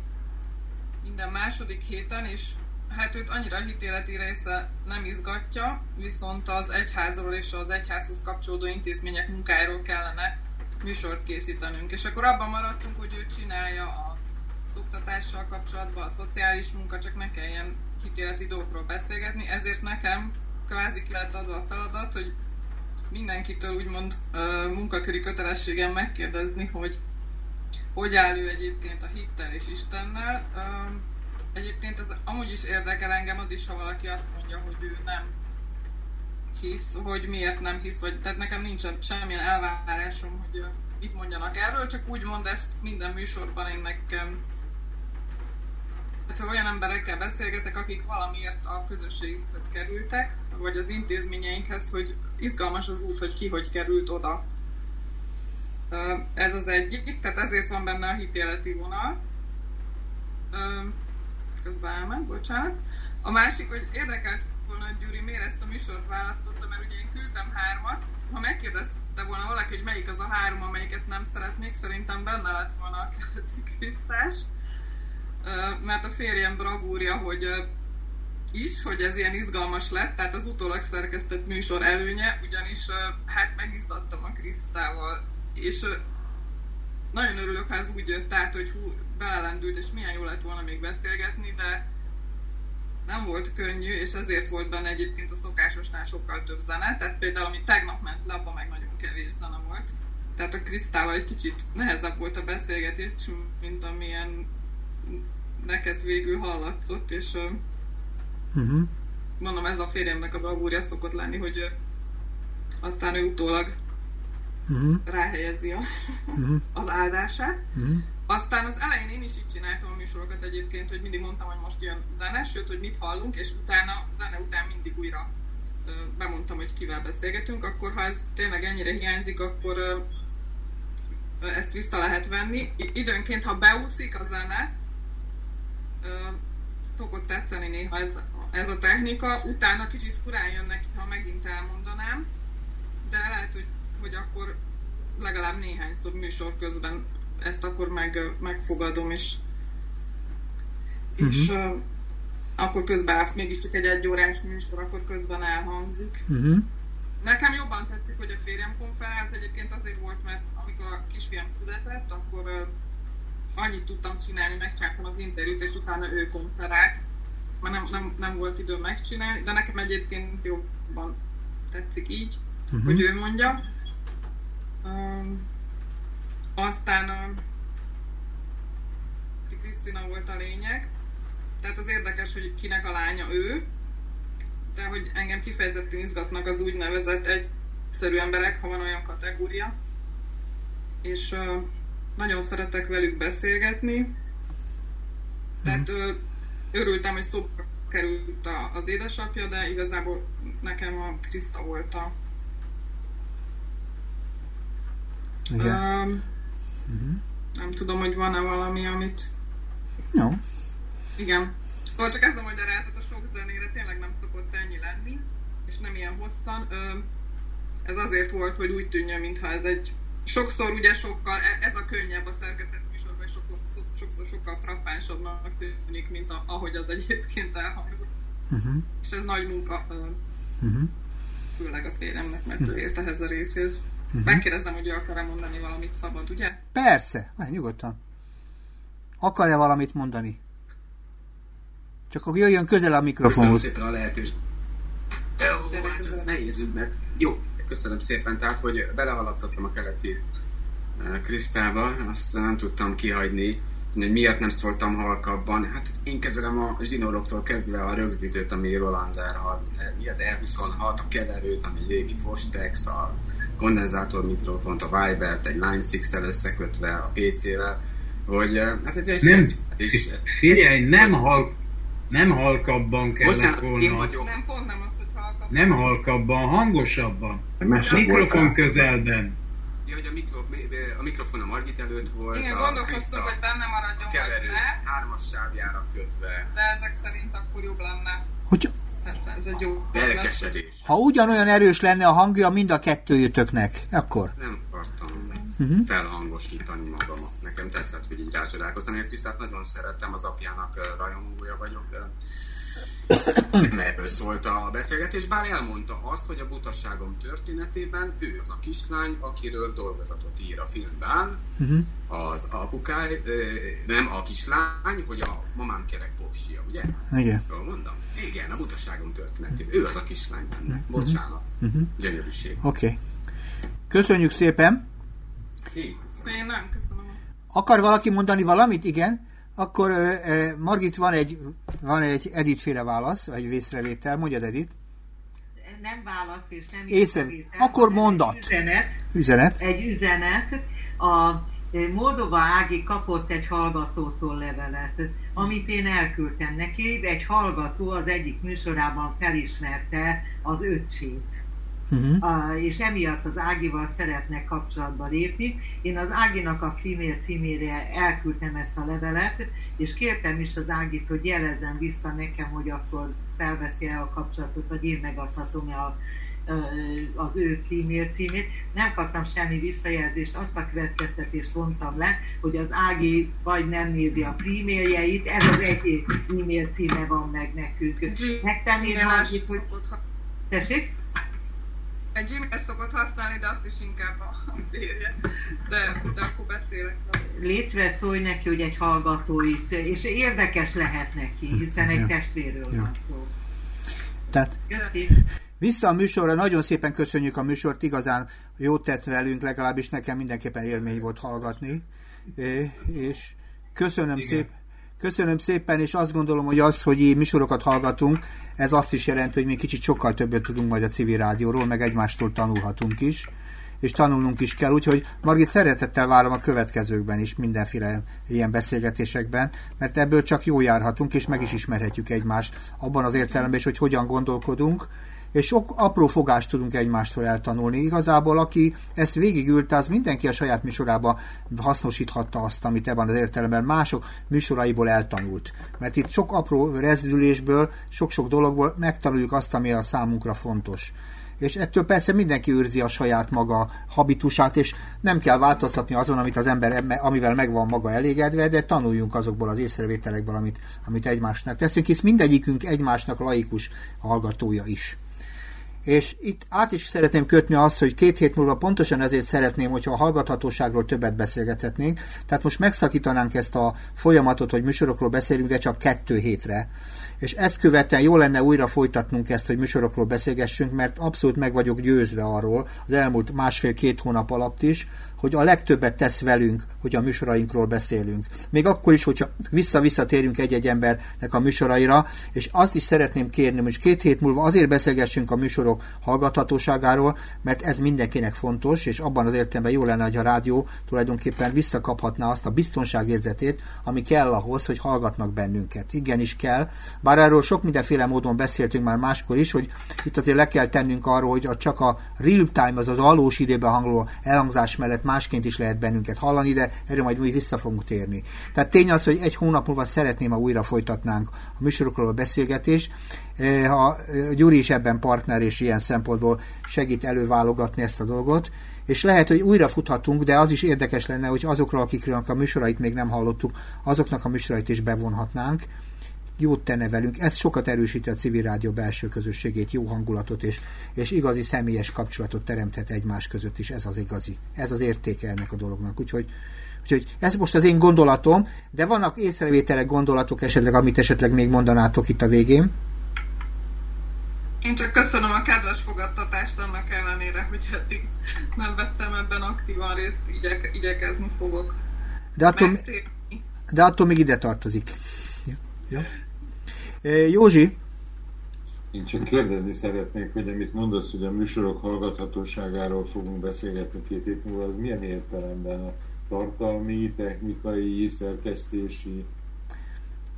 minden második héten, és hát őt annyira a hitéleti része nem izgatja, viszont az egyházról és az egyházhoz kapcsolódó intézmények munkájáról kellene műsort készítenünk. És akkor abban maradtunk, hogy ő csinálja a oktatással kapcsolatban, a szociális munka, csak ne kelljen hitéleti dolgokról beszélgetni, ezért nekem kvázi ki lett adva a feladat, hogy mindenkitől úgymond munkaköri kötelességem megkérdezni, hogy hogy áll ő egyébként a hittel és Istennel. Egyébként ez amúgy is érdekel engem az is, ha valaki azt mondja, hogy ő nem hisz, hogy miért nem hisz, vagy tehát nekem nincs semmilyen elvárásom, hogy mit mondjanak erről, csak úgy mond ezt minden műsorban én nekem ha olyan emberekkel beszélgetek, akik valamiért a közösséghez kerültek, vagy az intézményeinkhez, hogy izgalmas az út, hogy ki hogy került oda. Ez az egyik, tehát ezért van benne a hitéleti vonal. Közben elment, bocsánat. A másik, hogy érdekelt volna, hogy Gyuri miért ezt a műsort választotta, mert ugye én küldtem hármat. Ha megkérdezte volna valaki, hogy melyik az a három, amelyiket nem szeretnék, szerintem benne lett volna a keleti Krisztás mert a férjem bravúrja, hogy is, hogy ez ilyen izgalmas lett, tehát az utólag szerkesztett műsor előnye, ugyanis hát megizzadtam a Krisztával, és nagyon örülök, ha ez úgy jött át, hogy hú, belelendült, és milyen jó lett volna még beszélgetni, de nem volt könnyű, és ezért volt benne egyébként a szokásosnál sokkal több zene, tehát például ami tegnap ment le, abban meg nagyon kevés zene volt. Tehát a Krisztával egy kicsit nehezebb volt a beszélgetés, mint amilyen neked végül hallatszott, és uh-huh. mondom, ez a férjemnek a bravúrja szokott lenni, hogy aztán ő utólag uh-huh. ráhelyezi a, uh-huh. az áldását. Uh-huh. Aztán az elején én is így csináltam a műsorokat egyébként, hogy mindig mondtam, hogy most jön zene, sőt, hogy mit hallunk, és utána, zene után mindig újra bemondtam, hogy kivel beszélgetünk, akkor ha ez tényleg ennyire hiányzik, akkor ezt vissza lehet venni. Időnként, ha beúszik a zene, szokott tetszeni néha ez, ez a technika, utána kicsit furán jön neki, ha megint elmondanám, de lehet, hogy, hogy akkor legalább néhány szó műsor közben ezt akkor meg, megfogadom, és, uh-huh. és uh, akkor közben mégiscsak egy egyórás műsor, akkor közben elhangzik. Uh-huh. Nekem jobban tetszik, hogy a férjem konferált, egyébként azért volt, mert amikor a kisfiam született, akkor uh, annyit tudtam csinálni, megcsináltam az interjút, és utána ő konferált, mert nem, nem, nem volt idő megcsinálni, de nekem egyébként jobban tetszik így, uh-huh. hogy ő mondja. Um, aztán a Krisztina volt a lényeg, tehát az érdekes, hogy kinek a lánya ő, de hogy engem kifejezetten izgatnak az úgynevezett egyszerű emberek, ha van olyan kategória. És uh, nagyon szeretek velük beszélgetni. Tehát ö, örültem, hogy szóba került a, az édesapja, de igazából nekem a Kriszta volt a... Igen. Um, uh-huh. Nem tudom, hogy van-e valami, amit... Jó. Igen. Szóval csak ez a magyarázat a sok zenére tényleg nem szokott ennyi lenni, és nem ilyen hosszan. Ez azért volt, hogy úgy tűnjön, mintha ez egy sokszor ugye sokkal, e- ez a könnyebb a szerkesztett műsorban, és sokszor, sokszor sokkal frappánsabbnak tűnik, mint a, ahogy az egyébként elhangzott. Uh-huh. És ez nagy munka, uh-huh. főleg a férjemnek, mert ő ért ehhez a részéhez. Uh-huh. Megkérdezem, hogy ő akar-e mondani valamit szabad, ugye? Persze, már nyugodtan. Akar-e valamit mondani? Csak akkor jöjjön közel a mikrofonhoz. Köszönöm szépen a lehetőséget. Jó, hát ez nehéz ügynek. Jó, köszönöm szépen. Tehát, hogy belehaladszottam a keleti Krisztába, azt nem tudtam kihagyni, hogy miért nem szóltam halkabban. Hát én kezelem a zsinóroktól kezdve a rögzítőt, ami Roland R6, mi az R26, a keverőt, ami régi Fostex, a kondenzátor mikrofont, a Viber-t egy Line 6-el összekötve a PC-vel, hogy eh, hát ez egy Nem, is, figyelj, nem, hal, nem halkabban kellett Bocsánat, én volna. vagyok. Nem, pont nem azt, hogy halkabban. Nem halkabban, hangosabban. Messze Mikrofon voltál. közelben. Ja, hogy a, mikro, a mikrofon a Margit előtt volt, Igen, a gondolkoztunk, hogy benne maradjon, a vagy keverő ne, hármas sávjára kötve. de ezek szerint akkor jobb lenne. Hogy Ez, ez egy jó Lelkesedés. ha ugyanolyan erős lenne a hangja mind a kettőjütöknek, akkor. Nem akartam Mhm. felhangosítani magamat. Nekem tetszett, hogy így rácsodálkoztam. Én Krisztát nagyon szerettem, az apjának rajongója vagyok, de erről szólt a beszélgetés, bár elmondta azt, hogy a butasságom történetében ő az a kislány, akiről dolgozatot ír a filmben, Mhm. az apukáj, nem a kislány, hogy a mamám kerek popsia, ugye? Igen. Jól mondom? Igen, a butasságom történetében. Ő az a kislány benne. Bocsánat. Mhm. Gyönyörűség. Oké. Okay. Köszönjük szépen. Így. Én nem, köszönöm. Akar valaki mondani valamit? Igen. Akkor Margit, van egy, van egy Edith féle válasz, vagy vészrevétel. Mondjad, Edith. Nem válasz és nem Észre- észrevétel, akkor mondat. Egy üzenet, Üzenet. egy üzenet. A Moldova Ági kapott egy hallgatótól levelet, amit én elküldtem neki. Egy hallgató az egyik műsorában felismerte az öcsét. Uh-huh. Uh, és emiatt az Ágival szeretnek kapcsolatba lépni. Én az Áginak a Freemail címére elküldtem ezt a levelet, és kértem is az Ágit, hogy jelezzen vissza nekem, hogy akkor felveszi-e a kapcsolatot, vagy én megadhatom-e a, az ő Freemail címét. Nem kaptam semmi visszajelzést, azt a következtetést vontam le, hogy az Ági vagy nem nézi a Freemailjeit, ez az egy e-mail címe van meg nekünk. Megtennéd azt hogy... Tessék? Egy Gmail szokott használni, de azt is inkább a érje. De, de akkor beszélek létve szólj neki, hogy egy hallgató itt, és érdekes lehet neki, hiszen egy Ja. testvérről Ja. van szó. Tehát vissza a műsorra, nagyon szépen köszönjük a műsort, igazán jót tett velünk, legalábbis nekem mindenképpen élmény volt hallgatni, É, és köszönöm Igen. szépen. Köszönöm szépen, és azt gondolom, hogy az, hogy így műsorokat hallgatunk, ez azt is jelenti, hogy mi kicsit sokkal többet tudunk majd a civil rádióról, meg egymástól tanulhatunk is, és tanulnunk is kell. Úgyhogy Margit szeretettel várom a következőkben is, mindenféle ilyen beszélgetésekben, mert ebből csak jó járhatunk, és meg is ismerhetjük egymást abban az értelemben is, hogy hogyan gondolkodunk, és sok apró fogást tudunk egymástól eltanulni. Igazából, aki ezt végigülte, az mindenki a saját műsorába hasznosíthatta azt, amit ebben az értelemben mások műsoraiból eltanult. Mert itt sok apró rezdülésből, sok-sok dologból megtanuljuk azt, ami a számunkra fontos. És ettől persze mindenki őrzi a saját maga habitusát, és nem kell változtatni azon, amit az ember, amivel megvan maga elégedve, de tanuljunk azokból az észrevételekből, amit, amit egymásnak teszünk, hisz mindegyikünk egymásnak laikus hallgatója is. És itt át is szeretném kötni azt, hogy két hét múlva pontosan ezért szeretném, hogyha a hallgathatóságról többet beszélgethetnénk. Tehát most megszakítanánk ezt a folyamatot, hogy műsorokról beszélünk, de csak kettő hétre. És ezt követően jó lenne újra folytatnunk ezt, hogy műsorokról beszélgessünk, mert abszolút meg vagyok győzve arról, az elmúlt másfél-két hónap alatt is, hogy a legtöbbet tesz velünk, hogy a műsorainkról beszélünk. Még akkor is, hogyha vissza-visszatérünk egy-egy embernek a műsoraira, és azt is szeretném kérni, hogy két hét múlva azért beszélgessünk a műsorok hallgathatóságáról, mert ez mindenkinek fontos, és abban az értelemben jó lenne, hogy a rádió tulajdonképpen visszakaphatná azt a biztonságérzetét, ami kell ahhoz, hogy hallgatnak bennünket. Igenis kell, bár erről sok mindenféle módon beszéltünk már máskor is, hogy itt azért le kell tennünk arról, hogy a, csak a real time, az az valós időben hangoló elhangzás mellett másként is lehet bennünket hallani, de erről majd mi vissza fogunk térni. Tehát tény az, hogy egy hónap múlva szeretném, ha újra folytatnánk a műsorokról a beszélgetést, Eh, ha eh, Gyuri is ebben partner, és ilyen szempontból segít előválogatni ezt a dolgot, és lehet, hogy újra futhatunk, de az is érdekes lenne, hogy azokról, akikről a műsorait még nem hallottuk, azoknak a műsorait is bevonhatnánk, jót tenne velünk. Ez sokat erősíti a civil rádió belső közösségét, jó hangulatot és, és igazi személyes kapcsolatot teremthet egymás között is. Ez az igazi. Ez az értéke ennek a dolognak. Úgyhogy, úgyhogy ez most az én gondolatom, de vannak észrevételek, gondolatok esetleg, amit esetleg még mondanátok itt a végén. Én csak köszönöm a kedves fogadtatást annak ellenére, hogy eddig nem vettem ebben aktívan részt, igyek, igyekezni fogok. De attól, de attól még ide tartozik. Jó? Józsi? Én csak kérdezni szeretnék, hogy amit mondasz, hogy a műsorok hallgathatóságáról fogunk beszélgetni két hét múlva, az milyen értelemben a tartalmi, technikai, szerkesztési?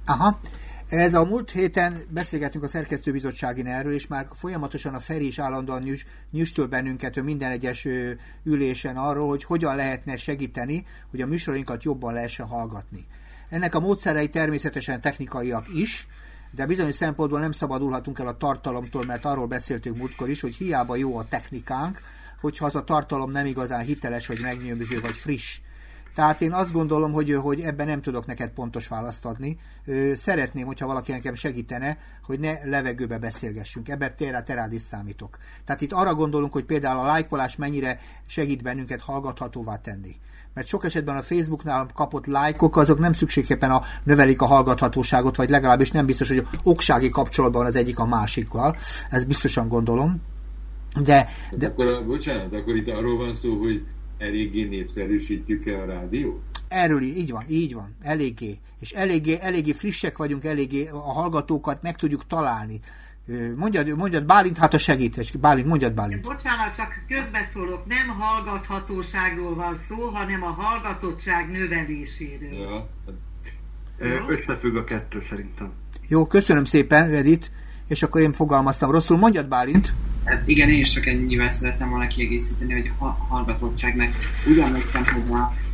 Aha. Ez a múlt héten beszélgettünk a szerkesztőbizottságin erről, és már folyamatosan a Feri is állandóan nyüs, nyüstöl bennünket minden egyes ülésen arról, hogy hogyan lehetne segíteni, hogy a műsorainkat jobban lehessen hallgatni. Ennek a módszerei természetesen technikaiak is, de bizonyos szempontból nem szabadulhatunk el a tartalomtól, mert arról beszéltünk múltkor is, hogy hiába jó a technikánk, hogyha az a tartalom nem igazán hiteles, vagy megnyomző, vagy friss. Tehát én azt gondolom, hogy, hogy ebben nem tudok neked pontos választ adni. Szeretném, hogyha valaki nekem segítene, hogy ne levegőbe beszélgessünk. Ebben tényleg te rád is számítok. Tehát itt arra gondolunk, hogy például a lájkolás mennyire segít bennünket hallgathatóvá tenni mert sok esetben a Facebooknál kapott lájkok, azok nem szükségképpen a, növelik a hallgathatóságot, vagy legalábbis nem biztos, hogy oksági kapcsolatban az egyik a másikkal. Ez biztosan gondolom. De, de... Akkor, bocsánat, akkor itt arról van szó, hogy eléggé népszerűsítjük el a rádiót? Erről így van, így van, eléggé. És eléggé, eléggé frissek vagyunk, eléggé a hallgatókat meg tudjuk találni. Mondjad, mondjad Bálint, hát a segítés. Bálint, mondjad Bálint. Bocsánat, csak közbeszólok. Nem hallgathatóságról van szó, hanem a hallgatottság növeléséről. Ja. Összefügg a kettő szerintem. Jó, köszönöm szépen, Edith. És akkor én fogalmaztam rosszul. Mondjad Bálint. Hát igen, én is csak ennyivel szerettem volna kiegészíteni, hogy a hallgatottság meg ugyanúgy hogy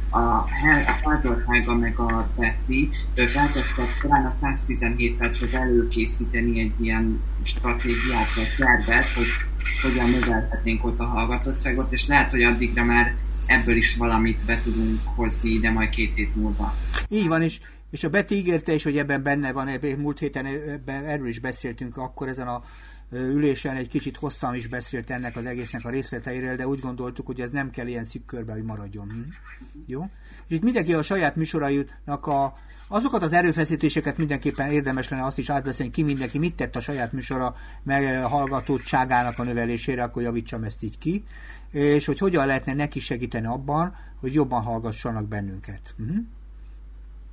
a a, a Fátorhága meg a Betty elkezdtek talán a 117 percet előkészíteni egy ilyen stratégiát vagy tervet, hogy hogyan növelhetnénk ott a hallgatottságot, és lehet, hogy addigra már ebből is valamit be tudunk hozni ide majd két hét múlva. Így van, és, és a Betty ígérte is, hogy ebben benne van, múlt héten ebben, erről is beszéltünk akkor ezen a ülésen egy kicsit hosszan is beszélt ennek az egésznek a részleteiről, de úgy gondoltuk, hogy ez nem kell ilyen szűk körbe, hogy maradjon. Hm? Jó? És itt mindenki a saját műsorainak a, azokat az erőfeszítéseket mindenképpen érdemes lenne azt is átbeszélni, ki mindenki mit tett a saját műsora meg hallgatottságának a növelésére, akkor javítsam ezt így ki, és hogy hogyan lehetne neki segíteni abban, hogy jobban hallgassanak bennünket. Uh-huh.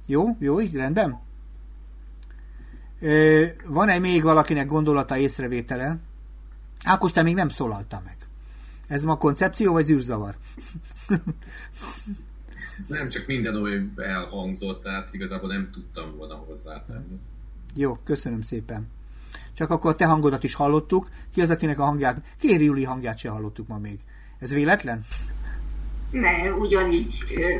Jó? Jó, így rendben? Van-e még valakinek gondolata, észrevétele? Ákos, te még nem szólalta meg. Ez ma koncepció, vagy zűrzavar? nem, csak minden olyan elhangzott, tehát igazából nem tudtam volna hozzátenni. Jó, köszönöm szépen. Csak akkor a te hangodat is hallottuk. Ki az, akinek a hangját, Kéri Juli hangját se hallottuk ma még. Ez véletlen? Ne, ugyanígy.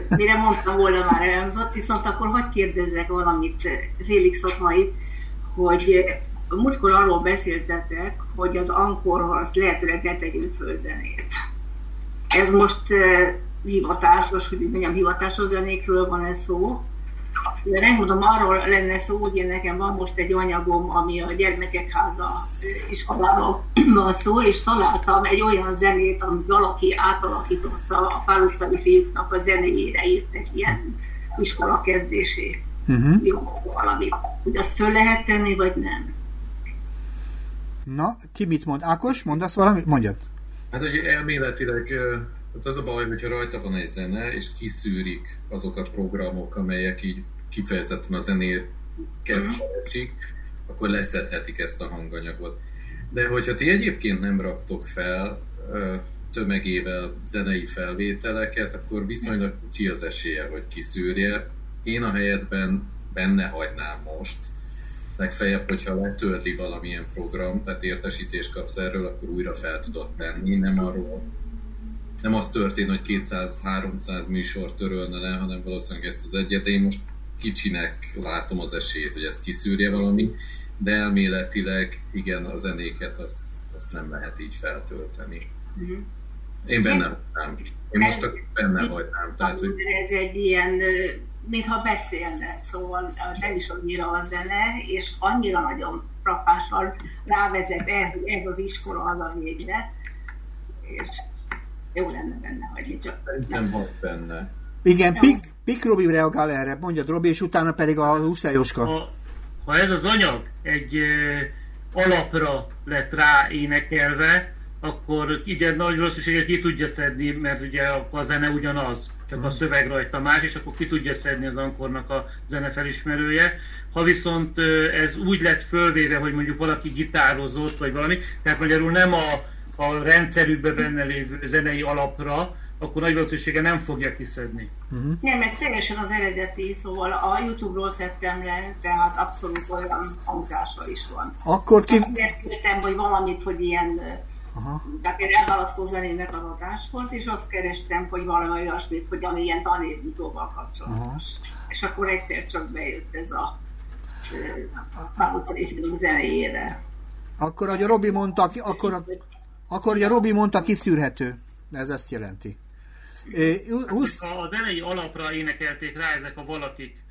Mire mondtam volna már elhangzott, viszont akkor hagyd kérdezzek valamit Félix Szotmait hogy múltkor arról beszéltetek, hogy az ankorhoz lehetőleg ne tegyünk föl zenét. Ez most uh, hivatásos, hogy mondjam, hivatásos zenékről van ez szó. De megmondom, arról lenne szó, hogy én nekem van most egy anyagom, ami a gyermekek háza iskoláról van szó, és találtam egy olyan zenét, amit valaki átalakította a pál fiúknak a zenéjére írt egy ilyen iskola kezdését uh-huh. jó valami. Hogy azt föl lehet tenni, vagy nem. Na, ki mit mond? Ákos, mondasz valamit? Mondjad. Hát, hogy elméletileg tehát az a baj, hogyha rajta van egy zene, és kiszűrik azok a programok, amelyek így kifejezetten a zenéket keresik, mm. akkor leszedhetik ezt a hanganyagot. De hogyha ti egyébként nem raktok fel tömegével zenei felvételeket, akkor viszonylag kicsi az esélye, hogy kiszűrje, én a helyetben benne hagynám most, legfeljebb, hogyha letörli valamilyen program, tehát értesítést kapsz erről, akkor újra fel tudod tenni, nem arról nem az történt, hogy 200-300 műsor törölne le, hanem valószínűleg ezt az egyet, de én most kicsinek látom az esélyt, hogy ezt kiszűrje valami, de elméletileg igen, a zenéket azt, azt nem lehet így feltölteni. Mm-hmm. Én benne hagynám. Én most benne hagynám. Tehát, hogy... Ez egy ilyen mintha beszélne, szóval nem is annyira a zene, és annyira nagyon frappással rávezet el, hogy ez az iskola az a végre, és jó lenne benne hagyni, csak nem volt benne. Igen, Pik, Pik Robi reagál erre, mondja Robi, és utána pedig a Huszely Jóska. Ha, ha ez az anyag egy alapra lett rá énekelve, akkor ugye nagy valószínűséggel ki tudja szedni, mert ugye a zene ugyanaz, csak a szöveg rajta más, és akkor ki tudja szedni az ankornak a zene felismerője. Ha viszont ez úgy lett fölvéve, hogy mondjuk valaki gitározott, vagy valami, tehát magyarul nem a, a rendszerükben benne lévő zenei alapra, akkor nagy valószínűséggel nem fogja kiszedni. Uh-huh. Nem, ez teljesen az eredeti, szóval a Youtube-ról szedtem le, tehát abszolút olyan hangzása is van. Akkor ki... Ezt kértem, hogy valamit, hogy ilyen Aha. Tehát én elválasztó zenének az adáshoz, és azt kerestem, hogy valami olyasmit, hogy ami ilyen tanévnyitóval kapcsolatos. Aha. És akkor egyszer csak bejött ez a Pálutcai film zenéjére. Akkor, hogy a Robi mondta, akkor, akkor, hogy a Robi mondta, kiszűrhető. Ez ezt jelenti. Husz... A zenei alapra énekelték rá ezek a valakik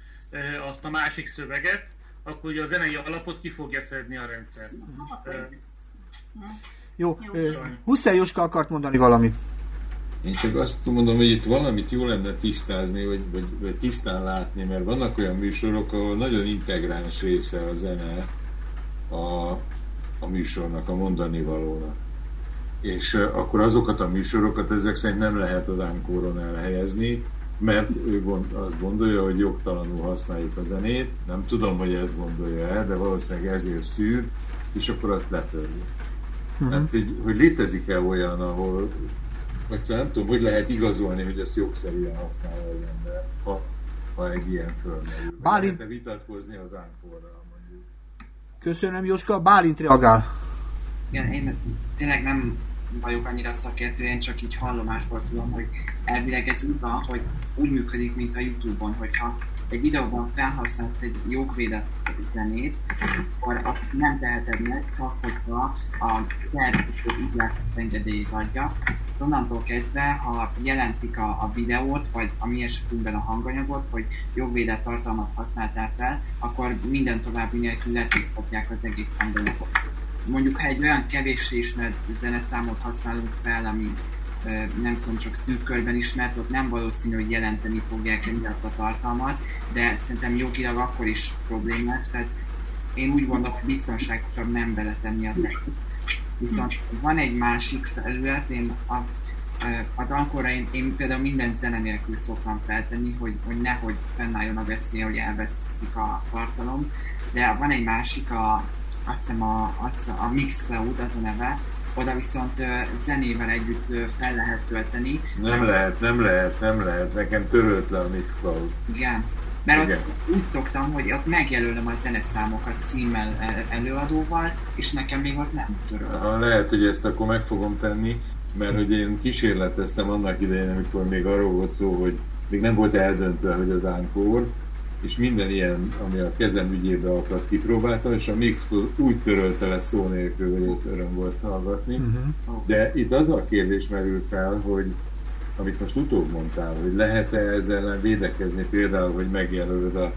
azt a másik szöveget, akkor ugye a zenei alapot ki fogja szedni a rendszer. Jó, Huszely Jóska akart mondani valamit. Én csak azt mondom, hogy itt valamit jó lenne tisztázni, vagy, vagy, vagy tisztán látni, mert vannak olyan műsorok, ahol nagyon integráns része a zene a, a műsornak, a mondani valónak és akkor azokat a műsorokat ezek szerint nem lehet az ánkóron elhelyezni, mert ő gond, azt gondolja, hogy jogtalanul használjuk a zenét, nem tudom, hogy ezt gondolja el, de valószínűleg ezért szűr, és akkor azt letörli. Uh-huh. Tehát, hogy, hogy létezik-e olyan, ahol, vagy szóval nem tudom, hogy lehet igazolni, hogy ezt jogszerűen használja az ember, ha, ha egy ilyen fölmerül. Bálint... Lehet vitatkozni az ánkorral, mondjuk. Köszönöm, Jóska. Bálint reagál. Igen, én tényleg nem vagyok annyira szakértő, én csak így hallomásból tudom, hogy elvileg ez úgy van, hogy úgy működik, mint a Youtube-on, hogyha egy videóban felhasználsz egy jogvédett zenét, akkor azt nem teheted meg, csak hogyha a szerzőt ügylet engedélyét adja. Onnantól kezdve, ha jelentik a, a videót, vagy a mi esetünkben a hanganyagot, hogy jogvédett tartalmat használtál fel, akkor minden további nélkül letilthatják az egész hanganyagot mondjuk ha egy olyan kevéssé ismert zeneszámot használunk fel, ami nem tudom, csak szűk körben ismert, ott nem valószínű, hogy jelenteni fogják emiatt a tartalmat, de szerintem jogilag akkor is problémás, tehát én úgy gondolom, hogy biztonságosabb nem beletenni az. Viszont van egy másik felület, én a, az ankorra én, én például minden zene nélkül szoktam feltenni, hogy, hogy nehogy fennálljon a veszély, hogy elveszik a tartalom, de van egy másik, a, azt hiszem a, azt, a Mixcloud az a neve, oda viszont zenével együtt fel lehet tölteni. Nem mert, lehet, nem lehet, nem lehet, nekem törölt le a Mixcloud. Igen, mert igen. ott úgy szoktam, hogy ott megjelölöm a zeneszámokat címmel előadóval, és nekem még ott nem töröl. Ha, lehet, hogy ezt akkor meg fogom tenni, mert hogy én kísérleteztem annak idején, amikor még arról volt szó, hogy még nem volt eldöntve, hogy az ánkor, és minden ilyen, ami a kezem ügyébe akart kipróbáltam, és a mix úgy törölte le szó nélkül, hogy ez öröm volt hallgatni. Uh-huh. De itt az a kérdés merül fel, hogy amit most utóbb mondtál, hogy lehet-e ezzel ellen védekezni, például, hogy megjelölöd a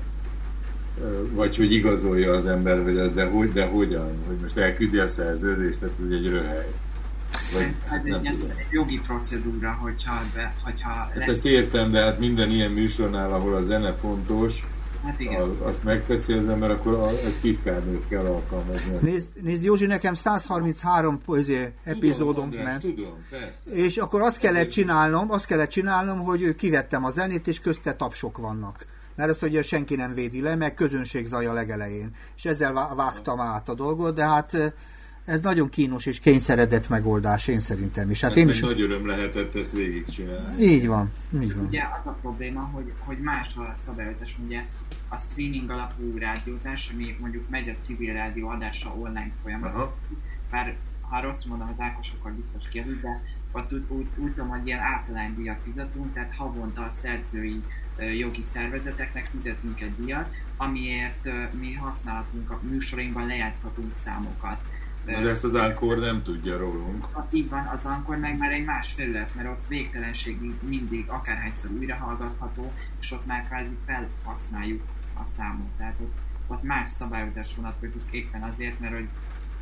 vagy hogy igazolja az ember, hogy de, hogy, de hogyan, hogy most elküldi a szerződést, tehát hogy egy röhely. Vagy, hát egy, egy jogi procedúra, hogyha... Be, hogyha hát le... ezt értem, de hát minden ilyen műsornál, ahol a zene fontos, Hát igen. A, azt megteszi az ember, akkor a, egy titkárnőt kell alkalmazni. Nézd, nézd Józsi, nekem 133 izé, epizódom tudom, ment. Tudom, persze. És akkor azt kellett csinálnom, azt kellett csinálnom, hogy kivettem a zenét, és közte tapsok vannak. Mert azt ugye senki nem védi le, meg közönség zaj a legelején. És ezzel vágtam át a dolgot, de hát ez nagyon kínos és kényszeredett megoldás, én szerintem is. Hát, hát én is... nagy öröm lehetett ezt végigcsinálni. Így van, így van. Ugye az a probléma, hogy, hogy más a szabályozás, ugye a streaming alapú rádiózás, ami mondjuk megy a civil rádió adása online folyamatban. Bár ha rossz mondom, az Ákos akkor biztos kijavít, de ott úgy, úgy, úgy tudom, hogy ilyen díjat fizetünk, tehát havonta a szerzői jogi szervezeteknek fizetünk egy díjat, amiért mi használhatunk a műsorainkban lejátszhatunk számokat Na, de ezt az Ankor nem tudja rólunk. Így van, az Ankor meg már egy más felület, mert ott végtelenségig mindig akárhányszor újra hallgatható, és ott már kvázi felhasználjuk a számot. Tehát ott, ott más szabályozás vonatkozik éppen azért, mert hogy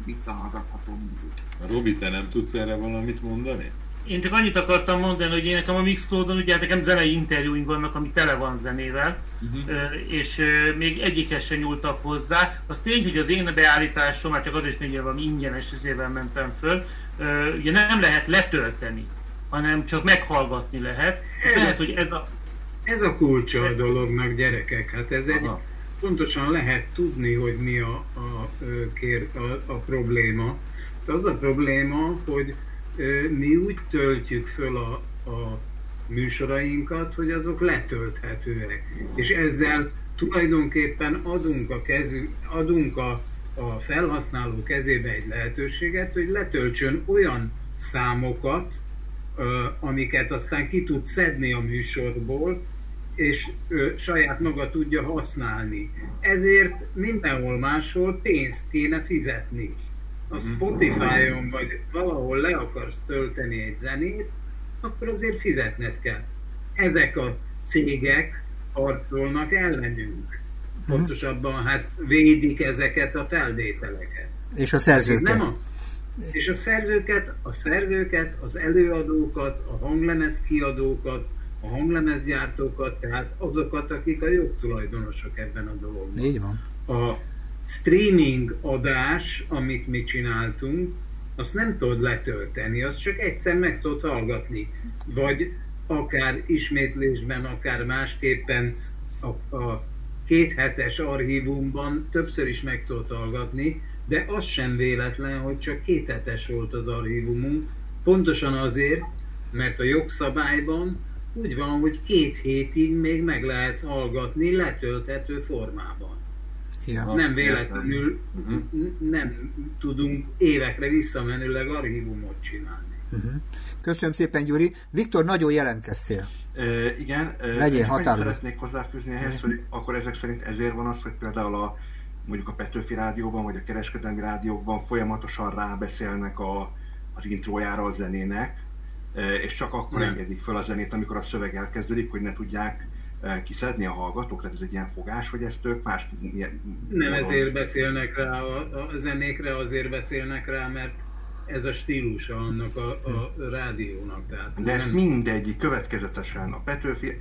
visszahallgatható mindig. A Robi, te nem tudsz erre valamit mondani? én csak annyit akartam mondani, hogy én nekem a Mixcloudon ugye hát nekem zenei interjúink vannak, ami tele van zenével, uh-huh. és még egyikhez sem nyúltak hozzá. Az tény, hogy az én beállításom, már csak az is még valami ingyenes ezével mentem föl, ugye nem lehet letölteni, hanem csak meghallgatni lehet. És lehet, hogy ez a... Ez a kulcsa a dolognak, gyerekek. Hát ez egy, pontosan lehet tudni, hogy mi a, a, kér, a, a probléma. Az a probléma, hogy mi úgy töltjük föl a, a műsorainkat, hogy azok letölthetőek. És ezzel tulajdonképpen adunk a, kezü, adunk a, a felhasználó kezébe egy lehetőséget, hogy letöltsön olyan számokat, amiket aztán ki tud szedni a műsorból, és ö, saját maga tudja használni. Ezért mindenhol máshol pénzt kéne fizetni a mhm. Spotify-on vagy valahol le akarsz tölteni egy zenét, akkor azért fizetned kell. Ezek a cégek harcolnak ellenünk. Mhm. Pontosabban hát védik ezeket a felvételeket. És a szerzőket. Nem a, és a szerzőket, a szerzőket, az előadókat, a hanglemez kiadókat, a hanglemezgyártókat, tehát azokat, akik a jogtulajdonosok ebben a dologban. Így van. A streaming adás, amit mi csináltunk, azt nem tudod letölteni, azt csak egyszer meg tudod hallgatni. Vagy akár ismétlésben, akár másképpen a, a két hetes archívumban többször is meg tudod hallgatni, de az sem véletlen, hogy csak két hetes volt az archívumunk, pontosan azért, mert a jogszabályban úgy van, hogy két hétig még meg lehet hallgatni letölthető formában. Ja. Nem véletlenül uh-huh. nem tudunk évekre visszamenőleg archívumot csinálni. Uh-huh. Köszönöm szépen, Gyuri. Viktor, nagyon jelentkeztél. Uh, igen. Legyél határozott. Szeretnék hozzáfűzni ehhez, hogy akkor ezek szerint ezért van az, hogy például a mondjuk a Petőfi rádióban, vagy a kereskedelmi rádiókban folyamatosan rábeszélnek a, az intrójára a zenének, és csak akkor Nem. engedik fel a zenét, amikor a szöveg elkezdődik, hogy ne tudják kiszedni a hallgatók, tehát ez egy ilyen fogás, hogy ezt ők más... Milyen, nem ezért beszélnek rá a, a zenékre, azért beszélnek rá, mert ez a stílusa annak a, a rádiónak. Tehát De ezt mindegyik következetesen. A Petőfi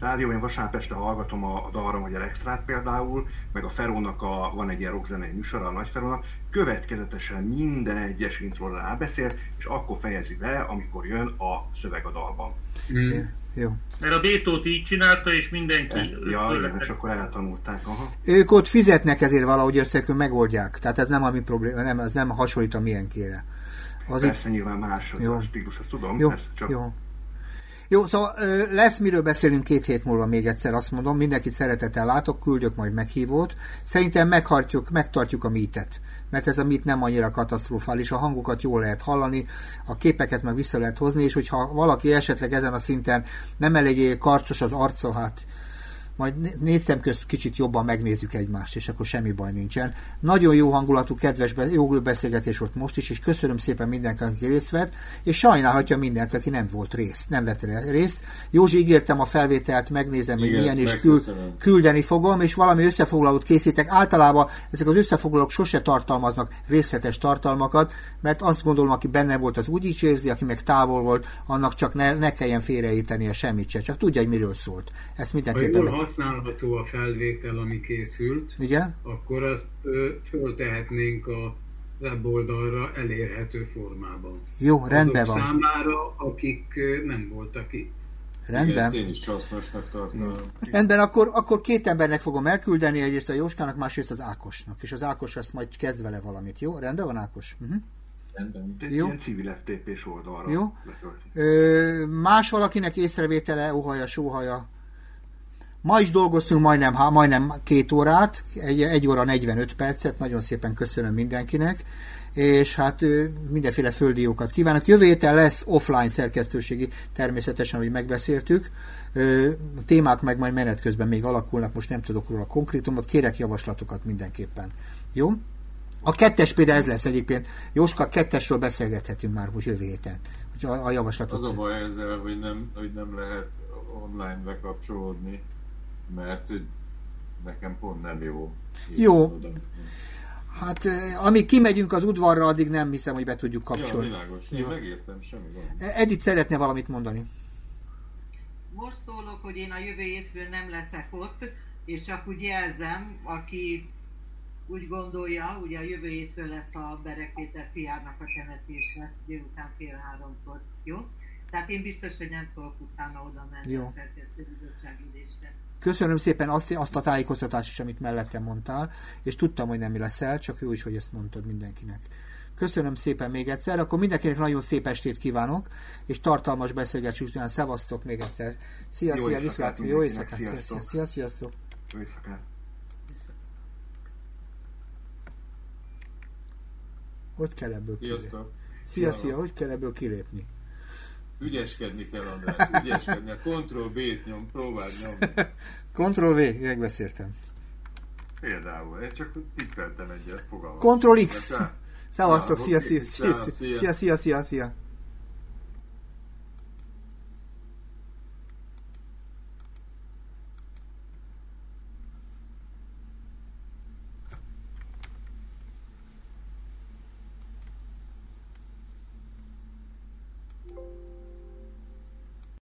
rádió, én vasárnap este hallgatom a, a Dalra Magyar Extrát például, meg a Ferónak a, van egy ilyen rockzenei műsor, a Nagy Ferónak, következetesen minden egyes intról rábeszél, és akkor fejezi be, amikor jön a szöveg a dalban. Mm. Jó. Mert a Bétót így csinálta, és mindenki... Ja, igen, és akkor eltanulták. Aha. Ők ott fizetnek ezért valahogy, ezt ők megoldják. Tehát ez nem a mi probléma, nem, ez nem hasonlít a milyenkére. Az Persze itt... nyilván más az jó. a stílus, azt tudom. Jó, csak... jó. Jó, szóval lesz miről beszélünk két hét múlva még egyszer, azt mondom, mindenkit szeretettel látok, küldök majd meghívót. Szerintem meghartjuk, megtartjuk a mítet mert ez a mit nem annyira katasztrofális, a hangokat jól lehet hallani, a képeket meg vissza lehet hozni, és hogyha valaki esetleg ezen a szinten nem eléggé karcos az arca, hát majd nézem közt kicsit jobban megnézzük egymást, és akkor semmi baj nincsen. Nagyon jó hangulatú, kedves, jó beszélgetés volt most is, és köszönöm szépen mindenkinek, aki részt vett, és sajnálhatja mindenki, aki nem volt részt, nem vett részt. Józsi, ígértem a felvételt, megnézem, hogy milyen, és kül, küldeni fogom, és valami összefoglalót készítek. Általában ezek az összefoglalók sose tartalmaznak részletes tartalmakat, mert azt gondolom, aki benne volt, az úgy is érzi, aki meg távol volt, annak csak ne, ne kelljen félreítenie semmit se, csak tudja, hogy miről szólt. Ezt mindenképpen meg használható a felvétel, ami készült, Igen? akkor azt ö, föltehetnénk a weboldalra elérhető formában. Jó, rendben Azok van. számára, akik nem voltak itt. Rendben. Igen, én is hasznosnak tartom. Rendben, akkor, akkor két embernek fogom elküldeni, egyrészt a Jóskának, másrészt az Ákosnak, és az Ákos azt majd kezd vele valamit, jó? Rendben van, Ákos? Uh-huh. Rendben. Jó. Ilyen civil FTP-s oldalra. Jó. Ö, más valakinek észrevétele, óhaja, sóhaja, Ma is dolgoztunk majdnem, majdnem két órát, egy, egy óra 45 percet, nagyon szépen köszönöm mindenkinek, és hát mindenféle földiókat kívánok. Jövő héten lesz offline szerkesztőségi, természetesen, hogy megbeszéltük. A témák meg majd menet közben még alakulnak, most nem tudok róla konkrétumot, kérek javaslatokat mindenképpen. Jó? A kettes például ez lesz egyébként. Jóska, kettesről beszélgethetünk már most jövő héten. A, a javaslatot. Az a baj ezzel, hogy nem, hogy nem lehet online bekapcsolódni mert hogy nekem pont nem jó. Jó. Hát, eh, amíg kimegyünk az udvarra, addig nem hiszem, hogy be tudjuk Ja, kapcsolni. világos. Én Jó. megértem, semmi gond. Edith szeretne valamit mondani. Most szólok, hogy én a jövő hétfőn nem leszek ott, és csak úgy jelzem, aki úgy gondolja, ugye a jövő hétfőn lesz a Berek Péter fiának a temetése, délután fél háromkor, jó? Tehát én biztos, hogy nem fogok utána oda menni Jó. a szerkesztőbizottság ülésre. Köszönöm szépen azt, azt a tájékoztatást is, amit mellettem mondtál, és tudtam, hogy nem leszel, csak jó is, hogy ezt mondtad mindenkinek. Köszönöm szépen még egyszer, akkor mindenkinek nagyon szép estét kívánok, és tartalmas beszélgetés után szevasztok még egyszer. Szia, Jó szia, viszlát, jó éjszakát, szia, szia, sziasztok. szia, sziasztok. Jó éjszakát. Hogy kell ebből kilépni? Szia. szia, hogy kell ebből kilépni? Ügyeskedni kell, András, ügyeskedni. A Ctrl B-t nyom, próbáld nyomni. Ctrl V, megbeszéltem. Például, én csak tippeltem egyet, fogalmam. Ctrl X. Szá- Szevasztok, szia, szia, Szia, szia, szia, szia, szia.